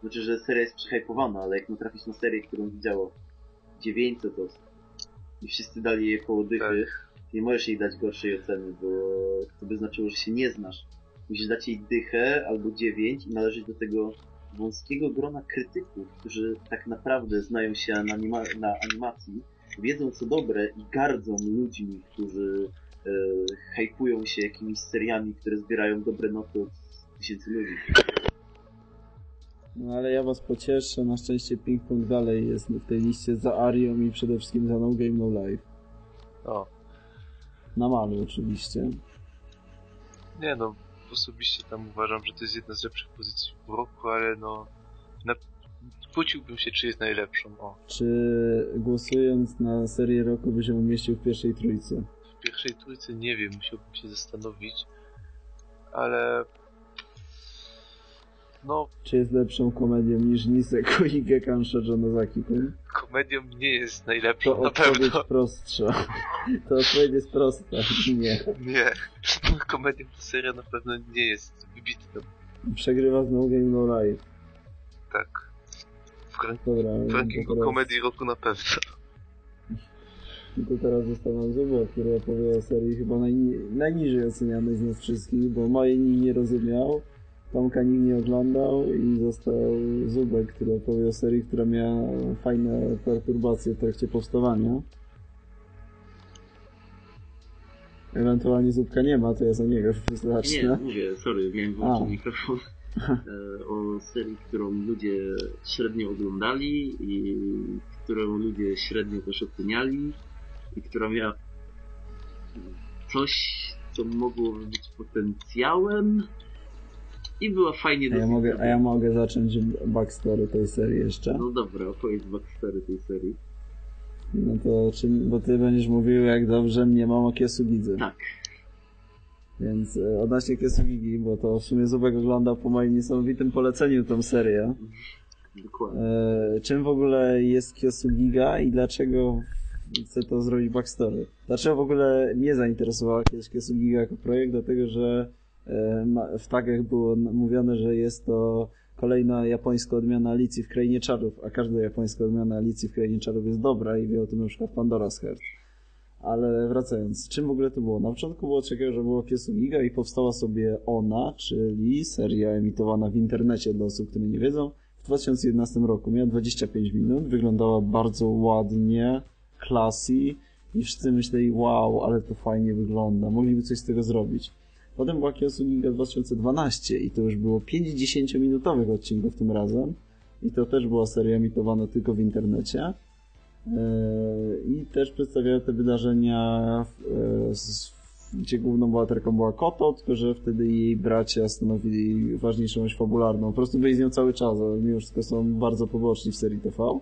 znaczy, że seria jest przehypowana, ale jak natrafisz na serię, którą widziało 900 osób i wszyscy dali jej koło dychy, nie możesz jej dać gorszej oceny, bo to by znaczyło, że się nie znasz. Musisz dać jej dychę albo 9 i należeć do tego wąskiego grona krytyków, którzy tak naprawdę znają się na, anima- na animacji, wiedzą co dobre i gardzą ludźmi, którzy e, hypują się jakimiś seriami, które zbierają dobre noty od tysięcy ludzi. No ale ja was pocieszę, na szczęście Ping Pong dalej jest w tej liście za Arią i przede wszystkim za No Game No Life. O, Na malu oczywiście. nie no, osobiście tam uważam, że to jest jedna z lepszych pozycji w roku, ale no, na, kłóciłbym się, czy jest najlepszą. O, Czy głosując na serię roku by się umieścił w pierwszej trójce? w pierwszej trójce nie wiem, musiałbym się zastanowić, ale no, Czy jest lepszą komedią niż Niseko i Gekansha Jonozaki-kun? komedią nie jest najlepszą, To na pewno. prostsza. To odpowiedź jest prosta. Nie. Nie, komedią ta seria na pewno nie jest wybitna, Przegrywa z No Game No Life. tak. W, rank- Dobra, w to rankingu teraz, komedii roku na pewno. to teraz zostawiam Zubę, który opowie o serii chyba najni najniżej ocenianej z nas wszystkich, bo nikt nie rozumiał, Tomka nikt nie oglądał i został Zubek, który opowie o serii, która miała fajne perturbacje w trakcie powstawania. Ewentualnie Zubka nie ma, to ja za niego Nie, zacznę. mówię, sorry, miałem A. włączyć mikrofon. E, o serii, którą ludzie średnio oglądali i którą ludzie średnio też oceniali i która miała coś, co mogło być potencjałem i była fajnie A ja, mogę, a ja mogę zacząć backstory tej serii jeszcze. No dobra, opowiedz backstory tej serii. No to czym, bo ty będziesz mówił jak dobrze mnie mamo Kiesugidze. Tak. Więc e, odnośnie Kiesugigi, bo to w sumie Zubek oglądał po moim niesamowitym poleceniu tą serię. Dokładnie. E, czym w ogóle jest Kiosugiga i dlaczego chcę to zrobić backstory? Dlaczego w ogóle mnie zainteresowała kiedyś Kiosugiga jako projekt? Dlatego, że w tagach było mówione, że jest to kolejna japońska odmiana Alicji w Krainie Czarów, a każda japońska odmiana Alicji w Krainie Czarów jest dobra i wie o tym na przykład Pandora's Heart. Ale wracając, czym w ogóle to było? Na początku było takiego, że było Kiesugiga i powstała sobie ona, czyli seria emitowana w internecie dla osób, które nie wiedzą, w 2011 roku. Miała 25 minut, wyglądała bardzo ładnie, classy i wszyscy myśleli, wow, ale to fajnie wygląda, mogliby coś z tego zrobić. Potem była Kiosugiga 2012 i to już było 50 minutowych odcinków tym razem i to też była seria emitowana tylko w internecie. Eee, I też przedstawiały te wydarzenia, e, gdzie główną bohaterką była Koto, tylko że wtedy jej bracia stanowili ważniejszą oś fabularną. Po prostu byli z nią cały czas, ale mimo wszystko są bardzo poboczni w serii TV.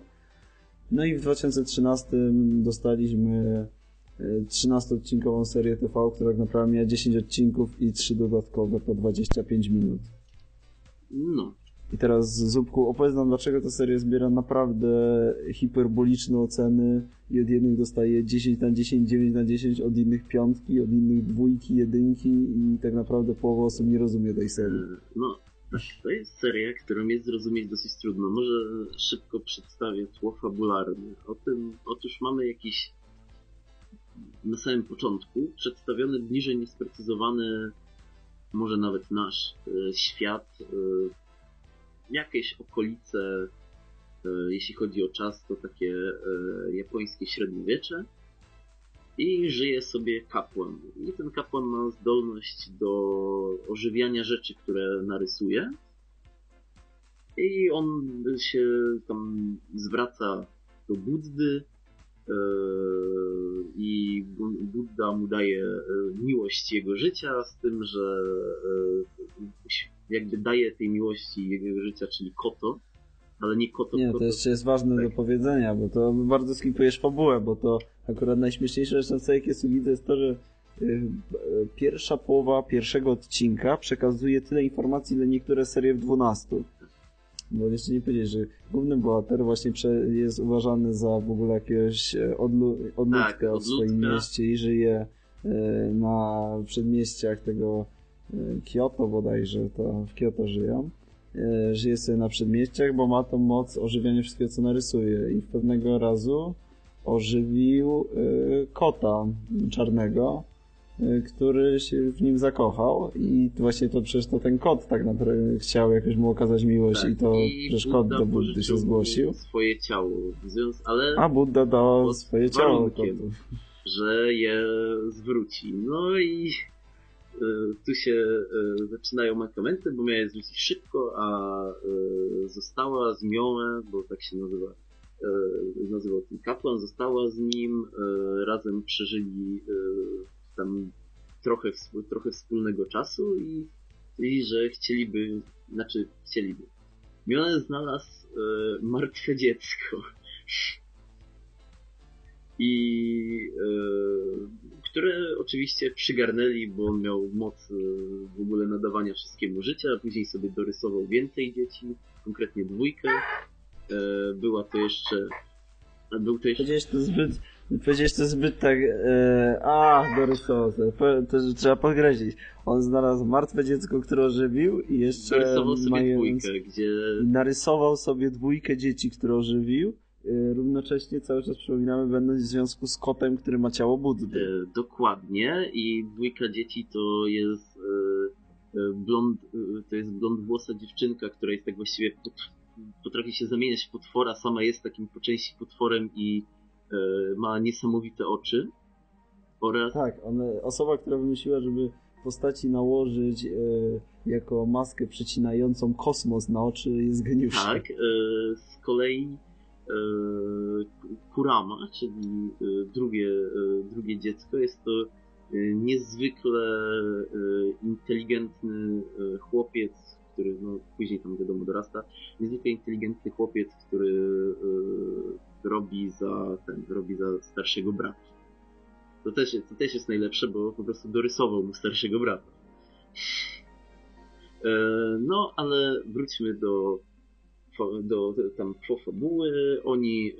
No i w 2013 dostaliśmy e, 13-odcinkową serię TV, która tak naprawdę miała 10 odcinków i 3 dodatkowe po 25 minut. No. I teraz Zupku, opowiedz nam, dlaczego ta seria zbiera naprawdę hiperboliczne oceny i od jednych dostaje 10 na 10, 9 na 10, od innych piątki, od innych dwójki, jedynki i tak naprawdę połowa osób nie rozumie tej serii. No, to jest seria, którą jest zrozumieć dosyć trudno. Może szybko przedstawię tło fabularne. O tym, otóż mamy jakiś na samym początku przedstawiony bliżej niesprecyzowany, może nawet nasz e, świat, e, jakieś okolice e, jeśli chodzi o czas, to takie japońskie średniowiecze. I żyje sobie kapłan. I ten kapłan ma zdolność do ożywiania rzeczy, które narysuje. I on się tam zwraca do Buddy, i Buddha mu daje e, miłość jego życia, z tym, że e, jakby daje tej miłości jego życia, czyli koto, ale nie koto. Nie, koto. to jeszcze jest ważne tak. do powiedzenia, bo to bardzo skipujesz fabułę, bo to akurat najśmieszniejsze rzecz na całej Kesugi to jest to, że pierwsza połowa pierwszego odcinka przekazuje tyle informacji, ile niektóre serie w 12. Bo jeszcze nie powiedzieć, że główny bohater właśnie jest uważany za w ogóle jakiegoś e, odlu odludka tak, w swoim mieście i żyje e, na przedmieściach tego e, Kyoto bodajże, to w Kyoto żyją. Żyje sobie na przedmieściach, bo ma tą moc ożywiania wszystkiego, co narysuje. I w pewnego razu ożywił kota czarnego, który się w nim zakochał i właśnie to przecież to ten kot tak naprawdę chciał jakoś mu okazać miłość tak, i to i przecież kot do Buddy się zgłosił. swoje ciało, ale... A Buddha dał swoje ciało kotu. że je zwróci. No i y, tu się y, zaczynają mankamenty, bo miała je zwrócić szybko, a y, została z Miome, bo tak się nazywa y, nazywał ten kapłan, została z nim, y, razem przeżyli tam trochę, trochę wspólnego czasu i, i że chcieliby, znaczy chcieliby. Mione znalazł e, martwe dziecko. I e, które oczywiście przygarnęli, bo on miał moc e, w ogóle nadawania wszystkiemu życia, a później sobie dorysował więcej dzieci, konkretnie dwójkę. E, była to jeszcze był to jeszcze... To zbyt Powiedziałeś to zbyt tak, e, a, dorysował sobie. To, że trzeba podkreślić. On znalazł martwe dziecko, które ożywił i jeszcze narysował sobie mając, dwójkę, gdzie... Narysował sobie dwójkę dzieci, które ożywił. E, równocześnie cały czas przypominamy, będąc w związku z kotem, który ma ciało Buddy. E, dokładnie i dwójka dzieci to jest e, e blond, e, to jest blond włosa dziewczynka, która jest tak właściwie pot, potrafi się zamieniać w potwora, sama jest takim po części potworem i ma niesamowite oczy oraz... Tak, one, osoba, która wymyśliła, żeby postaci nałożyć e, jako maskę przecinającą kosmos na oczy jest geniuszna. Tak, e, z kolei e, Kurama, czyli drugie, drugie dziecko, jest to niezwykle inteligentny chłopiec, który no, później tam wiadomo dorasta, niezwykle inteligentny chłopiec, który robi za ten, robi za starszego brata. To też, to też jest najlepsze, bo po prostu dorysował mu starszego brata. E, no, ale wróćmy do, do tam fabuły. Oni e,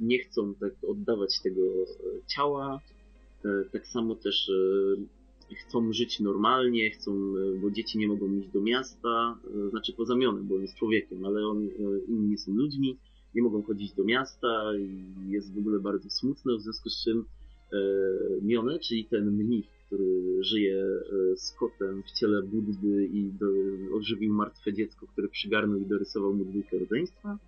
nie chcą tak oddawać tego e, ciała. Tak samo też chcą żyć normalnie, chcą, bo dzieci nie mogą iść do miasta, znaczy poza mionem, bo on jest człowiekiem, ale on, inni są ludźmi nie mogą chodzić do miasta i jest w ogóle bardzo smutne, w związku z czym e, Mione, czyli ten mnich, który żyje e, z kotem w ciele Buddy i do, ożywił martwe dziecko, które przygarnął i dorysował mu dwójkę rodzeństwa,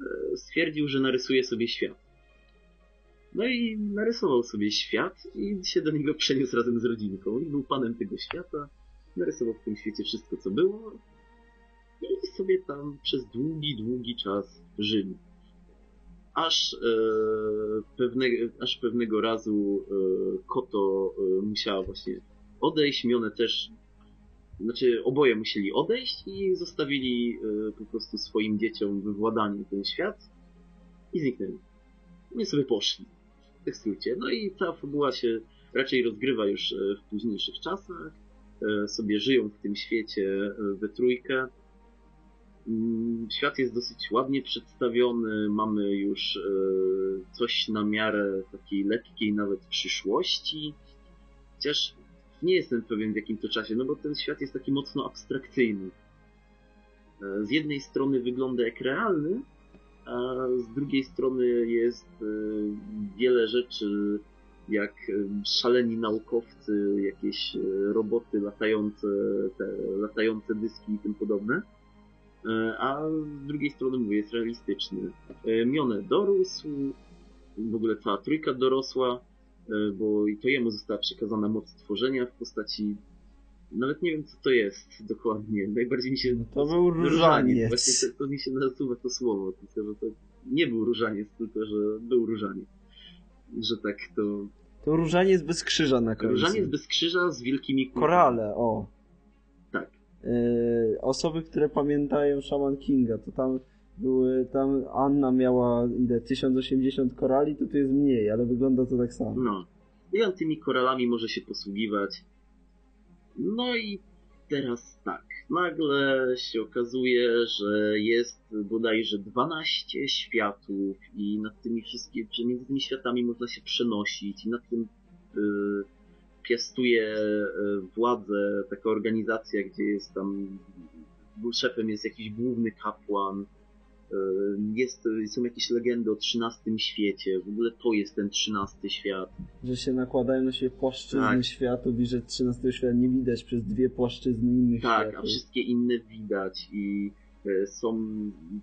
e, stwierdził, że narysuje sobie świat. No i narysował sobie świat i się do niego przeniósł razem z rodzinką i był panem tego świata. Narysował w tym świecie wszystko, co było i sobie tam przez długi, długi czas żyli. Aż, e, pewne, aż pewnego razu e, Koto e, musiała właśnie odejść, Mione też, znaczy oboje musieli odejść i zostawili e, po prostu swoim dzieciom wywładanie ten świat i zniknęli. Oni sobie poszli. W skrócie. No i ta fabuła się raczej rozgrywa już e, w późniejszych czasach. E, sobie żyją w tym świecie we trójkę świat jest dosyć ładnie przedstawiony, mamy już e, coś na miarę takiej lekkiej nawet przyszłości. Chociaż nie jestem pewien w jakim to czasie, no bo ten świat jest taki mocno abstrakcyjny. E, z jednej strony wygląda jak realny, a z drugiej strony jest e, wiele rzeczy jak szaleni naukowcy, jakieś roboty latające, te latające dyski i tym podobne a z drugiej strony mówię, jest realistyczny. E, Mione dorósł, w ogóle cała trójka dorosła, e, bo i to jemu została przekazana moc tworzenia w postaci nawet nie wiem co to jest dokładnie. Najbardziej mi się... No to był różaniec. Właśnie to, to mi się nasuwa to słowo, tylko że to nie był różaniec, tylko że był różaniec. Że tak to... To różaniec bez krzyża na końcu. Różaniec bez krzyża z wielkimi kłami. Korale, o. E, osoby, które pamiętają Shaman Kinga, to tam były, tam Anna miała ile, 1080 korali, to tu jest mniej, ale wygląda to tak samo. No. I on tymi koralami może się posługiwać. No i teraz tak. Nagle się okazuje, że jest bodajże 12 światów i nad tymi wszystkimi, między tymi światami można się przenosić i nad tym y, piastuje y, władzę taka organizacja, gdzie jest tam szefem jest jakiś główny kapłan, y, jest, są jakieś legendy o trzynastym świecie, w ogóle to jest ten trzynasty świat. Że się nakładają na siebie płaszczyzny Tak. światów i że 13 świata nie widać przez dwie płaszczyzny innych Tak, a światów. wszystkie inne widać i e, są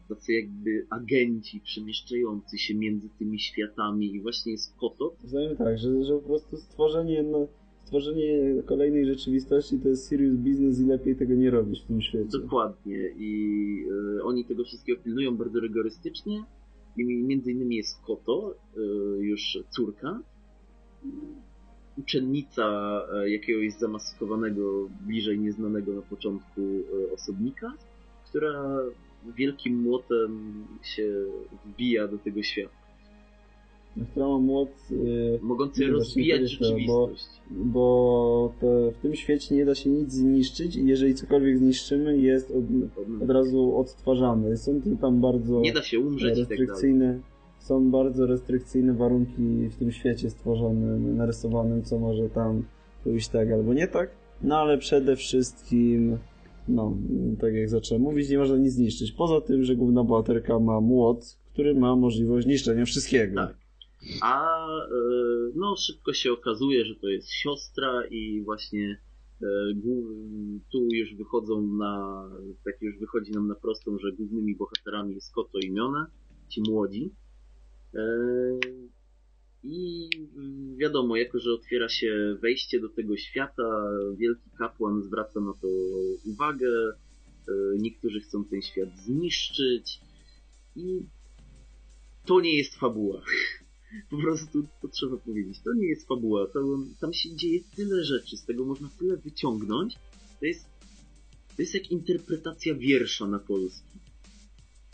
tacy jakby agenci przemieszczający się między tymi światami i właśnie jest Kotok. Uznajmy tak, że, że po prostu stworzenie, no, stworzenie kolejnej rzeczywistości to jest serious business i lepiej tego nie robić w tym świecie. Dokładnie i e, oni tego wszystkiego pilnują bardzo rygorystycznie i między innymi jest Koto, e, już córka, uczennica e, jakiegoś zamaskowanego, bliżej nieznanego na początku osobnika, która wielkim młotem się wbija do tego świata. Która ma młot, y, Mogący jest to, bo- rzeczywistość. bo to w tym świecie nie da się nic zniszczyć i jeżeli cokolwiek zniszczymy jest od, od razu odtwarzane. Są tu tam bardzo Nie da się umrzeć tak restrykcyjne, są bardzo restrykcyjne warunki w tym świecie stworzonym, narysowanym, co może tam pójść tak albo nie tak. No ale przede wszystkim, no, tak jak zacząłem mówić, nie można nic zniszczyć. Poza tym, że główna bohaterka ma młot, który ma możliwość niszczenia wszystkiego. Tak. A e, no szybko się okazuje, że to jest siostra i właśnie e, tu już wychodzą na, tak już wychodzi nam na prostą, że głównymi bohaterami jest Koto i Mione, ci młodzi. E, I wiadomo, jako że otwiera się wejście do tego świata, wielki kapłan zwraca na to uwagę, niektórzy chcą ten świat zniszczyć i to nie jest fabuła. Po prostu to trzeba powiedzieć. To nie jest fabuła. To, tam się dzieje tyle rzeczy, z tego można tyle wyciągnąć. To jest, to jest jak interpretacja wiersza na polski.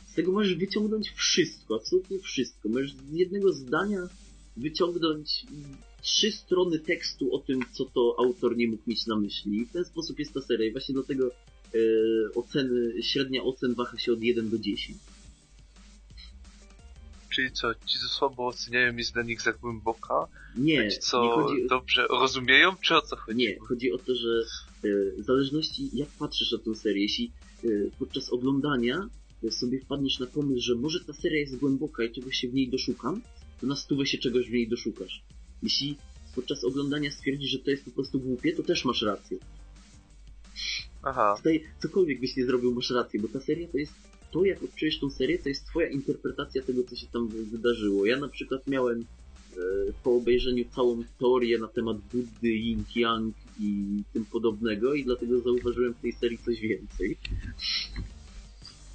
Z tego możesz wyciągnąć wszystko, absolutnie wszystko. Możesz z jednego zdania wyciągnąć trzy strony tekstu o tym, co to autor nie mógł mieć na myśli. I w ten sposób jest ta seria. I właśnie dlatego e, oceny, średnia ocen waha się od 1 do 10. Czyli co, ci co słabo oceniają jest dla nich za głęboka, Nie, ci co nie chodzi, dobrze rozumieją, czy o co chodzi? Nie, chodzi o to, że e, w zależności jak patrzysz na tę serię, jeśli e, podczas oglądania e, sobie wpadniesz na pomysł, że może ta seria jest głęboka i czegoś się w niej doszukam, to na stówę się czegoś w niej doszukasz. Jeśli podczas oglądania stwierdzisz, że to jest po prostu głupie, to też masz rację. Aha, Tutaj cokolwiek byś nie zrobił, masz rację, bo ta seria to jest to, jak odczujesz tą serię, to jest twoja interpretacja tego, co się tam wy- wydarzyło. Ja na przykład miałem e, po obejrzeniu całą teorię na temat Buddy, Yin Yang i tym podobnego i dlatego zauważyłem w tej serii coś więcej.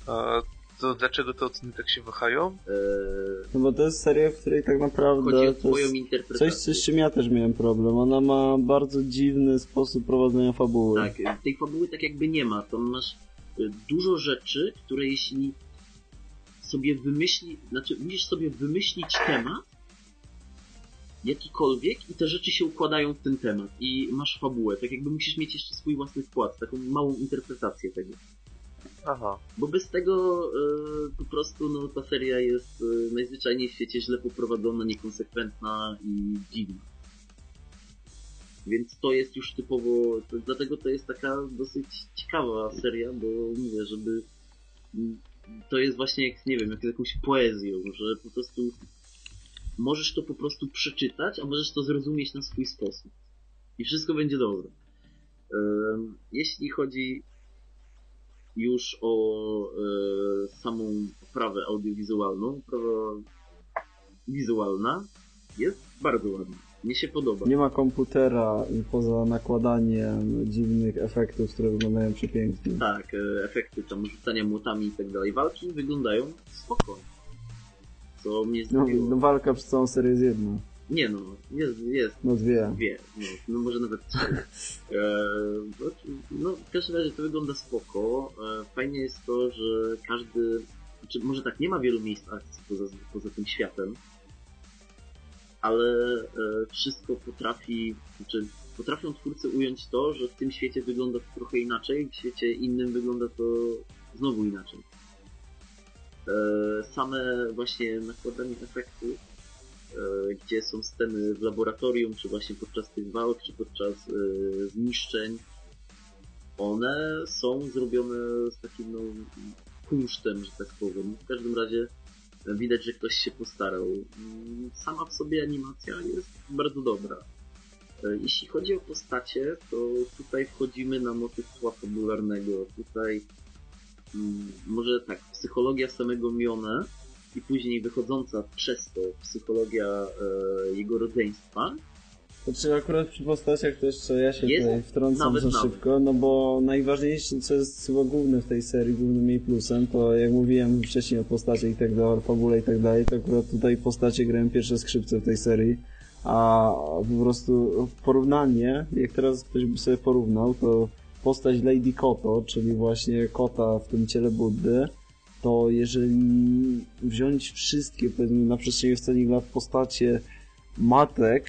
a to dlaczego te oceny tak się wahają? E, No bo to jest seria, w której tak naprawdę chodzi o to twoją jest interpretację. coś, z czym ja też miałem problem. Ona ma bardzo dziwny sposób prowadzenia fabuły. Tak, tej fabuły tak jakby nie ma. Tam masz dużo rzeczy, które jeśli sobie wymyśli, znaczy musisz sobie wymyślić temat, jakikolwiek i te rzeczy się układają w ten temat i masz fabułę, tak jakby musisz mieć jeszcze swój własny wkład, taką małą interpretację tego. Aha, Bo bez tego e, po prostu no, ta seria jest e, najzwyczajniej w świecie źle poprowadzona, niekonsekwentna i dziwna. Więc to jest już typowo, to, dlatego to jest taka dosyć ciekawa seria, bo mówię, żeby mm, to jest właśnie jak, nie wiem, jak z jakąś poezją, że po prostu możesz to po prostu przeczytać, a możesz to zrozumieć na swój sposób. I wszystko będzie dobre. Jeśli chodzi już o e, samą oprawę audiowizualną, oprawa wizualna jest bardzo ładna. Mnie się podoba. Nie ma komputera poza nakładaniem dziwnych efektów, które wyglądają przepięknie. Tak, e, efekty tam rzucania młotami i tak dalej. Walki wyglądają spoko. Co mnie No, zdziwiło. no walka przez całą serię jest jedna. Nie no, jest, jest No dwie. dwie, no, no może nawet trzy. E, no, no, w każdym razie to wygląda spoko. E, fajnie jest to, że każdy, znaczy może tak, nie ma wielu miejsc akcji poza, poza tym światem, ale e, wszystko potrafi, znaczy potrafią twórcy ująć to, że w tym świecie wygląda to trochę inaczej, w świecie innym wygląda to znowu inaczej. E, same właśnie nakładanie efektów e, gdzie są sceny w laboratorium, czy właśnie podczas tych walk, czy podczas zniszczeń, one są zrobione z takim no, kunsztem, że tak powiem. W każdym razie widać, że ktoś się postarał. Mm, Sama w sobie animacja jest bardzo dobra. E, Jeśli chodzi o postacie, to tutaj wchodzimy na motyw tła fabularnego. Tutaj mm, może tak, psychologia samego Mione i później wychodząca przez to psychologia e, jego rodzeństwa. Znaczy akurat przy postaciach to jeszcze ja się Jest? tutaj wtrącam za szybko, no bo najważniejsze, co jest chyba główne w tej serii, głównym jej plusem, to jak mówiłem wcześniej o postaciach i tak dalej, fabule i tak dalej, to akurat tutaj postacie grają pierwsze skrzypce w tej serii, a po prostu porównanie, jak teraz ktoś by sobie porównał, to postać Lady Koto, czyli właśnie kota w tym ciele Buddy, to jeżeli wziąć wszystkie, powiedzmy, na przestrzeni ostatnich lat postacie matek,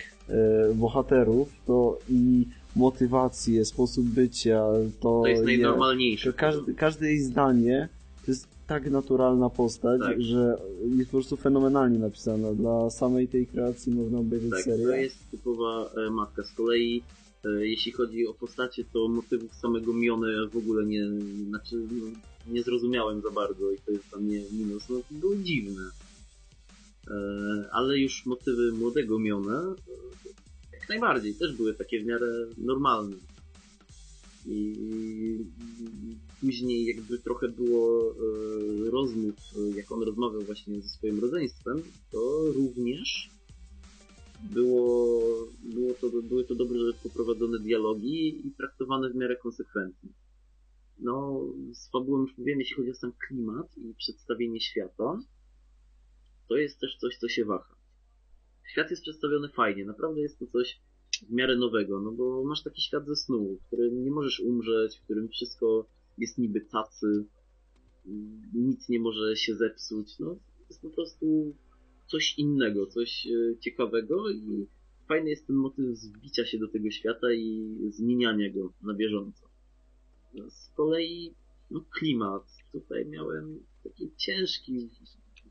bohaterów, to i motywację, sposób bycia, to, To jest je- najnormalniejsze. każde, każde jej zdanie to jest tak naturalna postać, Tak. że jest po prostu fenomenalnie napisana. Dla samej tej kreacji można obejrzeć Tak, serię. to jest typowa e, matka. Z kolei e, jeśli chodzi o postacie, to motywów samego Mione w ogóle nie, znaczy no, nie zrozumiałem za bardzo i to jest dla mnie minus. No, były dziwne. E, ale już motywy młodego Mione e, jak najbardziej też były takie w miarę normalne. I później jakby trochę było e, rozmów, jak on rozmawiał właśnie ze swoim rodzeństwem, to również było, było to, były to dobrze poprowadzone dialogi i traktowane w miarę konsekwentnie. No, z fabułą już mówiłem, jeśli chodzi o sam klimat i przedstawienie świata, to jest też coś, co się waha. Świat jest przedstawiony fajnie, naprawdę jest to coś w miarę nowego, no bo masz taki świat ze snu, w którym nie możesz umrzeć, w którym wszystko jest niby tacy, nic nie może się zepsuć, no jest po prostu coś innego, coś e, ciekawego i fajny jest ten motyw zbicia się do tego świata i zmieniania go na bieżąco. No, Z kolei no, klimat. Tutaj miałem taki ciężki,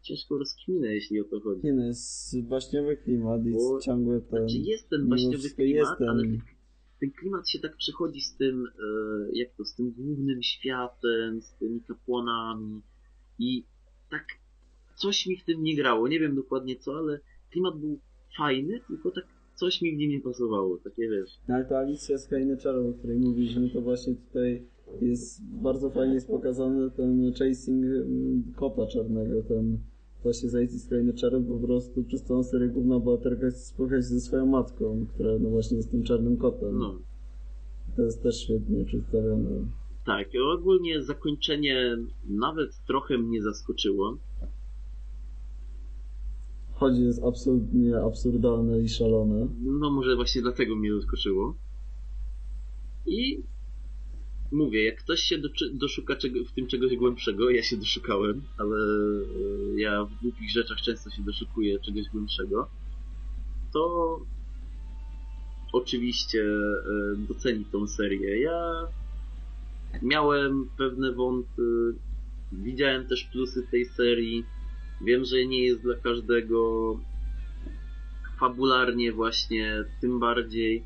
ciężką rozkminę, jeśli o to chodzi. Nie no, jest baśniowy klimat i Bo- ciągłe ten... Znaczy jest ten baśniowy klimat, ten- ale ten, ten klimat się tak przechodzi z tym, e, jak to, z tym głównym światem, z tymi kapłanami i tak coś mi w tym nie grało. Nie wiem dokładnie co, ale klimat był fajny, tylko tak coś mi w nim nie pasowało. Takie wiesz. No, ale to Alicja z Krainy Czarów, o której mówiliśmy, to właśnie tutaj jest bardzo fajnie jest pokazany ten chasing mm, kota czarnego, ten właśnie z Alicji z Krainy Czarów po prostu przez całą serię główna bohaterka jest spotkać się ze swoją matką, która no właśnie jest tym czarnym kotem. No. To jest też świetnie przedstawione. Tak, i ogólnie zakończenie nawet trochę mnie zaskoczyło. Choć jest absolutnie absurdalne i szalone. No może właśnie dlatego mnie zaskoczyło. I mówię, jak ktoś się doszuka czego, w tym czegoś głębszego, ja się doszukałem, ale e, ja w głupich rzeczach często się doszukuję czegoś głębszego, to oczywiście e, doceni tą serię. Ja miałem pewne wąty, widziałem też plusy tej serii, wiem, że nie jest dla każdego, fabularnie właśnie tym bardziej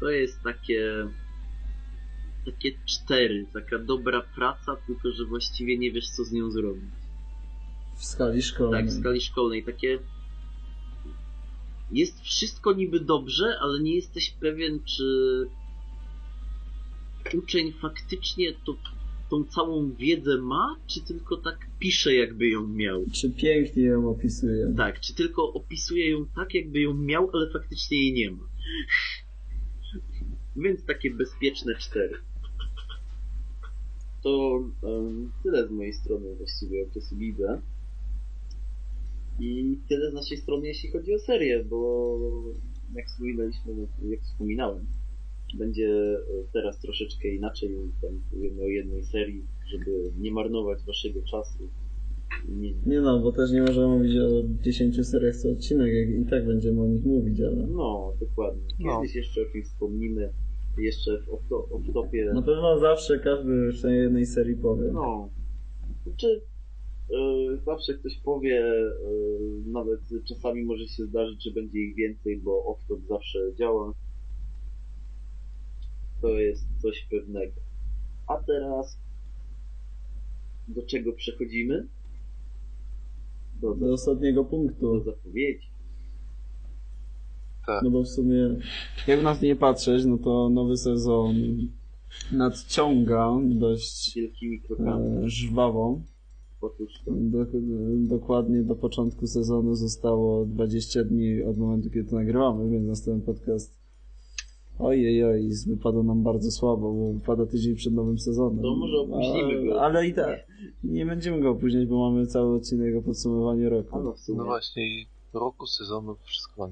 to jest takie takie cztery, taka dobra praca, tylko że właściwie nie wiesz co z nią zrobić. W skali szkolnej. Tak, w skali szkolnej, takie jest wszystko niby dobrze, ale nie jesteś pewien, czy uczeń faktycznie to tą całą wiedzę ma, czy tylko tak pisze, jakby ją miał? Czy pięknie ją opisuje? Tak, czy tylko opisuje ją tak, jakby ją miał, ale faktycznie jej nie ma. Więc takie bezpieczne cztery. To em, tyle z mojej strony właściwie o czasu widzę. I tyle z naszej strony, jeśli chodzi o serię, bo jak wspominaliśmy, jak wspominałem, będzie e, teraz troszeczkę inaczej, tam powiemy o jednej serii, żeby nie marnować waszego czasu. Nie, Nie no, bo też nie możemy mówić o 10 seriach co odcinek, jak i tak będziemy o nich mówić, ale... No, dokładnie. No. Kiedyś jeszcze o czymś wspomnimy. Jeszcze w off-topie. Na pewno zawsze każdy przynajmniej jednej serii powie. No. Czy e, zawsze ktoś powie, e, nawet czasami może się zdarzyć, że będzie ich więcej, bo off-top zawsze działa. To jest coś pewnego. A teraz do czego przechodzimy? Do, Do ostatniego do punktu. zapowiedzi. Tak. No bo w sumie, jak nas nie patrzeć, no to nowy sezon nadciąga dość Wielkimi krokami. e, żwawo. Do, dokładnie do początku sezonu zostało 20 dni od momentu, kiedy to nagrywamy, więc następny podcast ojej, oj, wypada nam bardzo słabo, bo wypada tydzień przed nowym sezonem. To może opóźnimy go. Ale, i tak, nie będziemy go opóźniać, bo mamy cały odcinek o podsumowaniu roku. No. No właśnie, roku, sezonu, wszystko.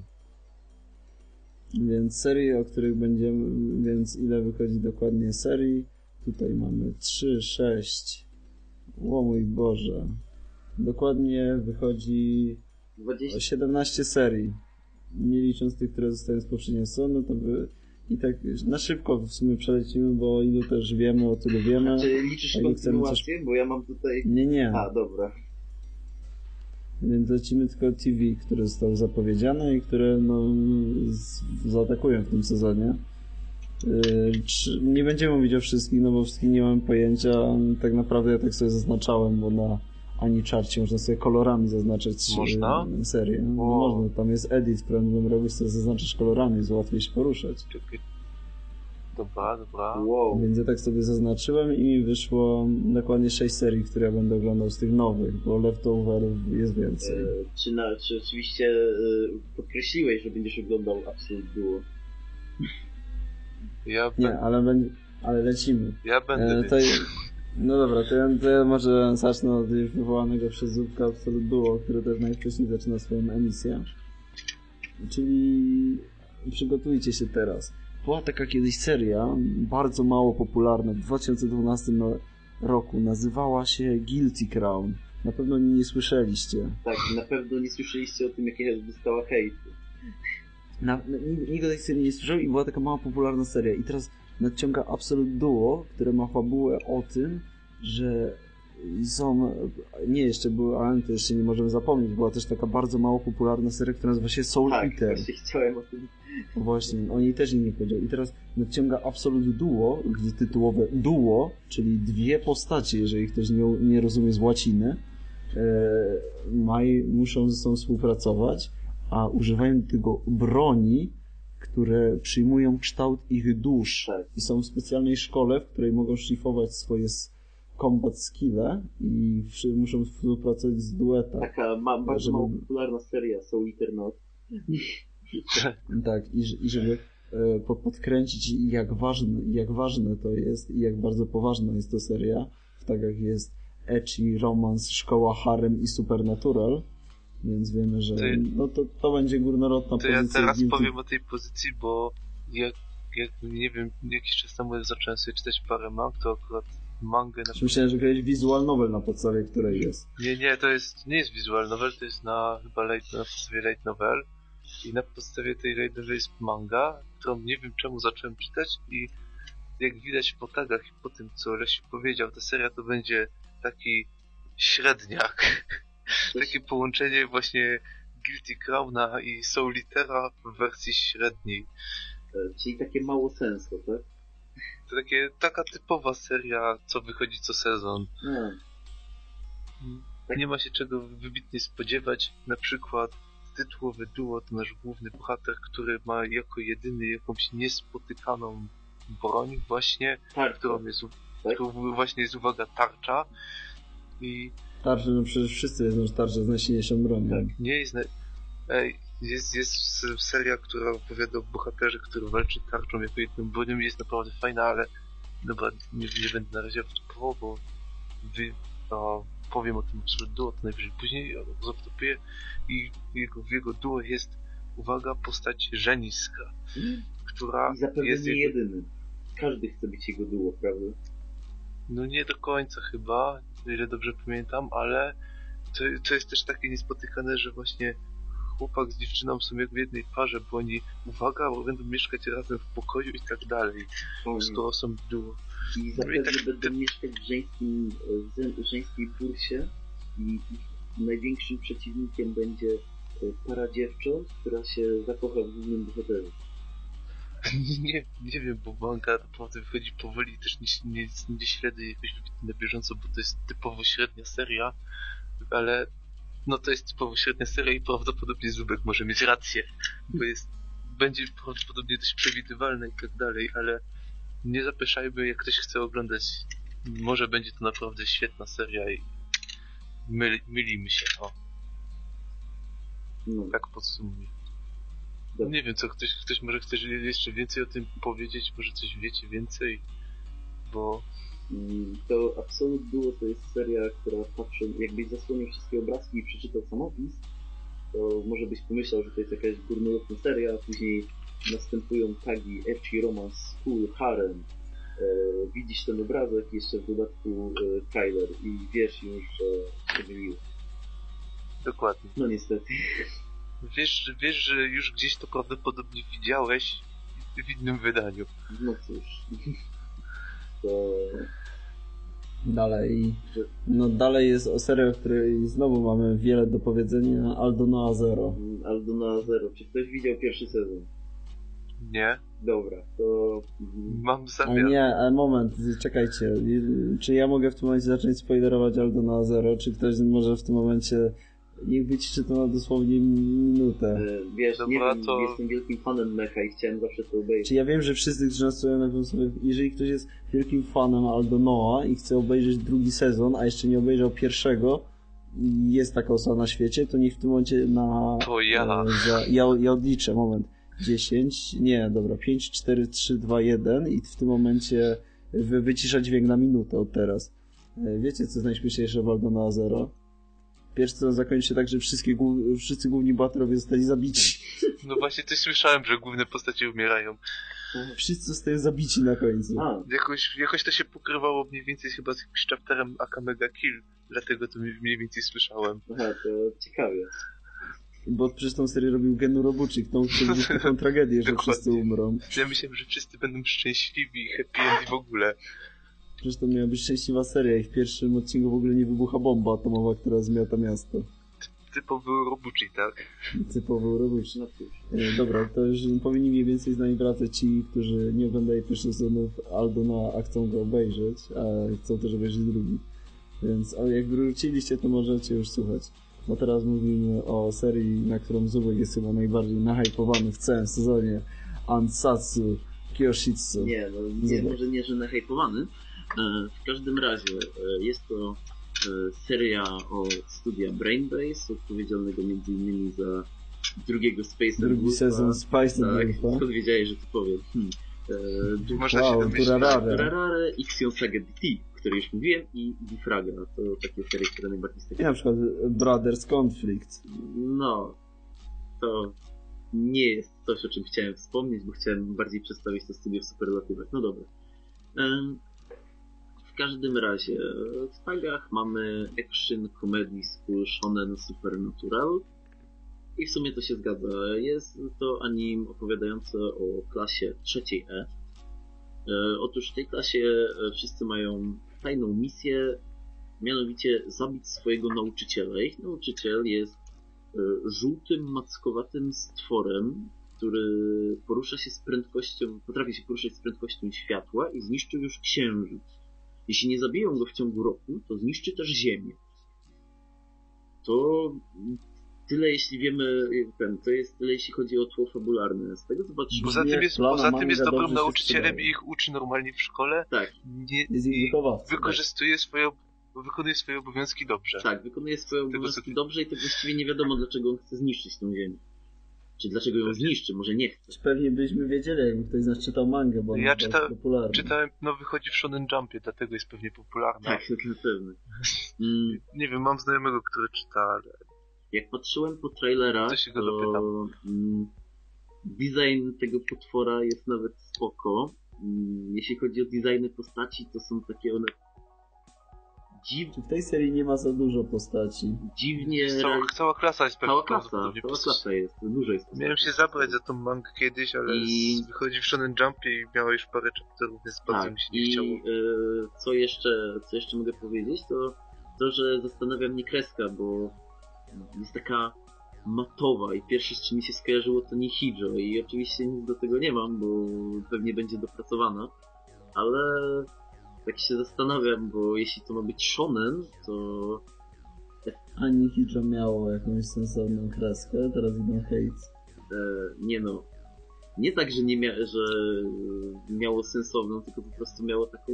Więc serie, o których będziemy, więc ile wychodzi dokładnie serii? Tutaj mamy 3, 6. O mój Boże. Dokładnie wychodzi 20 17 serii. Nie licząc tych, które zostają z poprzedniego sezonu, to by i tak na szybko w sumie przelecimy, bo ilu też wiemy, o tylu wiemy. Czy liczysz kontynuację? Bo ja mam tutaj... Nie, nie. A, dobra. Więc lecimy tylko TV, które zostały zapowiedziane i które no, z, zaatakują w tym sezonie. Yy, czy, nie będziemy mówić o wszystkich, no bo wszystkich nie mam pojęcia. Tak naprawdę ja tak sobie zaznaczałem, bo na ani czarcie można sobie kolorami zaznaczać yy, Można? serię. No, można, tam jest edit, w którym robisz sobie zaznaczysz kolorami, jest łatwiej się poruszać. Dobra, dobra. Wow. Więc ja tak sobie zaznaczyłem i mi wyszło dokładnie 6 serii, które ja będę oglądał z tych nowych, bo leftoverów jest więcej. E, czy, na, czy oczywiście e, podkreśliłeś, że będziesz oglądał Absolute Duo? Ja, Nie, ben, ale, będzie, ale lecimy. ja będę E, to, no dobra, to ja, to ja może zacznę od już wywołanego przez Zupka Absolute Duo, które też najwcześniej zaczyna swoją emisję. Czyli przygotujcie się teraz. Była taka kiedyś seria, bardzo mało popularna, w 2012 na- roku, nazywała się Guilty Crown. Na pewno nie, słyszeliście. Tak, na pewno nie słyszeliście o tym, jakie dostała hejt. Na, nikt nikt o tej serii nie słyszał i była taka mała popularna seria. I teraz nadciąga Absolute Duo, które ma fabułę o tym, że są... Nie, jeszcze były, ale to jeszcze nie możemy zapomnieć. Była też taka bardzo mało popularna seria, która nazywa się Soul Tak, Eater. właśnie chciałem o tym. Właśnie, o niej też nie powiedział. I teraz nadciąga Absolute Duo, gdzie tytułowe duo, czyli dwie postacie, jeżeli ktoś nie, nie rozumie z łaciny, e, maj, muszą ze sobą współpracować, a używają tego broni, które przyjmują kształt ich dusz Tak. i są w specjalnej szkole, w której mogą szlifować swoje combat skille i muszą współpracować z duetach. Taka ma, bardzo Żeby- mało popularna seria Soul Eater Not. Tak, i, i żeby e, po- podkręcić jak ważne, jak ważne to jest i jak bardzo poważna jest to seria, tak jak jest ecchi, romans, szkoła harem i supernatural, więc wiemy, że Ty- no to, to będzie górnolotna To ja pozycja teraz Guilty. powiem o tej pozycji, bo jak, jak nie wiem, jakiś czas temu jak zacząłem sobie czytać parę mang, to akurat mangę na... Myślałem, że grałeś visual novel na podstawie której jest. Nie, nie, to jest, nie jest visual novel, to jest na chyba light, na podstawie light novel i na podstawie tej light novel jest manga, którą nie wiem czemu zacząłem czytać i jak widać po tagach i po tym, co Lesiu powiedział, ta seria to będzie taki średniak. Takie połączenie właśnie Guilty Crowna i Soul Litera w wersji średniej. E, Czyli takie mało sensu, tak? To takie, taka typowa seria, co wychodzi co sezon. Tak. Nie ma się czego wybitnie spodziewać. Na przykład tytułowy duo to nasz główny bohater, który ma jako jedyny jakąś niespotykaną broń właśnie, Tak, którą jest Tak? W- właśnie jest uwaga tarcza i Tarcze, no przecież wszyscy wiedzą, że tarcza jest najsilniejszą bronią. Tak, nie jest. Na... Ej, jest, jest seria, która opowiada o bohaterze, który walczy tarczą jako jedną bronią i jest naprawdę fajna, ale dobra, nie, nie będę na razie wstępował, bo wy, powiem o tym Absolute Duo to najwyżej później zaptopuję i jego, w jego duo jest, uwaga, postać żeniska, która I zapewne jest nie jego, jedyny. Każdy chce być jego duo, prawda? no nie do końca chyba, o ile dobrze pamiętam, ale to, to jest też takie niespotykane, że właśnie chłopak z dziewczyną są jak w jednej parze, bo oni, uwaga, bo będą mieszkać razem w pokoju i tak dalej, skoro są w duo. I No i zapewne tak- będą tak- mieszkać w żeńskim, z- żeńskiej bursie i największym przeciwnikiem będzie e, para dziewcząt, która się zakocha w głównym bohaterze. Nie, nie wiem, bo manga naprawdę wychodzi powoli i też nie, nie, nie śledzę jakoś na bieżąco, bo to jest typowo średnia seria, ale no to jest typowo średnia seria i prawdopodobnie Zubek może mieć rację, bo jest, będzie prawdopodobnie dość przewidywalne i tak dalej, ale nie zapeszajmy, jak ktoś chce oglądać, może będzie to naprawdę świetna seria i myli, mylimy się, o, No, tak podsumuję. Dobrze. Nie wiem, co ktoś, ktoś może chce jeszcze więcej o tym powiedzieć, może coś wiecie więcej, bo to Absolute Duo to jest seria, która patrzy, jakbyś zasłonił wszystkie obrazki i przeczytał samopis, to może byś pomyślał, że to jest jakaś górnolotna seria, a później następują tagi Ecchi, Romance, School, Harem. E, widzisz ten obrazek, jeszcze w dodatku e, trailer i wiesz już, że się myliło. dokładnie. No niestety. Wiesz, wiesz, że już gdzieś to prawdopodobnie widziałeś w innym wydaniu. No cóż. To... Dalej. No dalej jest o serii, o której znowu mamy wiele do powiedzenia. Aldo Noa Zero. Aldona Zero. Czy ktoś widział pierwszy sezon? Nie? Dobra, to... Mam A zamiar. nie, a moment, czekajcie. Czy ja mogę w tym momencie zacząć spoilerować Aldo Noa Zero? Czy ktoś może w tym momencie... Niech wyciszy to na dosłownie minutę. E, Wiesz, nie Dobra, wiem, to- jestem wielkim fanem mecha i chciałem zawsze to obejrzeć. Czy ja wiem, że wszyscy, którzy nas słuchają na tym sobie, jeżeli ktoś jest wielkim fanem Aldo Noa i chce obejrzeć drugi sezon, a jeszcze nie obejrzał pierwszego, i jest taka osoba na świecie, to niech w tym momencie na... To ja. E, za, ja, ja odliczę, moment. 10, nie, dobra, 5, 4, 3, 2, 1 i w tym momencie wy, wycisza dźwięk na minutę od teraz. E, Wiecie, co jest najśmieszniejsze w Aldo Noa Zero? Pierwszy sezon zakończy się tak, że wszystkie, wszyscy główni bohaterowie zostali zabici. No właśnie coś słyszałem, że główne postacie umierają. Wszyscy zostają zabici na końcu. A, Jakoś, jakoś to się pokrywało mniej więcej chyba z jakimś chapterem Akamega Kill, dlatego to mniej więcej słyszałem. aha, to ciekawie. Bo przecież tą serię robił Genu Robuczyk, tą, taką tragedię, że Dokładnie. wszyscy umrą. Ja myślałem, że wszyscy będą szczęśliwi i happy end i w ogóle. Przecież to miała być szczęśliwa seria i w pierwszym odcinku w ogóle nie wybucha bomba atomowa, która zmiata miasto. Typowy robuczy, tak? Typowy Robuczyk. No. E, Dobra, to już powinni mniej więcej z nami wracać ci, którzy nie oglądali pierwszych sezonów Aldona, a chcą go obejrzeć, a chcą też obejrzeć drugi. Więc a jak wróciliście, to możecie już słuchać. Bo teraz mówimy o serii, na którą Zubek jest chyba najbardziej nahypowany w całym sezonie. Ansatsu Kyoshitsu. Nie, no nie, może nie, że nahypowany. E, W każdym razie e, jest to e, seria o studia Brainbase, odpowiedzialnego m.in. za drugiego Space Drugi Wolfa. sezon Spice Tak, and Wolfa. skąd wiedziałeś, że to powiem? Hmm. E, Można Wow, się domyślić. Durarara. Durarare, Ixion Saga DT, o której już mówiłem, i Difraga. To takie serie, które najbardziej I na przykład Brothers Conflict. No, to nie jest coś, o czym chciałem wspomnieć, bo chciałem bardziej przedstawić to studio w superlatywach. No dobra. W każdym razie, w tagach mamy action, comedy, school, shonen, supernatural. I w sumie to się zgadza. Jest to anim opowiadające o klasie trzeciej E. E, Otóż w tej klasie e, wszyscy mają tajną misję, mianowicie zabić swojego nauczyciela. Ich nauczyciel jest e, żółtym, mackowatym stworem, który porusza się z prędkością, potrafi się poruszać z prędkością światła i zniszczył już księżyc. Jeśli nie zabiją go w ciągu roku, to zniszczy też Ziemię. To tyle jeśli wiemy, ten, to jest tyle jeśli chodzi o tło fabularne. Z tego co patrzymy, Poza tym jest, poza tym jest dobrym nauczycielem i ich uczy normalnie w szkole. tak, Nie, wykorzystuje swoje, wykonuje swoje obowiązki dobrze. tak, wykonuje swoje Tego, obowiązki co- dobrze i to właściwie nie wiadomo dlaczego on chce zniszczyć tą ziemię. Czy dlaczego ją zniszczy, może nie chce. Pewnie byśmy wiedzieli, jakby ktoś z nas czytał mangę, bo Ja jest czyta- bardzo popularna. Czytałem, no wychodzi w Shonen Jumpie, dlatego jest pewnie popularna. Tak, na pewno. Mm, Nie wiem, mam znajomego, który czyta, ale jak patrzyłem po trailerach, To się go dopytam. mm, design tego potwora jest nawet spoko. Mm, jeśli chodzi o designy postaci, to są takie one dziw, Czy w tej serii nie ma za dużo postaci? dziwnie... cała, cała klasa jest pewnie Cała klasa, cała klasa jest, dużo jest postaci. Miałem się zabrać za tą mangę kiedyś, ale I- z- wychodzi w Shonen Jumpie i miała już parę chapterów, więc bardzo Tak, mi się nie i chciało. y, co, jeszcze, co jeszcze mogę powiedzieć, to to, że zastanawia mnie kreska, bo jest taka matowa i pierwsze z czym mi się skojarzyło to Nihijo i oczywiście nic do tego nie mam, bo pewnie będzie dopracowana, ale tak się zastanawiam, bo jeśli to ma być shonen, to Ani Hidro miało jakąś sensowną kreskę, teraz idą hejt. e, nie no, nie tak, że nie mia- że miało sensowną, tylko po prostu miało taką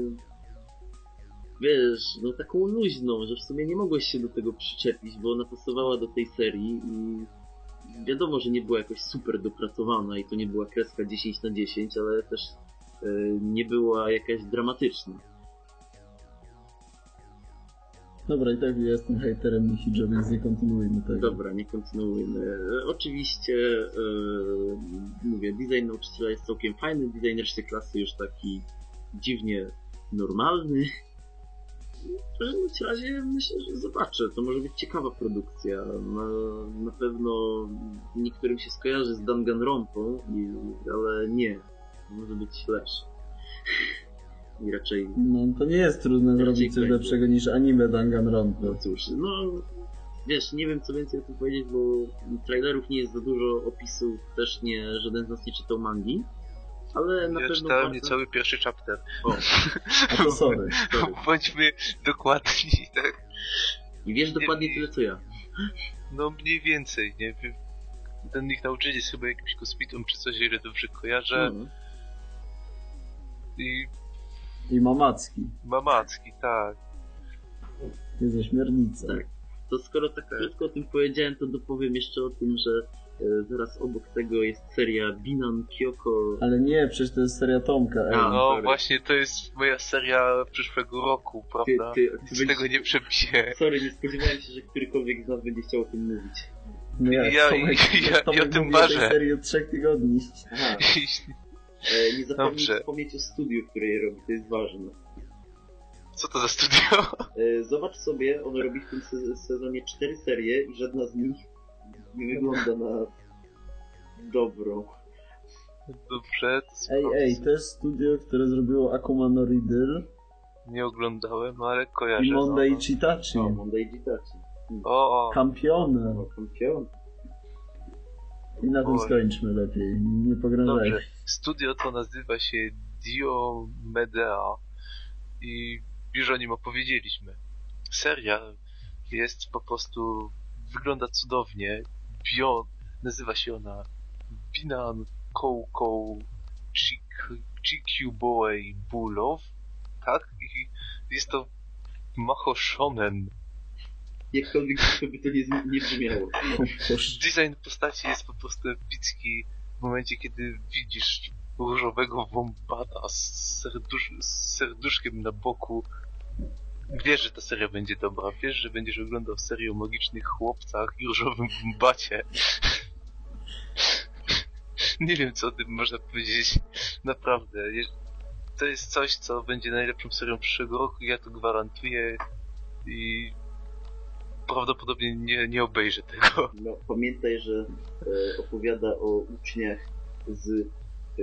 wiesz, no taką luźną, że w sumie nie mogłeś się do tego przyczepić, bo ona pasowała do tej serii i wiadomo, że nie była jakoś super dopracowana i to nie była kreska 10 na 10, ale też e, nie była jakaś dramatyczna. Dobra, i tak ja jestem hejterem Nihijo, więc nie kontynuujmy tego. Dobra, nie kontynuujmy. Oczywiście, e, mówię, design nauczyciela jest całkiem fajny, design reszty klasy już taki dziwnie normalny. W każdym razie myślę, że zobaczę. To może być ciekawa produkcja. Na, na pewno niektórym się skojarzy z Danganronpą, ale nie. Może być lepsze. I raczej No to nie jest trudne Raczej zrobić coś lepszego niż anime Danganronpa. No cóż, no wiesz, nie wiem co więcej o tym powiedzieć, bo trailerów nie jest za dużo, opisów też nie, żaden z nas nie czytał mangi, ale na Ja pewno czytałem warto... niecały pierwszy chapter. A to sorry. Sorry. Bądźmy dokładni, tak? I wiesz dokładnie tyle co ja. No mniej więcej, nie wiem. Ten ich nauczyciel jest chyba jakimś kosmitą czy coś, o ile dobrze kojarzę. No. I I Mamacki. ma macki, tak. Jest ośmiornica. Tak. To skoro tak Tak. krótko o tym powiedziałem, to dopowiem jeszcze o tym, że e, zaraz obok tego jest seria Binan Kyoko. Ale nie, przecież to jest seria Tomka. Ej. A, No sorry. właśnie, to jest moja seria przyszłego roku, Ty, prawda? ty, ty Nic z będziesz... tego nie przebije. Sorry, nie spodziewałem się, że którykolwiek z nas będzie chciał o tym mówić. No jak, Ja- Tomek, ja- Tomek ja o tym mówi o tej marzę. serii od trzech tygodni. Aha, nie zapomnij Dobrze. wspomnieć o studiu, które je robi, to jest ważne. Co to za studio? E, Zobacz sobie, on robi w tym se- sezonie cztery serie i żadna z nich nie wygląda na dobrą. Dobrze, to Ej, ej, to jest studio, które zrobiło Akuma no Riddle Nie oglądałem, ale kojarzę. i Monday no. Chitachi. No, Monday Jitachi. O, o. Kampione. No, kampion. I na tym Oj. skończmy lepiej. Nie pogrążaj. Dobrze. Studio to nazywa się Dio Medea i już o nim opowiedzieliśmy. Seria jest po prostu, wygląda cudownie. Bio, nazywa się ona Binan Koukou Chik- Chikyu-Boei Bulow, tak? I jest to Maho Shonen. Jakkolwiek to by to nie, nie brzmiało. Design postaci jest po prostu epicki w momencie, kiedy widzisz różowego wombata z, serdusz, z serduszkiem na boku. Wiesz, że ta seria będzie dobra. Wiesz, że będziesz oglądał serię o magicznych chłopcach i różowym wombacie. Nie wiem, co o tym można powiedzieć. Naprawdę. To jest coś, co będzie najlepszą serią przyszłego roku. Ja to gwarantuję. I prawdopodobnie nie, nie obejrzę tego. No, pamiętaj, że e, opowiada o uczniach z e,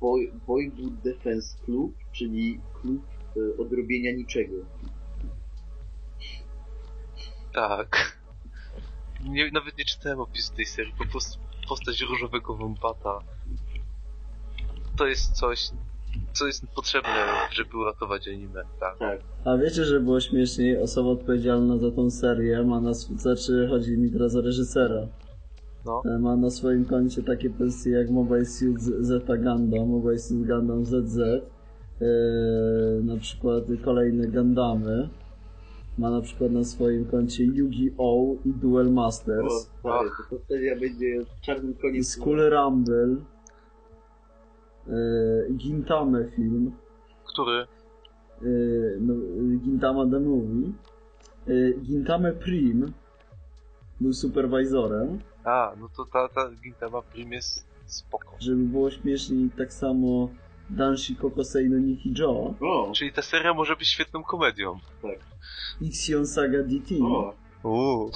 Boy, Boywood Defense Club, czyli klub e, odrobienia niczego. Tak. Nie, nawet nie czytałem opisu tej serii, po prostu postać różowego wombata. To jest coś, co jest potrzebne, żeby uratować anime, tak. Tak. A wiecie, że było śmieszniej? Osoba odpowiedzialna za tą serię ma na znaczy chodzi mi teraz o reżysera. No. E, Ma na swoim koncie takie pozycje jak Mobile Suit Zeta Gundam, Mobile Suit Gundam ZZ, e, na przykład kolejne Gundamy. Ma na przykład na swoim koncie Yu-Gi-Oh! i Duel O, Masters. stary, to ta seria będzie czarnym koniem. Skull Rumble. Gintame film. Który? e, no, Gintama The Movie. E, Gintame Prim był superwajzorem. A, no to ta, ta Gintama Prim jest spoko. Żeby było śmieszniej, tak samo Danshi Kokosei no Niki Joe, O, Czyli ta seria może być świetną komedią. Ixion Saga DT, o, Uuu.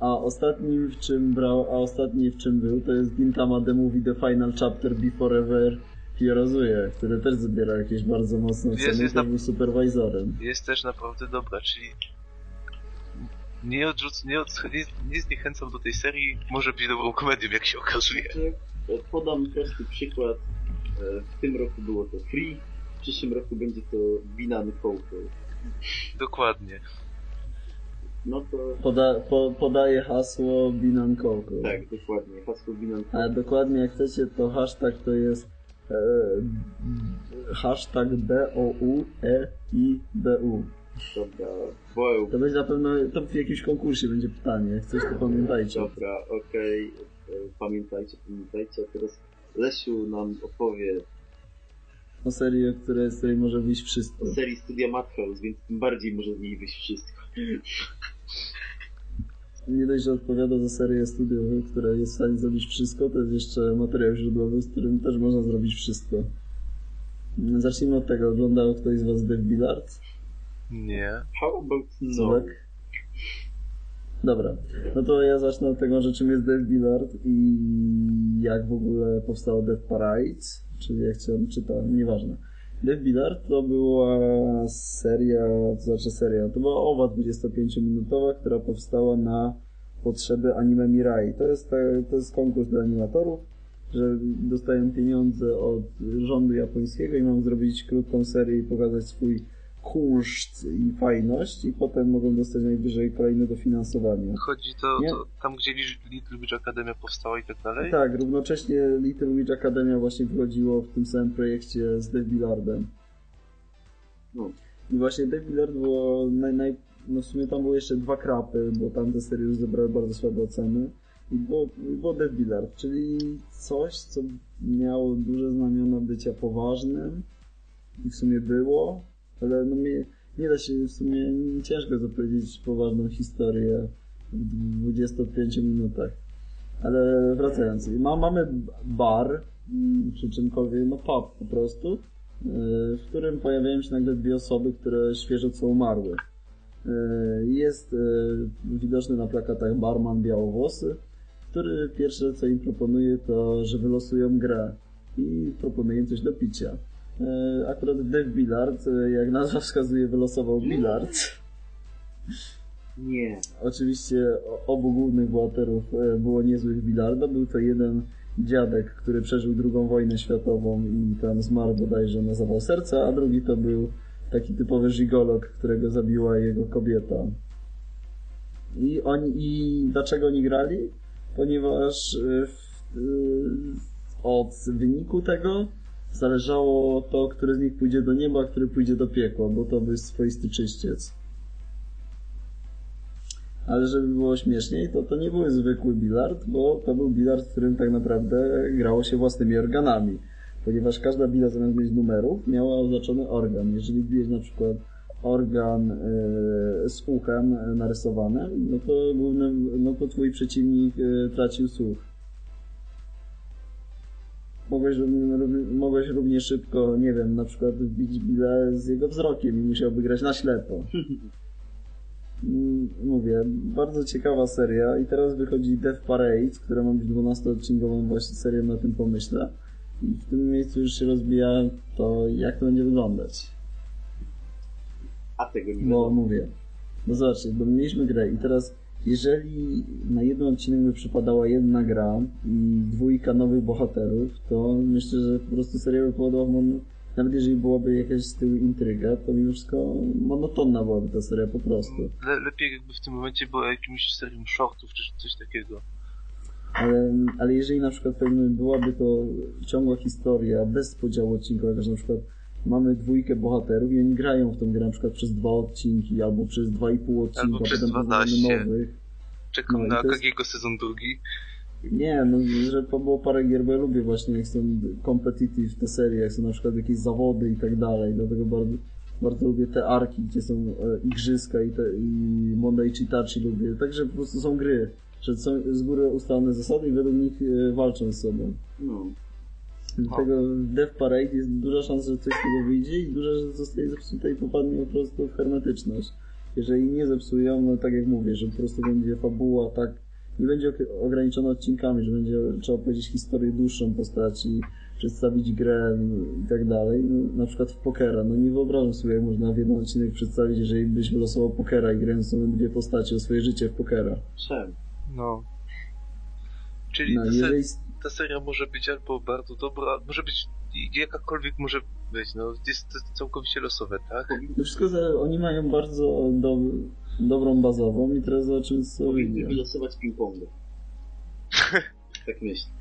A ostatni w czym brał, a ostatni w czym był, to jest Gintama The Movie The Final Chapter Before Ever Hierozuje, który też zabiera jakieś bardzo mocne Jest- oceny, jest na- był superwajzorem. Jest też naprawdę dobra, czyli nie odrzuc, nie, od, nie, nie zniechęcam do tej serii, może być dobrą komedią, jak się okazuje. Podam prosty przykład. E, W tym roku było to Free, w przyszłym roku będzie to Binan Coco. Dokładnie. No to Poda, po, podaje hasło Binan tak, dokładnie. Hasło Binan A dokładnie jak chcecie, to hashtag to jest e, hashtag B-O-U-E-I-B-U. Dobra, wow. To będzie na pewno, to w jakimś konkursie będzie pytanie, jak coś to pamiętajcie. Dobra, okej. E, Pamiętajcie, pamiętajcie. A teraz Lesiu nam opowie O serii, o której, z której może wyjść wszystko. o serii Studia Madhouse, więc tym bardziej może z niej wyjść wszystko. Nie dość, że odpowiada za serię studiowe, która jest w stanie zrobić wszystko, to jest jeszcze materiał źródłowy, z którym też można zrobić wszystko. Zacznijmy od tego, oglądał ktoś z was Dev Billard? Nie. How about no? Tak? Dobra, no to ja zacznę od tego, że czym jest Dev Billard i jak w ogóle powstało Dev Parade, czyli jak się on czyta, nieważne. Dev Billard to była seria, to znaczy seria, to była owa 25-minutowa, która powstała na potrzeby anime Mirai. To jest, to jest konkurs dla animatorów, że dostają pieniądze od rządu japońskiego i mam zrobić krótką serię i pokazać swój kunszt i fajność i potem mogą dostać najwyżej kolejne dofinansowanie. Chodzi to, to tam, gdzie Li- Little Witch Academia powstała i tak dalej? Tak, równocześnie Little Witch Academia właśnie wychodziło w tym samym projekcie z Dave Billardem. No. I właśnie Dave Billard było naj, naj, no w sumie tam były jeszcze dwa krapy, bo tamte serie już zebrały bardzo słabe oceny. I było, było Billard, czyli coś, co miało duże znamiona bycia poważnym i w sumie było, ale no nie da się w sumie ciężko zapowiedzieć poważną historię w 25 minutach. Ale wracając, ma, mamy bar, czy czymkolwiek, no pub po prostu, w którym pojawiają się nagle dwie osoby, które świeżo co umarły. Jest widoczny na plakatach barman białowłosy, który pierwsze co im proponuje to, że wylosują grę i proponuje im coś do picia. Yy, Akurat Dave Billard, yy, jak nazwa wskazuje, wylosował Billard. Nie. Oczywiście obu głównych bohaterów e, było niezłych Bilarda. Był to jeden dziadek, który przeżył II wojnę światową i tam zmarł bodajże na zawał serca, a drugi to był taki typowy żigolog, którego zabiła jego kobieta. I oni, i dlaczego oni grali? Ponieważ e, w, e, od wyniku tego zależało to, który z nich pójdzie do nieba, a który pójdzie do piekła, bo to był swoisty czyściec. Ale żeby było śmieszniej, to to nie był zwykły bilard, bo to był bilard, w którym tak naprawdę grało się własnymi organami. Ponieważ każda bila zamiast mieć numerów miała oznaczony organ. Jeżeli biłeś na przykład organ e, z uchem e, narysowanym, no to, głównym, no to twój przeciwnik e, tracił słuch. Mogłeś, mogłeś równie szybko, nie wiem, na przykład wbić bilę z jego wzrokiem i musiałby grać na ślepo. Mm, Mówię, bardzo ciekawa seria i teraz wychodzi Death Parade, która ma być 12-odcinkową właśnie serią na tym pomyśle. I w tym miejscu już się rozbija to, jak to będzie wyglądać. A tego nie Bo wiadomo. mówię, no zobaczcie, bo mieliśmy grę i teraz jeżeli na jeden odcinek by przypadała jedna gra i dwójka nowych bohaterów, to myślę, że po prostu seria by powodowała, mon... nawet jeżeli byłaby jakaś z tyłu intryga, to mimo wszystko monotonna byłaby ta seria po prostu. Le lepiej jakby w tym momencie było jakimś serią shortów czy coś takiego. Ale, ale jeżeli na przykład byłaby to ciągła historia bez podziału odcinkowego, że na przykład mamy dwójkę bohaterów i oni grają w tą grę na przykład przez dwa odcinki albo przez dwa i pół odcinka, Albo przez potem 12. poznajemy nowych. Czekam No na jest- Kagiego sezon drugi. Nie, no, że było parę gier, bo ja lubię właśnie jak są competitive te serie, jak są na przykład jakieś zawody i tak dalej, dlatego bardzo, bardzo lubię te arki, gdzie są e, igrzyska i, te, i Monday Chitachi lubię, także po prostu są gry, że są z góry ustalone zasady i według nich e, walczą z sobą. No. Dlatego w Death Parade jest duża szansa, że coś z tego wyjdzie i duża, że zostaje zepsute i popadnie po prostu w hermetyczność. Jeżeli nie zepsują, no tak jak mówię, że po prostu będzie fabuła tak, nie będzie ograniczona odcinkami, że będzie trzeba powiedzieć historię dłuższą postaci, przedstawić grę no, i tak dalej. No, na przykład w pokera, no nie wyobrażam sobie, jak można w jeden odcinek przedstawić, jeżeli byś wylosował pokera i grając sobie dwie postacie o swoje życie w pokera. Czemu? No. Czyli No, jeżeli ta seria może być albo bardzo dobra, może być jakakolwiek może być, no jest to całkowicie losowe, tak? To wszystko, że oni mają bardzo do, dobrą bazową i teraz zobaczymy co Powinni wylosować ping-ponga. tak myślę.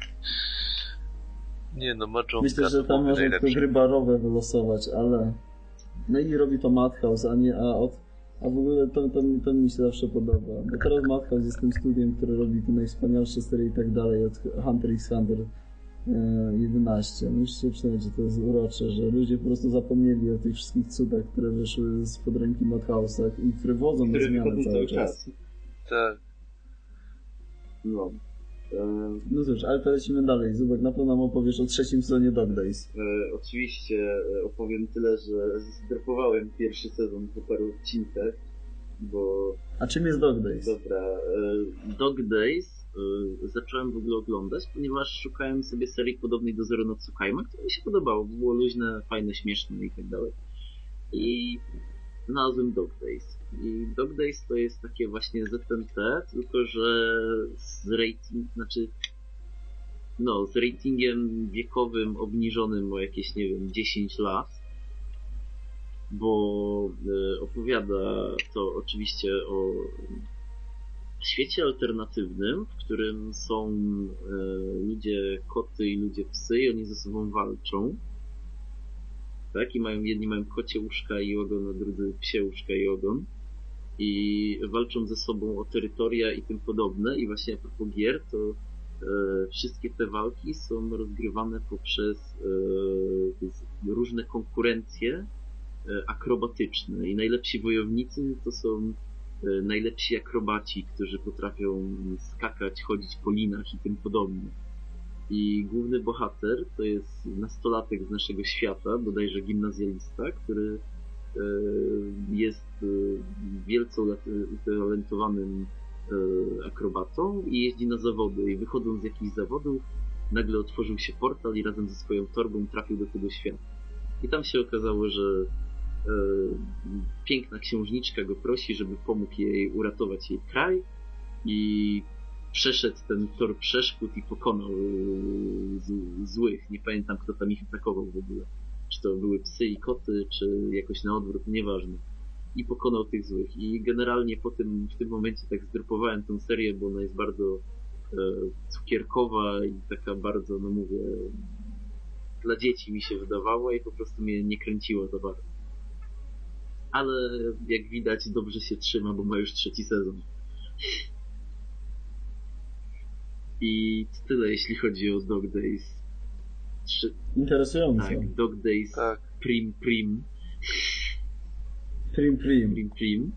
Nie no, Mahjongka Myślę, że tam tylko najlepszy. gry barowe wylosować, ale... No i robi to Madhouse, a nie... A, od... a w ogóle to, to, to mi się zawsze podoba. Bo teraz Madhouse jest tym studiem, które robi te najwspanialsze serie i tak dalej, od Hunter x Hunter e, 11. Musicie przyznać, że to jest urocze, że ludzie po prostu zapomnieli o tych wszystkich cudach, które wyszły spod ręki Madhouse'a i które wodzą do Które zmiany wychodzą cały cały czas. czas. Tak. No. E, No cóż, ale to lecimy dalej. Zubek, na pewno nam opowiesz o trzecim sezonie Dog Days. E, oczywiście e, opowiem tyle, że zdropowałem pierwszy sezon po paru odcinkach, bo A czym jest Dog Days? dobra, e, Dog Days y, zacząłem w ogóle oglądać, ponieważ szukałem sobie serii podobnej do Zero no Tsukaima, która mi się podobało. Było luźne, fajne, śmieszne i tak dalej. I znalazłem Dog Days. I Dog Days to jest takie właśnie ZMT, tylko że z rating, znaczy no, z ratingiem wiekowym obniżonym o jakieś, nie wiem, 10 lat bo e, opowiada to oczywiście o świecie alternatywnym, w którym są e, ludzie koty i ludzie psy i oni ze sobą walczą. Tak? I mają, jedni mają kocie łóżka i ogon, a drudzy psie łóżka i ogon. I walczą ze sobą o terytoria i tym podobne. I właśnie a propos gier, to e, wszystkie te walki są rozgrywane poprzez e, różne konkurencje e, akrobatyczne. I najlepsi wojownicy to są e, najlepsi akrobaci, którzy potrafią skakać, chodzić po linach i tym podobne. I główny bohater to jest nastolatek z naszego świata, bodajże gimnazjalista, który jest e, wielce utalentowanym e, akrobatą i jeździ na zawody. I wychodząc z jakichś zawodów, nagle otworzył się portal i razem ze swoją torbą trafił do tego świata. I tam się okazało, że e, piękna księżniczka go prosi, żeby pomógł jej uratować jej kraj i przeszedł ten tor przeszkód i pokonał e, z, złych. Nie pamiętam, kto tam ich atakował w ogóle. Czy to były psy i koty, czy jakoś na odwrót, nieważne. I pokonał tych złych. I generalnie po tym, w tym momencie tak zdropowałem tę serię, bo ona jest bardzo e, cukierkowa i taka bardzo, no mówię, dla dzieci mi się wydawała i po prostu mnie nie kręciło to bardzo. Ale jak widać dobrze się trzyma, bo ma już trzeci sezon. I tyle jeśli chodzi o Dog Days. Trzy, Interesująco. tak, Dog Days Tak. Prim Prim. Prim Prim. Prim Prim.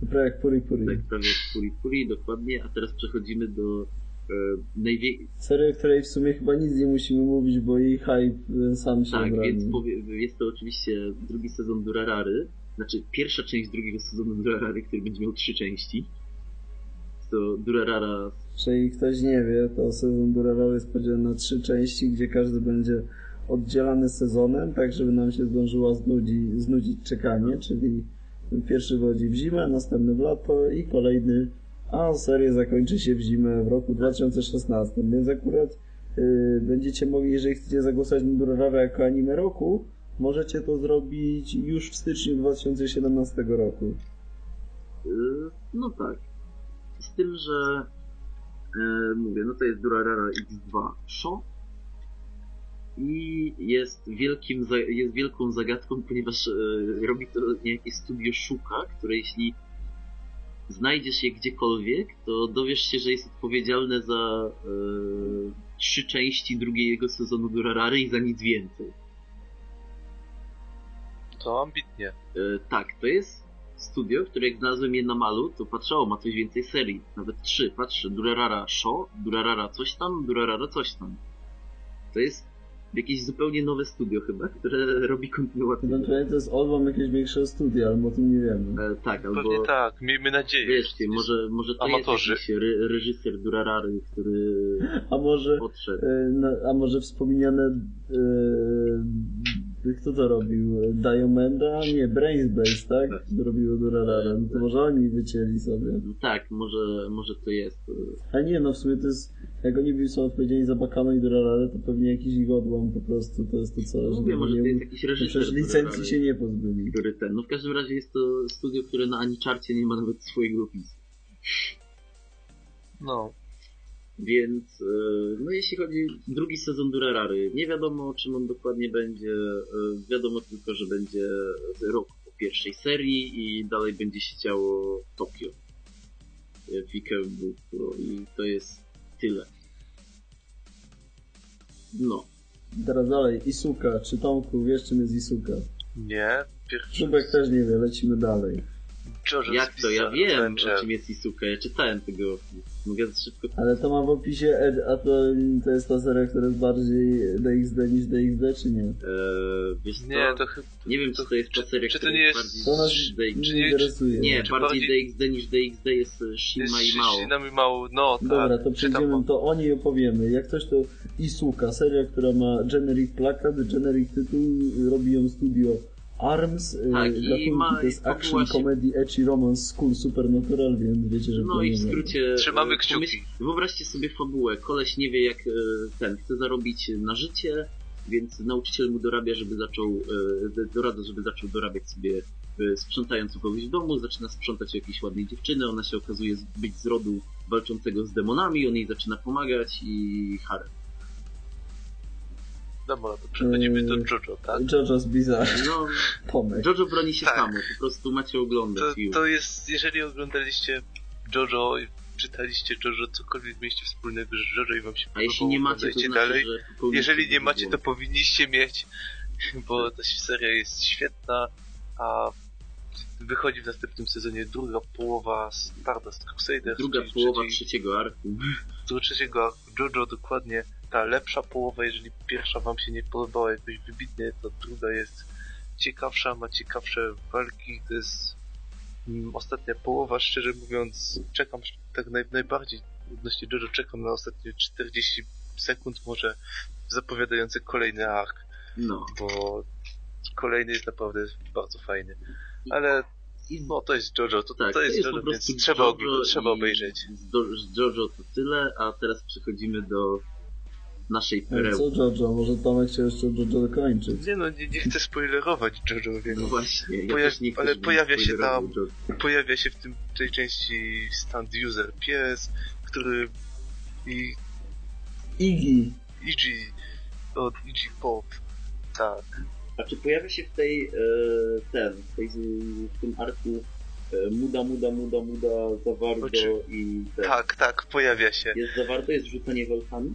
To prawie jak Puri Puri. Tak, prawie jak Puri Puri, dokładnie. A teraz przechodzimy do e, najwie... Serii, o której w sumie chyba nic nie musimy mówić, bo jej hype e, sam się Tak, broni. więc powie... jest to oczywiście drugi sezon Durarary. Znaczy pierwsza część drugiego sezonu Durarary, który będzie miał trzy części. To Durarara Jeżeli ktoś nie wie, to sezon Durarara jest podzielony na trzy części, gdzie każdy będzie oddzielany sezonem, tak żeby nam się zdążyło znudzi, znudzić czekanie, czyli pierwszy wchodzi w zimę, następny w lato i kolejny a seria zakończy się w zimę w roku 2016, więc akurat yy, będziecie mogli, jeżeli chcecie zagłosować na Durarara jako anime roku, możecie to zrobić już w styczniu 2017 roku. Y, No tak. Z tym, że e, mówię, no to jest Durarara X2 Show i jest wielkim, jest wielką zagadką, ponieważ e, robi to niejakie studio Shuka, które jeśli znajdziesz je gdziekolwiek, to dowiesz się, że jest odpowiedzialne za e, trzy części drugiego sezonu Durarary i za nic więcej. To ambitnie. E, tak, to jest studio, które jak znalazłem je na malu, to patrzało, ma coś więcej serii. Nawet trzy, patrzę, Durarara Show, Durarara coś tam, Durarara coś tam. To jest jakieś zupełnie nowe studio chyba, które robi kontynuację. Ewentualnie to jest Olwam jakieś większe studia, ale o tym nie wiemy. E, tak, albo... Pewnie tak, miejmy nadzieję. Wiecie, może, może to Amatorzy. jest jakiś re reżyser Durarary, który A może, odszedł. e, na- a może wspomniane e, kto to robił? Diamanda? Nie, Brainsbase, tak? Tak. Robiło Durarara. No to może oni wycięli sobie. No tak, może, może to jest. e, A nie, no w sumie to jest, jak oni byli są odpowiedzialni za Bakano i Durarara, to pewnie jakiś ich odłam po prostu, to jest to co, Mówię, żeby może nie to jest jakiś reżyser Przecież licencji Durarary, się nie pozbyli. który ten. No w każdym razie jest to studio, które na Aniczarcie nie ma nawet swojego opisu. No. Więc, e, no jeśli chodzi drugi sezon Durarary, nie wiadomo czym on dokładnie będzie, e, wiadomo tylko, że będzie rok po pierwszej serii i dalej będzie się działo Tokio. e, W Ikebukuro i to jest tyle. No, Teraz dalej, Isuka, czy Tomku, wiesz czym jest Isuka? Nie. Pierwszy Czubek też nie wie, lecimy dalej. Jak to? Ja wiem o czym jest Isuka, ja czytałem tego. Mogę szybko... Ale to ma w opisie, Ed- a to, to jest ta seria, która jest bardziej DXD niż DXD, czy nie? E, wiesz co? Nie, to chyba... Nie wiem, czy to jest ta seria, czy to nie jest- bardziej... To nas DXD. nie interesuje. Nie, czy bardziej DXD niż DXD jest e, Shinma i Mao. Shinami Mao, no tak. Dobra, to przejdziemy, to o niej opowiemy. Jak coś to Isuka, seria, która ma generic plakat, generic tytuł, robi ją studio ARMS, Tak, y, i gatunki ma- to jest action, się- comedy, ecchi, romance, school, supernatural, więc wiecie, że No i w skrócie... Trzymamy e, kciuki. Wyobraźcie sobie fabułę. Koleś nie wie jak e, ten, chce zarobić na życie, więc nauczyciel mu dorabia, żeby zaczął, doradza, żeby zaczął dorabiać sobie sprzątając u kogoś w domu, zaczyna sprzątać u jakiejś ładnej dziewczyny, ona się okazuje być z rodu walczącego z demonami, on jej zaczyna pomagać i harem. Dobra, to przechodzimy do Yy, Jojo, tak? JoJo's Bizarre, No, Tomek. Jojo broni się Tak. samo, po prostu macie oglądać To, to jest, jeżeli oglądaliście Jojo, i czytaliście Jojo, cokolwiek mieliście wspólnego z Jojo i wam się A jeśli podobało, nie macie, to znaczy, dalej. Jeżeli nie macie, to powinniście mieć, bo ta seria jest świetna, a wychodzi w następnym sezonie druga połowa Stardust Crusaders, Druga połowa trzeciej- trzeciego arku. trzeciego arku JoJo dokładnie ta lepsza połowa, jeżeli pierwsza wam się nie podobała jakoś wybitnie, to druga jest ciekawsza, ma ciekawsze walki, to jest mm, ostatnia połowa, szczerze mówiąc czekam tak naj, najbardziej odnośnie JoJo czekam na ostatnie 40 sekund może zapowiadające kolejny ark, No. bo kolejny jest naprawdę bardzo fajny. Ale no to jest JoJo, to, Tak, to jest, po JoJo, prostu więc trzeba, JoJo trzeba obejrzeć. Z, JoJo to tyle, a teraz przechodzimy do naszej perełki. Co JoJo? Może Tomek chciał jeszcze JoJo dokończyć. Nie no, nie, nie chcę spoilerować JoJo, więc No właśnie, ja Pojaw- nie chcę, ale pojawia się tam- JoJo. pojawia się w tym, tej części stand user pies, który i Iggy. Iggy od Iggy Pop, tak. A czy pojawia się w tej, e, ten, w, tej, w tym arku e, Muda, Muda, Muda, Muda, Zawardo Oczy- i ten. Tak, tak, pojawia się. Jest Zawardo, jest rzucanie walkami?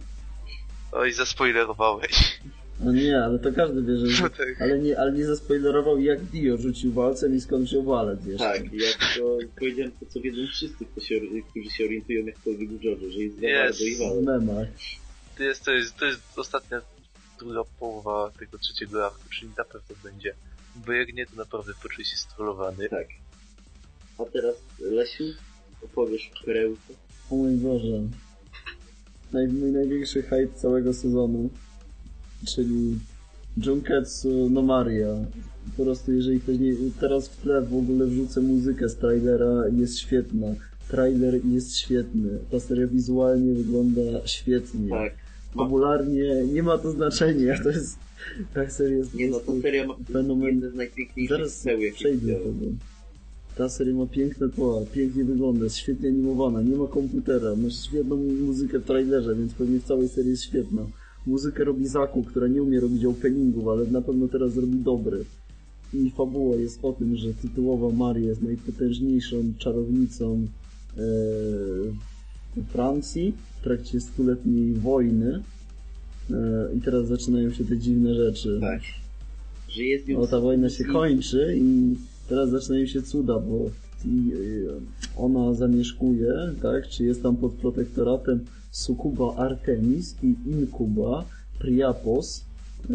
Oj, zaspoilerowałeś. No nie, ale to każdy wie, że... No tak. Ale nie, ale nie zaspoilerował jak Dio rzucił walcem i skończył walec jeszcze. Tak, jak to powiedziałem to, co wiedzą wszyscy, kto się, którzy się orientują jakkolwiek w JoJo, że jest Zawardo i Jest. W walec. memach. To jest, to jest, to jest ostatnia, druga połowa tego trzeciego arku, czyli na pewno będzie. Bo jak nie, to naprawdę poczuję się strollowany. Tak. A teraz, Lesiu, opowiesz perełkę. O mój Boże. Naj, mój największy hype całego sezonu. Czyli Junketsu no Maria. Po prostu jeżeli ktoś nie... Teraz w tle w ogóle wrzucę muzykę z trailera, jest świetna. trailer jest świetny. Ta seria wizualnie wygląda świetnie. Tak. Fabularnie nie ma to znaczenia, to jest... Ta seria jest nie no, ta seria ma fenomen... jedne z najpiękniejszych Zaraz przejdę do tego. Ta seria ma piękne tła, pięknie wygląda, jest świetnie animowana, nie ma komputera, masz świetną muzykę w trailerze, więc pewnie w całej serii jest świetna. Muzykę robi Zaku, która nie umie robić openingów, ale na pewno teraz robi dobry. I fabuła jest o tym, że tytułowa Maria jest najpotężniejszą czarownicą e, Francji w trakcie stuletniej wojny. E, I teraz zaczynają się te dziwne rzeczy. Tak. Że jest No ta wojna się kończy i teraz zaczynają się cuda, bo y, ona zamieszkuje, tak, czy jest tam pod protektoratem Sukuba Artemis i Inkuba Priapos, e,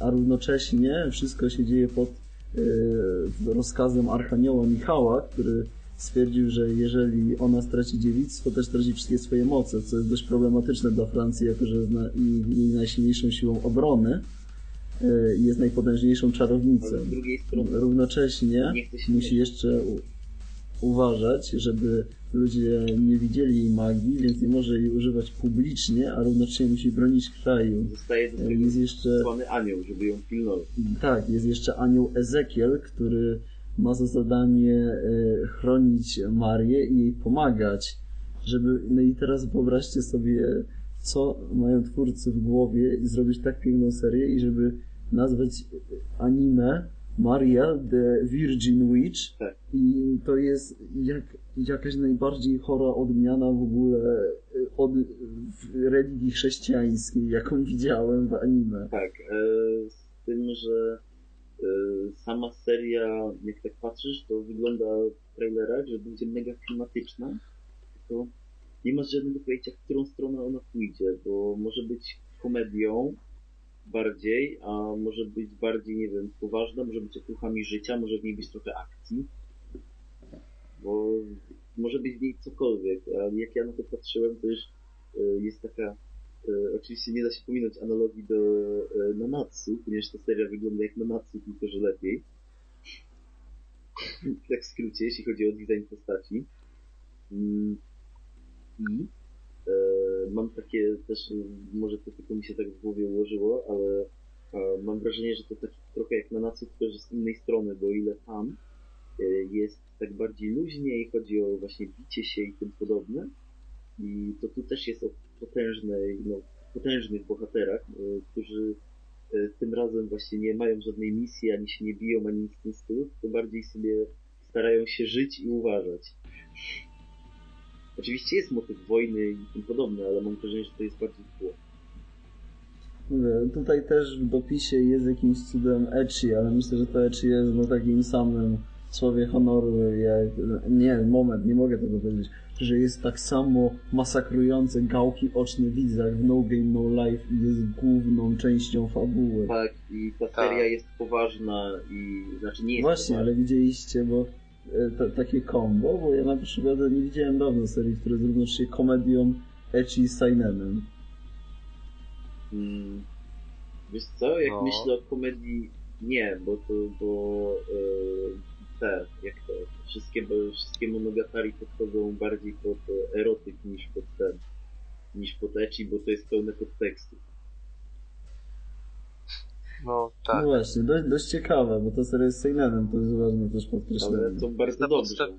a równocześnie wszystko się dzieje pod e, rozkazem Archanioła Michała, który stwierdził, że jeżeli ona straci dziewictwo, też straci wszystkie swoje moce, co jest dość problematyczne dla Francji, jako że jest na, jej najsilniejszą siłą obrony e, i jest najpotężniejszą czarownicą. Równocześnie musi jeszcze uważać, żeby ludzie nie widzieli jej magii, więc nie może jej używać publicznie, a równocześnie musi bronić kraju. zostaje do E, Jest jeszcze, anioł, żeby ją pilnować. tak, jest jeszcze anioł Ezekiel, który ma za zadanie e, chronić Marię i jej pomagać, żeby, no i teraz wyobraźcie sobie, co mają twórcy w głowie i zrobić tak piękną serię i żeby nazwać anime Maria the Virgin Witch Tak. i to jest jak, jakaś najbardziej chora odmiana w ogóle e, od w religii chrześcijańskiej, jaką widziałem w anime. Tak, e, z tym, że sama seria, jak tak patrzysz, to wygląda w trailerach, że będzie mega klimatyczna, tylko nie masz żadnego pojęcia, w którą stronę ona pójdzie, bo może być komedią bardziej, a może być bardziej, nie wiem, poważna, może być otuchami życia, może w niej być trochę akcji, bo może być w niej cokolwiek, a jak ja na to patrzyłem, to już e, jest taka E, oczywiście nie da się pominąć analogii do e, Nanatsu, ponieważ ta seria wygląda jak Nanatsu, tylko że lepiej. tak w skrócie, jeśli chodzi o design postaci. Mm, I e, mam takie też, e, może to tylko mi się tak w głowie ułożyło, ale e, mam wrażenie, że to taki trochę jak Nanatsu, tylko że z innej strony, bo ile tam e, jest tak bardziej luźnie i chodzi o właśnie bicie się i tym podobne, i to tu też jest potężnej, no, potężnych bohaterach, y, którzy y, tym razem właśnie nie mają żadnej misji, ani się nie biją, ani nic w tym stylu, tylko bardziej sobie starają się żyć i uważać. Oczywiście jest motyw wojny i tym podobne, ale mam wrażenie, że to jest bardziej tło. Mówię, Tutaj też w dopisie jest jakimś cudem ecchi, ale myślę, że to ecchi jest na takim samym słowie honoru jak... Nie, moment, nie mogę tego powiedzieć. Że jest tak samo masakrujące gałki oczne w widzach w No Game No Life i jest główną częścią fabuły. Tak, i ta Tak. seria jest poważna i, znaczy nie jest Właśnie, poważna. ale widzieliście, bo e, ta, takie combo, bo ja na przykład nie widziałem dawno serii, która jest równocześnie komedią ecchi i seinenem. Mm, wiesz co, jak No. myślę o komedii, nie, bo to, bo e, te, jak to, wszystkie, wszystkie monogatari podchodzą bardziej pod erotyk niż pod ten, niż pod ecchi, bo to jest pełne podtekstu. No No tak. właśnie, dość, dość ciekawe, bo ta seria jest seinenem, to jest ważne też Ale podkreślenie. to bardzo na dobrze. podstaw-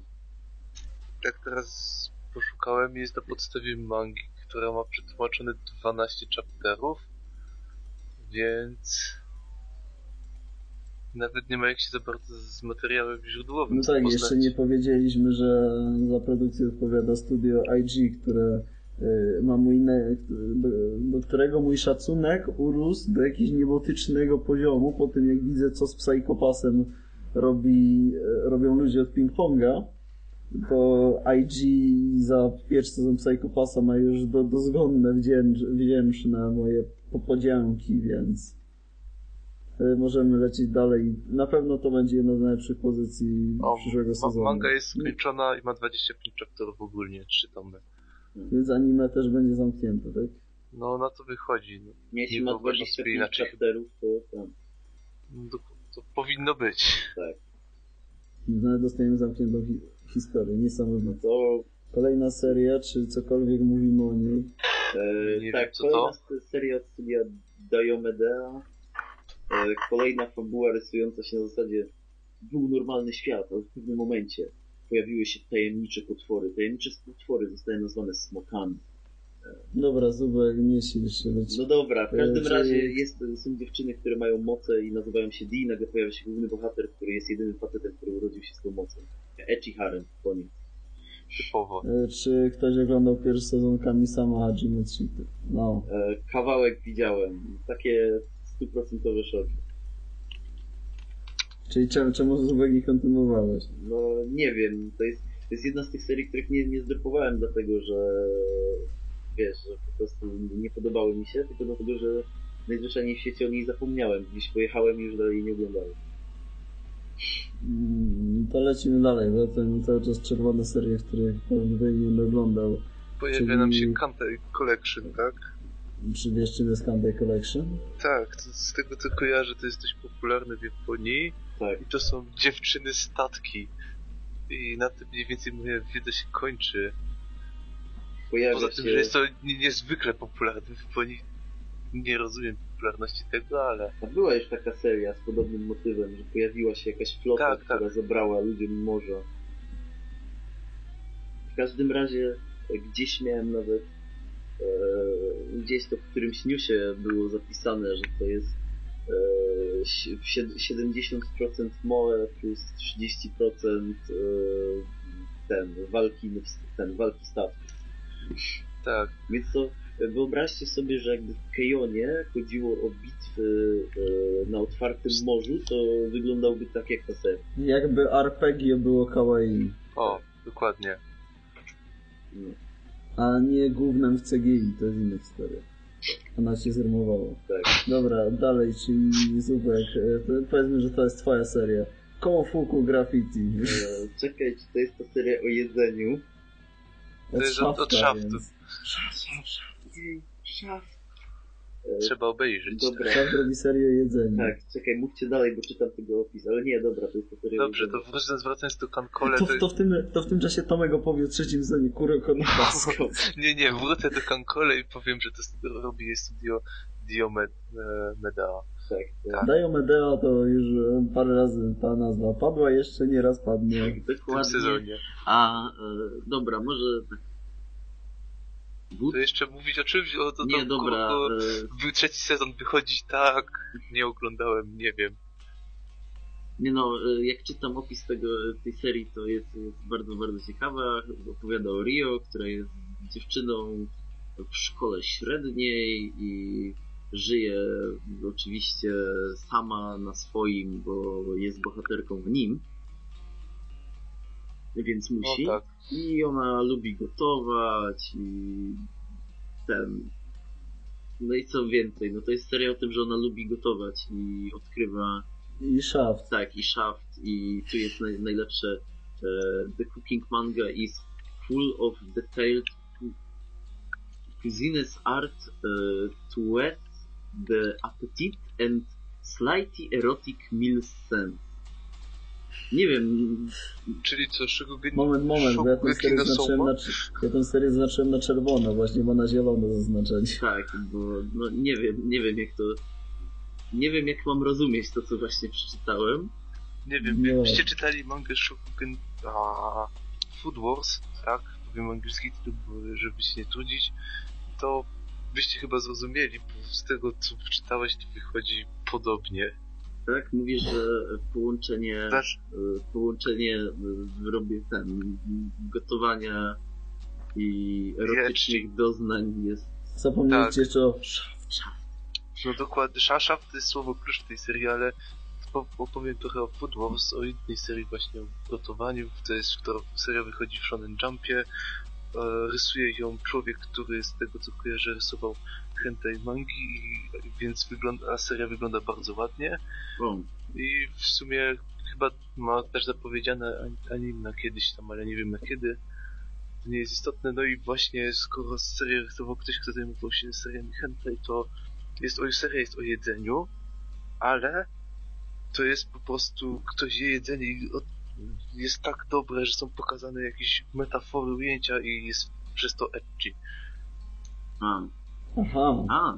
Jak teraz poszukałem, jest na podstawie mangi, która ma przetłumaczone 12 chapterów, więc nawet nie ma jak się za bardzo z materiałem źródłowym No tak, zapoznać. jeszcze nie powiedzieliśmy, że za produkcję odpowiada studio IG, które y, ma mój, ne- do, którego mój szacunek urósł do jakiegoś niebotycznego poziomu po tym jak widzę co z Psychopasem robi, y, robią ludzie od ping-ponga to IG za pierwszy sezon Psychopasa ma już do, dozgonne wdzięcz, wdzięczne moje popodzięki, więc możemy lecieć dalej. Na pewno to będzie jedna z najlepszych pozycji O, przyszłego ma, sezonu. manga jest skończona i ma 25 chapterów ogólnie, 3 tomy. Więc anime też będzie zamknięte, tak? No na to wychodzi. No, jeśli ma wyobrażam 25 sobie inaczej. chapterów, to tam, No, to, to powinno być. tak. Więc nawet dostajemy zamkniętą hi- historię, No niesamowite. to Kolejna seria, czy cokolwiek mówimy o niej? E, Nie tak, wiem, co kolejna to. seria od studia Diomedea. E, kolejna fabuła rysująca się na zasadzie był normalny świat, ale w pewnym momencie pojawiły się tajemnicze potwory. Tajemnicze potwory zostały nazwane smokami. Dobra, Zubek, nie się być. No dobra, w każdym E, razie jest, są dziewczyny, które mają moce i nazywają się Dee, nagle pojawia się główny bohater, który jest jedynym facetem, który urodził się z tą mocą. Echi Harem, koniec. Typowo. E, Czy ktoś oglądał pierwszy sezon Kami-sama Hajime Cheater? No. E, kawałek widziałem. Takie stuprocentowe szoki. Czyli czemu, czemu Zubek nie kontynuowałeś? No nie wiem, to jest, to jest jedna z tych serii, których nie, nie zdropowałem dlatego, że wiesz, że po prostu nie podobały mi się, tylko dlatego, że najzwyczajniej w świecie o niej zapomniałem. Gdzieś pojechałem i już dalej nie oglądałem. Mm, To lecimy dalej, bo to cały czas czerwone serie, których pewnie nie oglądał. Pojawia nam się Czyli- Kantei Collection, tak? Czy wiesz czym jest Kandai Collection? Tak, to z tego co kojarzę, to jest dość popularne w Japonii Tak. i to są dziewczyny statki. I na tym mniej więcej moja wiedza się kończy. Pojawia Poza się... tym, że jest to nie- niezwykle popularne w Japonii. Nie rozumiem popularności tego, ale A była już taka seria z podobnym motywem, że pojawiła się jakaś flota, Tak, tak. która zabrała ludziom morza. W każdym razie e, gdzieś miałem nawet gdzieś to w którymś newsie było zapisane, że to jest e, si- sied- 70% moe plus 30% e, ten walki ten walki statków. tak. Więc to e, wyobraźcie sobie, że jakby w Kejonie chodziło o bitwy e, na otwartym morzu, to wyglądałby tak jak ta seria. Jakby arpeggio było kawaii, O, dokładnie. No, a nie głównym w CGI, to jest inna historia. Ona się zrymowało. tak. Dobra, dalej, czyli Zubek, e, to powiedzmy, że to jest twoja seria. Komofuku Graffiti. E, czekaj, czy to jest ta seria o jedzeniu? To jest od- od Shafta, Shaftu. więc. Jej, Szaft. E, Trzeba obejrzeć. Dobra. Shaft robi serię o jedzeniu. Tak, czekaj, mówcie dalej, bo czytam tego opis, ale nie, dobra, to jest ta seria o Dobrze, jedzeniu. to wreszcie zwracając do Kankole, To, to... to, w tym, to w tym czasie Tomek opowie o trzecim sezonie Kuroko no Pasko. Nie, nie, wrócę do Kankole i powiem, że to robi studio Diomed e. Tak, tak. Dają Medea to już e, parę razy ta nazwa padła, jeszcze nie raz padnie. Tak, W tym dokładnie. sezonie. A, e, dobra, może tak. Wód... To jeszcze mówić o czymś? O, to, Nie, dobra, Kuroko- e, Trzeci sezon wychodzi tak, nie oglądałem, nie wiem. Nie no, e, jak czytam opis tego, tej serii, to jest, jest bardzo, bardzo ciekawa. Opowiada o Rio, która jest dziewczyną w szkole średniej i żyje oczywiście sama na swoim, bo jest bohaterką w nim. Więc No musi. tak. I ona lubi gotować i ten. No i co więcej, no to jest seria o tym, że ona lubi gotować i odkrywa I Shaft. tak, i Shaft, i tu jest naj, najlepsze. E, the cooking manga is full of detailed cu- cuisines art e, to whet the appetite and slightly erotic meal sense. Nie wiem, Czyli co, Shogugeki Moment, moment, bo ja tę serię zaznaczyłem Soma? na, ja tę serię zaznaczyłem na czerwono, właśnie ma na zielono zaznaczenie. tak, bo no, nie wiem, nie wiem jak to. Nie wiem jak mam rozumieć to, co właśnie przeczytałem. Nie wiem, Nie. byście czytali mangę Shokugen a, Food Wars, tak? Powiem angielski tytuł, bo żeby się nie trudzić, to byście chyba zrozumieli, bo z tego co czytałeś to wychodzi podobnie. Tak, mówisz, że połączenie. Znasz, y, połączenie y, robię ten gotowania i erotycznych doznań jest Zapomnieliście Tak. o... no dokładnie, Shashaft to jest słowo klucz w tej seriale. Po- Opowiem trochę o Food Wars, o innej serii właśnie o gotowaniu. To jest, która seria wychodzi w Shonen Jumpie. E, rysuje ją człowiek, który z tego co kojarzę rysował hentai mangi, i, więc wygląda, a seria wygląda bardzo ładnie. I w sumie chyba ma też zapowiedziane an- anime na kiedyś tam, ale nie wiem na kiedy. To nie jest istotne. No i właśnie skoro serię rysował ktoś, kto zajmował się seriami hentai, to jest o, seria jest o jedzeniu, ale to jest po prostu ktoś je jedzenie i od, jest tak dobre, że są pokazane jakieś metafory, ujęcia i jest przez to edgy. A, Aha. a.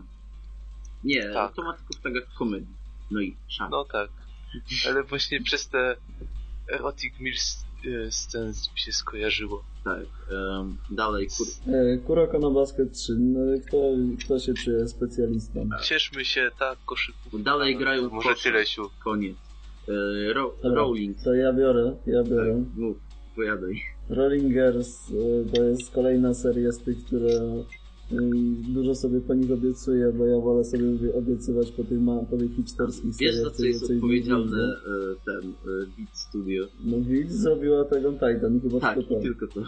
Nie, Tak. to ma tylko w tagach komedii. No i szan. No tak. Ale właśnie przez te erotic mills e, sceny mi się skojarzyło. Tak. em, dalej, kur... E, Kuroko na Basket 3. No, kto, kto się czuje specjalistą? Cieszmy się, tak, koszykówka. Dalej grają w Może tyle siu. koniec. E, ro... Dobra, Rowling. To ja biorę, ja biorę. Tak, mów, powiadaj. Rolling Girls y, to jest kolejna seria z tych, które y, dużo sobie po nich obiecuję, bo ja wolę sobie obiecywać po tych, ma- po tych hipsterskich Wiesz, seriach. za co jest odpowiedzialny e, ten e, Beat Studio? No Wills zrobiła tego Titan i chyba Tak, tylko to. tylko to.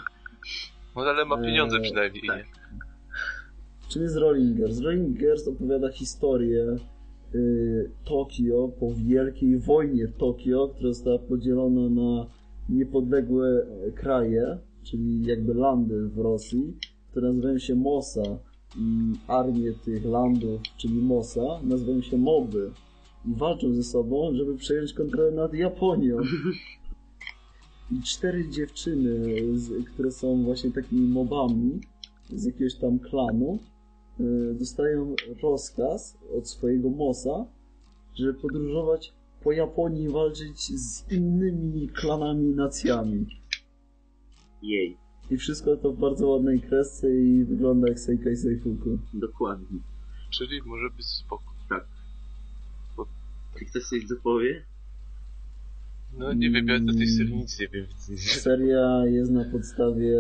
No ale ma pieniądze Eee, przynajmniej, tak. nie? Czym jest Rolling Girls? Rolling Girls opowiada historię Tokio po wielkiej wojnie Tokio, która została podzielona na niepodległe e, kraje, czyli jakby landy w Rosji, które nazywają się Mosa i armie tych landów, czyli Mosa, nazywają się Moby i walczą ze sobą, żeby przejąć kontrolę nad Japonią. I cztery dziewczyny, które są właśnie takimi mobami z jakiegoś tam klanu, y, dostają rozkaz od swojego Mosa, żeby podróżować po Japonii i walczyć z innymi klanami i nacjami. Jej, I wszystko to w bardzo ładnej kresce i wygląda jak Seikai Seifuku. dokładnie. Czyli może być spoko. Czy ktoś coś dopowie? No nie wiem, ja do tej serii nic nie wiem. więc nie- Seria jest na podstawie,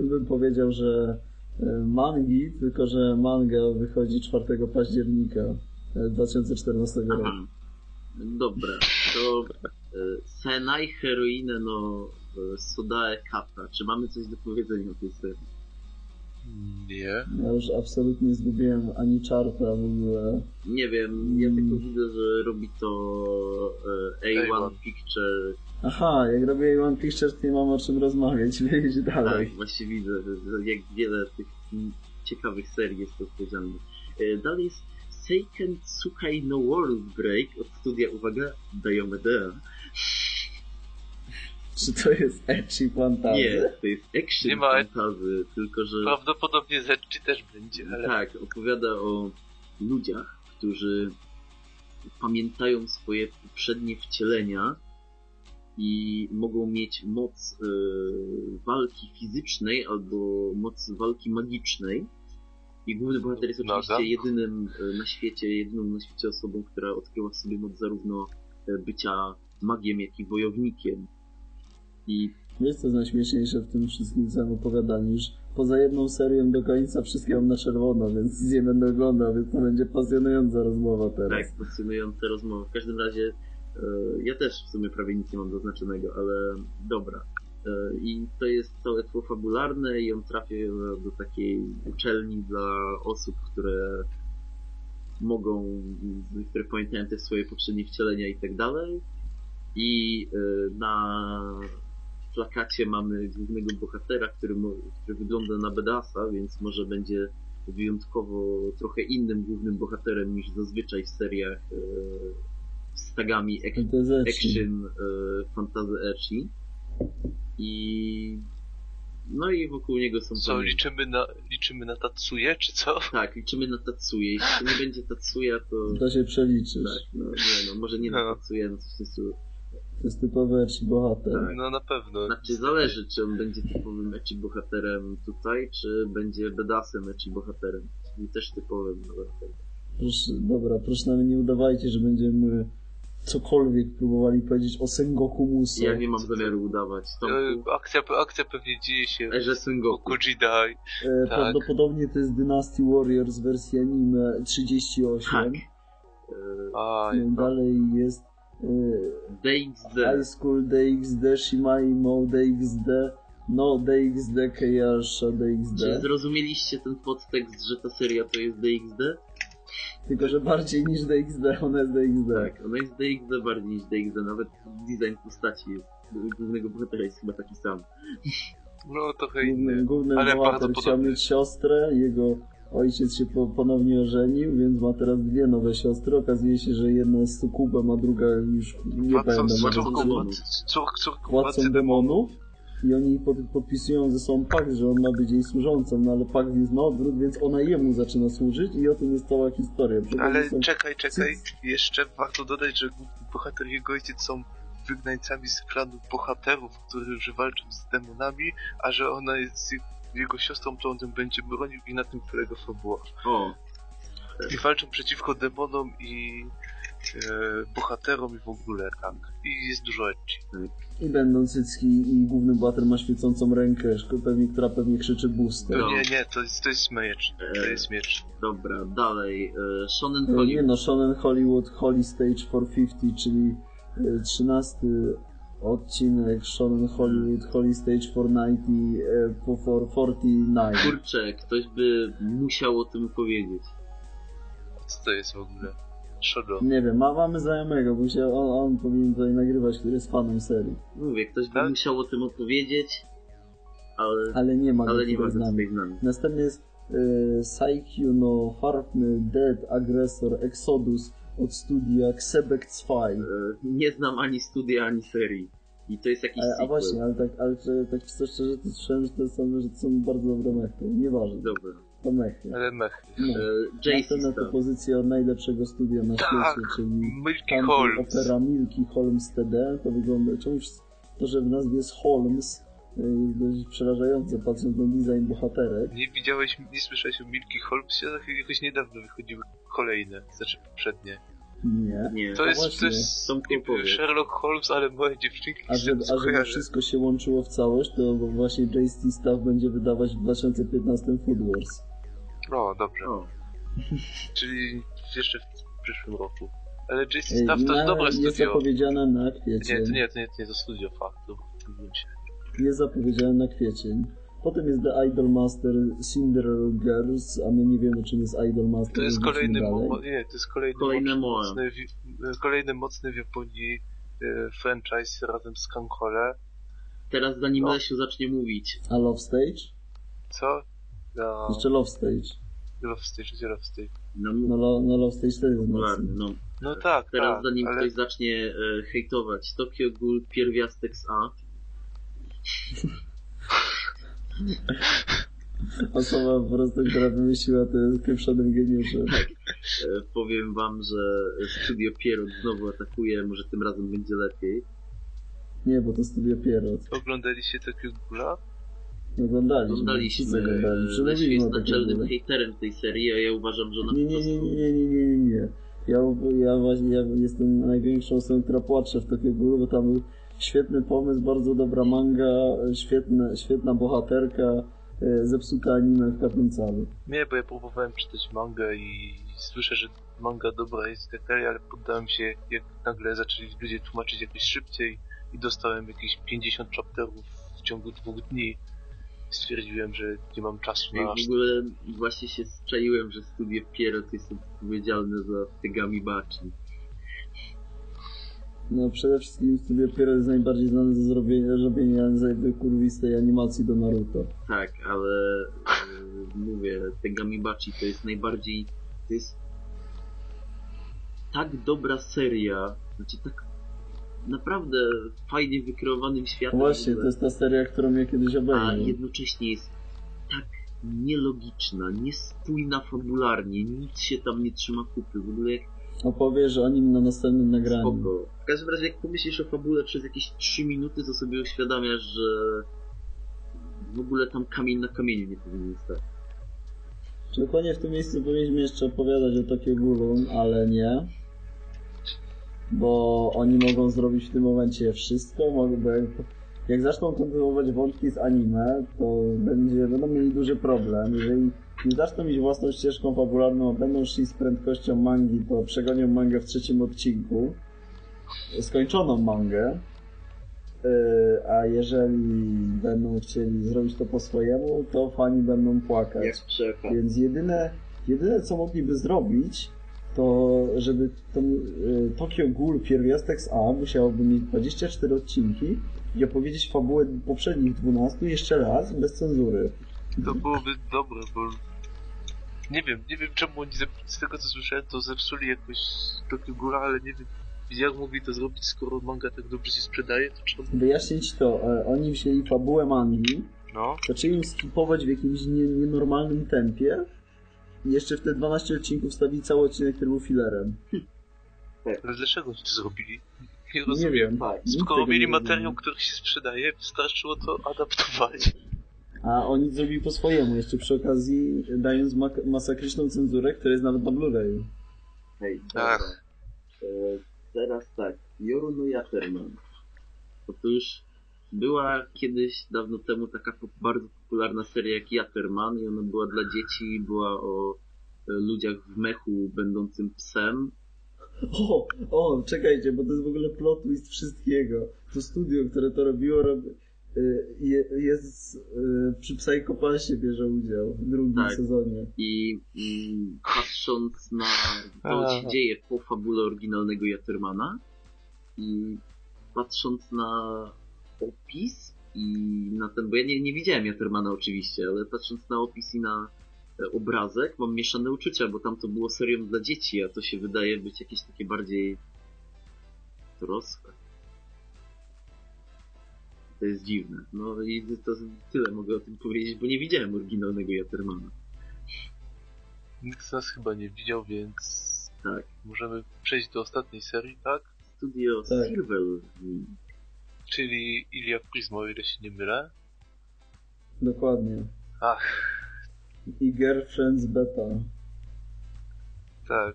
bym powiedział, że e, mangi, tylko że manga wychodzi 4 października e, 2014 roku. Aha. Dobra, to e, Senai Heroinę no e, Sodae Kappa. Czy mamy coś do powiedzenia o tej serii? Nie. Ja już absolutnie zgubiłem ani czarta w ogóle. Nie wiem, ja Mm. tylko widzę, że robi to e, A1 A1. Picture. Aha, jak robię One Pictures, to nie mam o czym rozmawiać, wiedzieć Tak, dalej. właśnie widzę, że jak wiele tych ciekawych serii jest to odpowiedzialne. E, Dalej jest Seiken Tsukai no World Break od studia, uwaga, Diomedea. Czy to jest Ecchi Fantasy? Nie, to jest action Nie ma- fantasy, tylko że... Prawdopodobnie Zetchi też będzie, ale... Tak, opowiada o ludziach, którzy pamiętają swoje poprzednie wcielenia i mogą mieć moc e, walki fizycznej albo moc walki magicznej. I główny bohater jest oczywiście jedynym e, na świecie, jedyną na świecie osobą, która odkryła w sobie moc zarówno e, bycia magiem, jak i wojownikiem. I Wiesz co najśmieszniejsze w tym wszystkim całym opowiadaniu? Już poza jedną serią do końca wszystkie mam na czerwono, więc nie będę oglądał, więc to będzie pasjonująca rozmowa teraz. Tak, fascynująca rozmowa. W każdym razie ja też w sumie prawie nic nie mam zaznaczonego, ale dobra. E, I to jest całe tło fabularne i on trafia do takiej uczelni dla osób, które mogą, które pamiętają te swoje poprzednie wcielenia i tak dalej. I e, na plakacie mamy głównego bohatera, który, który wygląda na bedasa, więc może będzie wyjątkowo trochę innym głównym bohaterem niż zazwyczaj w seriach e, z tagami ek- action, e, fantasy ecchi. I no i wokół niego są Co, liczymy na, liczymy na Tatsuję, czy co? Tak, liczymy na Tatsuya. Jeśli to nie będzie Tatsuya, to To się przeliczysz. tak, no nie no, może nie na No. Tatsuya, no coś w tym stylu. To jest typowy Ecchi bohater. Tak. No na pewno. Znaczy zależy, czy on będzie typowym ecchi bohaterem tutaj, czy będzie bedasem ecchi bohaterem. Czyli też typowym bohaterem. Proszę, dobra, proszę nawet nie udawajcie, że będziemy cokolwiek próbowali powiedzieć o Sengoku Muso. Ja nie mam zamiaru udawać. Tomku, E, Akcja, akcja pewnie dzieje się w Sengoku. Kujidai. E, tak. Prawdopodobnie to jest Dynasty Warriors wersji anime 38. Tak. A, No, Dalej jest e, DXD. High School DXD, Shimaimo DXD, No DXD, Keyasha Czy DXD. zrozumieliście ten podtekst, że ta seria to jest DXD? Tylko, że bardziej niż DXD, ona jest DXD. Tak, ona jest DXD bardziej niż DXD, nawet design postaci jest, głównego bohatera jest chyba taki sam. no trochę Główny, inny. główny Ale bohater chciał mieć siostrę, jego ojciec się po, ponownie ożenił, więc ma teraz dwie nowe siostry. Okazuje się, że jedna jest sukubem, a druga już nie pamiętam. córką, demonów. I oni pod, podpisują ze sobą pakt, że on ma być jej służącą, no ale pakt jest na odwrót, więc ona jemu zaczyna służyć i o tym jest cała historia. Przy Ale są- czekaj, czekaj, jeszcze warto dodać, że główny bohater i jego ojciec są wygnańcami z klanu bohaterów, którzy walczą z demonami, a że ona jest je- jego siostrą, to on ją będzie bronił i na tym polega fabuła. O, I walczą przeciwko demonom i bohaterom i w ogóle, tak. I jest dużo ecchi. I będą cycki i główny bohater ma świecącą rękę, pewnie, która pewnie krzyczy. To No. nie, nie, to jest, to jest miecz. To jest miecz. dobra, dalej. E, Shonen E, Nie Hollywood. no, Shonen Hollywood Holy Stage 450, czyli e, 13 odcinek Shonen Hollywood Holy Stage 490 e, po 449. Kurczę, ktoś by musiał o tym powiedzieć. Co to jest w ogóle? Shodo. Nie wiem, ma, mamy znajomego, bo się, on, on powinien tutaj nagrywać, który jest fanem serii. Mówię, ktoś by Tak? musiał o tym opowiedzieć, ale, Ale nie ma ale nie ma z nami. z nami. Następny jest e, Saikyu no Harpny Dead Aggressor Exodus od studia Xebek 2. E, Nie znam ani studia, ani serii. I to jest jakiś A, a sequel. właśnie, ale tak, ale czy- tak co szczerze, to słyszałem, że to są, że to są bardzo dobre mechy. Nieważne, Dobra. To mechy. Ale mech. No. E, Star. pozycja od najlepszego studia na Tak, świecie, czyli Milky Holmes. Opera Milky Holmes TD. To wygląda, czymś to, że w nazwie jest Holmes y, jest dość przerażające, patrząc na design bohaterek. Nie widziałeś, nie słyszałeś o Milky Holmesie? Jakoś niedawno wychodziły kolejne, znaczy poprzednie. Nie. Nie. To jest, to jest. Sherlock Holmes, ale małe dziewczynki A żeby, a żeby wszystko się łączyło w całość, to właśnie JC Staff będzie wydawać w 2015 Food Wars. O, dobrze. O, Czyli jeszcze w przyszłym roku. Ale JC Staff to na- jest dobre Jest studio. zapowiedziane na kwiecień. Nie, to nie, to nie, to nie to studio, fakt. Się. Jest zapowiedziane na kwiecień. Potem jest The Idol Master Cinderella Girls, a my nie wiemy czym jest Idol Master. To jest kolejny, mo- nie, to jest kolejny, Kolejne mocny, w- kolejny mocny w Japonii e, franchise razem z Kankole. teraz zanim No. Lesiu zacznie mówić. A Love Stage? Co? No, Jeszcze Love Stage. Love Stage, gdzie Love Stage? No, No, lo, no Love Stage też jest mocny. no. No tak, Teraz tak, zanim ale ktoś zacznie e, hejtować Tokyo Ghoul pierwiastek z A, Osoba po prostu, która wymyśliła to jest pieprzonym geniuszem. e, powiem wam, że studio Pierrot znowu atakuje, może tym razem będzie lepiej. Nie, bo to studio Pierrot. oglądaliście Tokyo Ghoula? Oglądaliśmy. Oglądaliśmy, Wszyscy oglądali. e, Lesiu Przemówiliśmy jest naczelnym hejterem tej serii, a ja uważam, że ona Nie, nie, nie, nie, nie, nie, nie, nie. Ja, ja właśnie ja jestem największą osobą, która płacze w Tokyo Ghoul, bo tam był świetny pomysł, bardzo dobra manga, świetna, świetna bohaterka, e, zepsute anime w katuncalu. Nie, bo ja próbowałem czytać mangę i słyszę, że manga dobra jest i tak dalej, ale poddałem się, jak nagle zaczęli ludzie tłumaczyć jakoś szybciej i dostałem jakieś 50 chapterów w ciągu dwóch dni. Stwierdziłem, że nie mam czasu na Ja w ogóle właśnie się strzeliłem, że studio Pierrot jest odpowiedzialne za Tegami Bachi. No przede wszystkim studio Pierrot jest najbardziej znane ze zrobienia, robienia jakby kurwistej animacji do Naruto. Tak, ale e, mówię, Tegami Bachi to jest najbardziej, to jest tak dobra seria, znaczy tak naprawdę fajnie wykreowanym światem, właśnie, to jest ta seria, którą ja kiedyś a obejrzałem. jednocześnie jest tak nielogiczna, niespójna fabularnie, nic się tam nie trzyma kupy, w ogóle jak Opowiesz o nim na następnym nagraniu. spoko. W każdym razie jak pomyślisz o fabule przez jakieś 3 minuty, to sobie uświadamiasz, że w ogóle tam kamień na kamieniu nie powinien stać. Dokładnie w tym miejscu powinniśmy jeszcze opowiadać o Tokyo Ghoulu, ale nie. Bo oni mogą zrobić w tym momencie wszystko, mogą, bo jak, jak zaczną kontynuować wątki z anime, to będzie, będą mieli duży problem. Jeżeli nie zaczną iść własną ścieżką fabularną, a będą szli z prędkością mangi, to przegonią mangę w trzecim odcinku. Skończoną mangę. Yy, A jeżeli będą chcieli zrobić to po swojemu, to fani będą płakać. Więc jedyne, jedyne co mogliby zrobić, to żeby to, y, Tokyo Ghoul pierwiastek z A musiałoby mieć 24 odcinki i opowiedzieć fabułę poprzednich 12 jeszcze raz, bez cenzury. To byłoby dobre, bo Nie wiem, nie wiem czemu oni z tego co słyszałem, to zepsuli jakoś Tokyo Ghoul, ale nie wiem jak mogli to zrobić, skoro manga tak dobrze się sprzedaje, to czemu? Wyjaśnić to, e, oni wzięli fabułę mangi, No, zaczęli ją skipować w jakimś nie, nienormalnym tempie jeszcze w te 12 odcinków wstawili cały odcinek, który był fillerem. ale dlaczego oni to zrobili? Nie Nie rozumiem. wiem. Tak. Skoro mieli nie materiał, który się sprzedaje, wystarczyło to adaptować. A oni zrobili po swojemu, jeszcze przy okazji dając mak- masakryczną cenzurę, która jest nawet na Blu-rayu. Hej, Ach. dobra. E, teraz tak, Yoru no Yaterman. Otóż była kiedyś, dawno temu, taka po- bardzo popularna seria jak Yaterman i ona była dla dzieci była o e, ludziach w mechu będącym psem. O, o, czekajcie, bo to jest w ogóle plot twist wszystkiego. To studio, które to robiło, robi, y, je, jest y, przy Psychopasie bierze udział w drugim Tak. sezonie. I mm, patrząc na to, co się dzieje po fabule oryginalnego Yatermana i patrząc na opis i na ten, bo ja nie, nie widziałem Yatermana oczywiście, ale patrząc na opis i na e, obrazek mam mieszane uczucia, bo tam to było serią dla dzieci, a to się wydaje być jakieś takie bardziej dorosłe. To jest dziwne. No i to tyle mogę o tym powiedzieć, bo nie widziałem oryginalnego Yatermana. Nikt z nas chyba nie widział, więc Tak. możemy przejść do ostatniej serii, tak? Studio Tak. Silvel. Czyli Ilia Prismo, o ile się nie mylę. Dokładnie. Ach, I Girlfriends Beta. tak.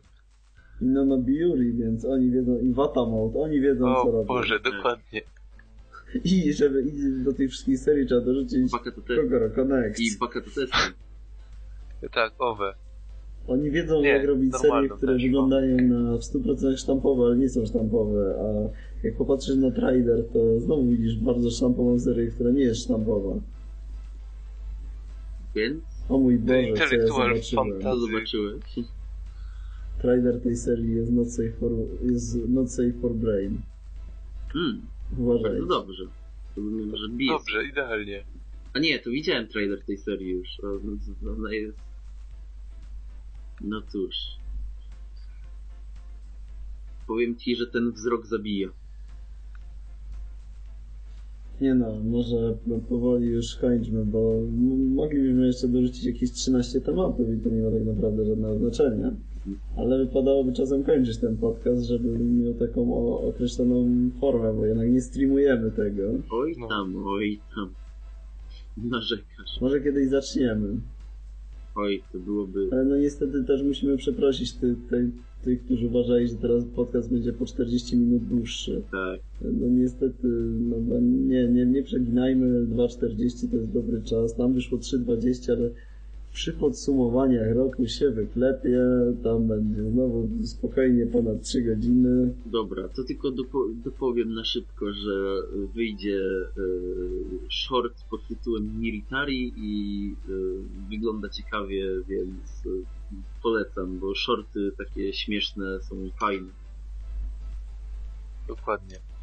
I Nonobiuri, więc oni wiedzą, i Wata Mode, oni wiedzą co O robią. Boże, dokładnie. I żeby i do tej wszystkich serii trzeba dorzucić Baka to te... Kogoro Connect. I Baka to testy. Tak, owe. Oni wiedzą Nie, jak robić serie, które no. wyglądają na w 100% sztampowe, ale nie są sztampowe, a jak popatrzysz na Trider, to znowu widzisz bardzo sztampową serię, która nie jest sztampowa. Więc O mój Boże, co ja zobaczyłem. zobaczyłeś. Trider tej serii jest not safe for, jest not safe for brain. Hmm, Uważaj. bardzo dobrze. To może bije. Dobrze, idealnie. A nie, to widziałem trailer tej serii już. No, Ona jest... No cóż. Powiem ci, że ten wzrok zabija. Nie no, może powoli już kończmy, bo moglibyśmy jeszcze dorzucić jakieś 13 tematów i to nie ma tak naprawdę żadnego znaczenia. Ale wypadałoby czasem kończyć ten podcast, żeby miał taką określoną formę, bo jednak nie streamujemy tego. Oj tam, oj tam. Narzekasz. Może kiedyś zaczniemy. Oj, to byłoby... Ale no niestety też musimy przeprosić ty, ty, tych, którzy uważali, że teraz podcast będzie po 40 minut dłuższy. Tak. No niestety, no bo nie, nie, nie przeginajmy, 2.40 to jest dobry czas, tam wyszło 3.20, ale przy podsumowaniach roku się wyklepie, tam będzie znowu spokojnie ponad 3 godziny. Dobra, to tylko dopo dopowiem na szybko, że wyjdzie e, short pod tytułem Military i e, wygląda ciekawie, więc polecam, bo shorty takie śmieszne są fajne. Dokładnie.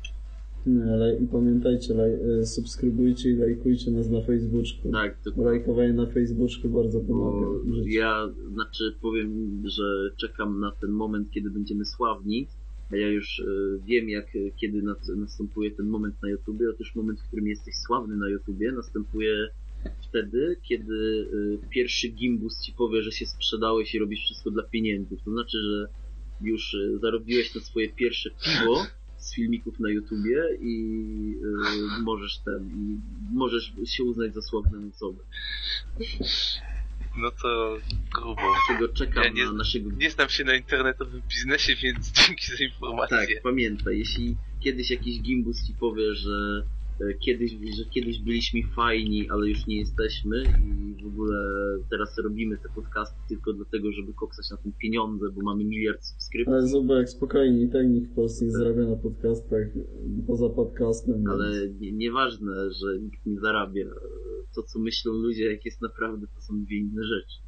No, ale i pamiętajcie, laj, e, subskrybujcie i lajkujcie nas na Facebooku. Tak, to Lajkowanie na Facebooku bardzo pomaga. ja, znaczy powiem, że czekam na ten moment, kiedy będziemy sławni, a ja już e, wiem, jak, e, kiedy nas, następuje ten moment na YouTubie. Otóż moment, w którym jesteś sławny na YouTubie, następuje wtedy, kiedy pierwszy gimbus ci powie, że się sprzedałeś i robisz wszystko dla pieniędzy. To znaczy, że już zarobiłeś na swoje pierwsze piwo z filmików na YouTubie i e, możesz ten, i możesz się uznać za sławną osobę. No to grubo. Czego czekam Ja nie- na naszego Nie znam się na internetowym biznesie, więc dzięki za informację. Tak, pamiętaj, jeśli kiedyś jakiś gimbus ci powie, że kiedyś, że kiedyś byliśmy fajni, ale już nie jesteśmy i w ogóle teraz robimy te podcasty tylko dlatego, żeby koksać na tym pieniądze, bo mamy miliard subskrypcji, Ale zobacz, spokojnie, i tak nikt w Polsce nie zarabia na podcastach poza podcastem. więc- ale nie, nieważne, że nikt nie zarabia. To, co myślą ludzie, jak jest naprawdę, to są dwie inne rzeczy.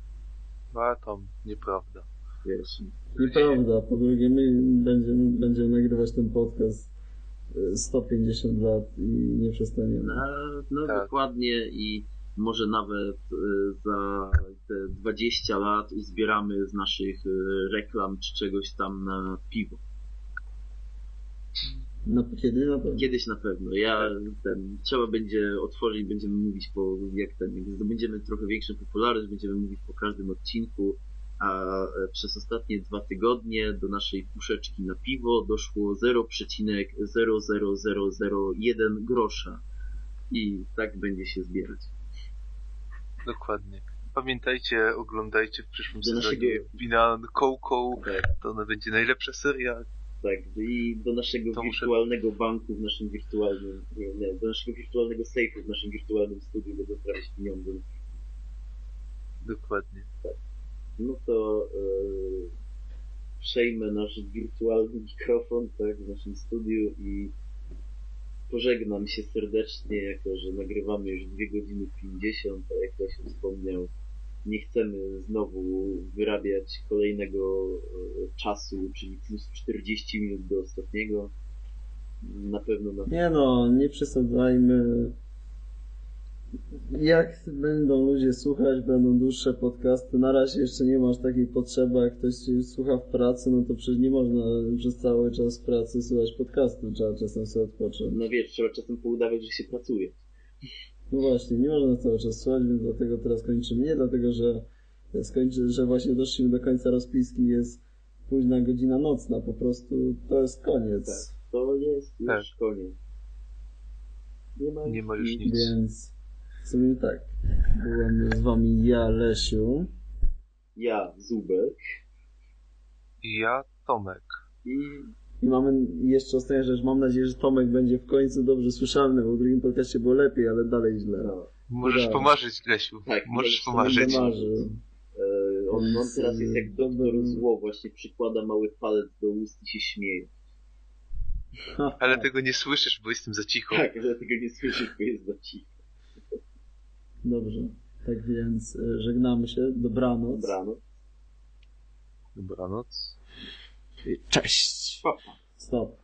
No a tam nieprawda. Wiesz, Nieprawda. Po drugie, my będziemy, będziemy nagrywać ten podcast e, 150 lat i nie przestaniemy. no, no Tak. dokładnie i może nawet e, za te 20 lat uzbieramy z naszych e, reklam czy czegoś tam na piwo. No kiedy na pewno. Kiedyś na pewno. Ja ten, trzeba będzie otworzyć, będziemy mówić po, jak ten, jak zdobędziemy trochę większą popularność, będziemy mówić po każdym odcinku, a e, przez ostatnie dwa tygodnie do naszej puszeczki na piwo doszło 0,00001 grosza. I tak będzie się zbierać. Dokładnie. Pamiętajcie, oglądajcie w przyszłym Do sezonie naszego- Binan Coco. Tak, To ona będzie najlepsza seria. tak. I do naszego To muszę- wirtualnego banku w naszym wirtualnym, nie, nie, do naszego wirtualnego sejfu w naszym wirtualnym studiu będą trafić pieniądze. Dokładnie. No to e, przejmę nasz wirtualny mikrofon tak, w naszym studiu i pożegnam się serdecznie, jako że nagrywamy już 2 godziny 50, a jak Lesiu wspomniał, nie chcemy znowu wyrabiać kolejnego e, czasu, czyli plus 40 minut do ostatniego. Na pewno na Nie no, nie przesadzajmy. Jak będą ludzie słuchać, będą dłuższe podcasty. Na razie jeszcze nie masz takiej potrzeby, jak ktoś słucha w pracy, no to przecież nie można przez cały czas pracy słuchać podcastu, trzeba czasem sobie odpocząć. no wiesz, trzeba czasem poudawać, że się pracuje. No właśnie, nie można cały czas słuchać, więc dlatego teraz kończymy. Nie dlatego, że skończy, że właśnie doszliśmy do końca rozpiski, jest późna godzina nocna, po prostu to jest koniec. Tak, to jest już Tak. koniec. Nie ma, Nie ma już nic. nic. Więc sobie tak. Byłem z wami ja, Lesiu. Ja, Zubek I ja, Tomek. i I mamy jeszcze ostatnia rzecz. Mam nadzieję, że Tomek będzie w końcu dobrze słyszalny, bo w drugim podcaście było lepiej, ale dalej źle. no, Możesz Udało. pomarzyć, Lesiu. Tak, Możesz możesz pomarzyć. Będę marzył. e, on, on teraz jest jak doktor Dobra. zło, właśnie przykłada mały palec do ust i się śmieje. Ale tego nie słyszysz, bo jestem za cicho. Tak, ale tego nie słyszysz, bo jest za cicho. Dobrze. Tak więc e, żegnamy się. Dobranoc. Dobranoc. Dobranoc. Cześć. Pa, pa. Stop.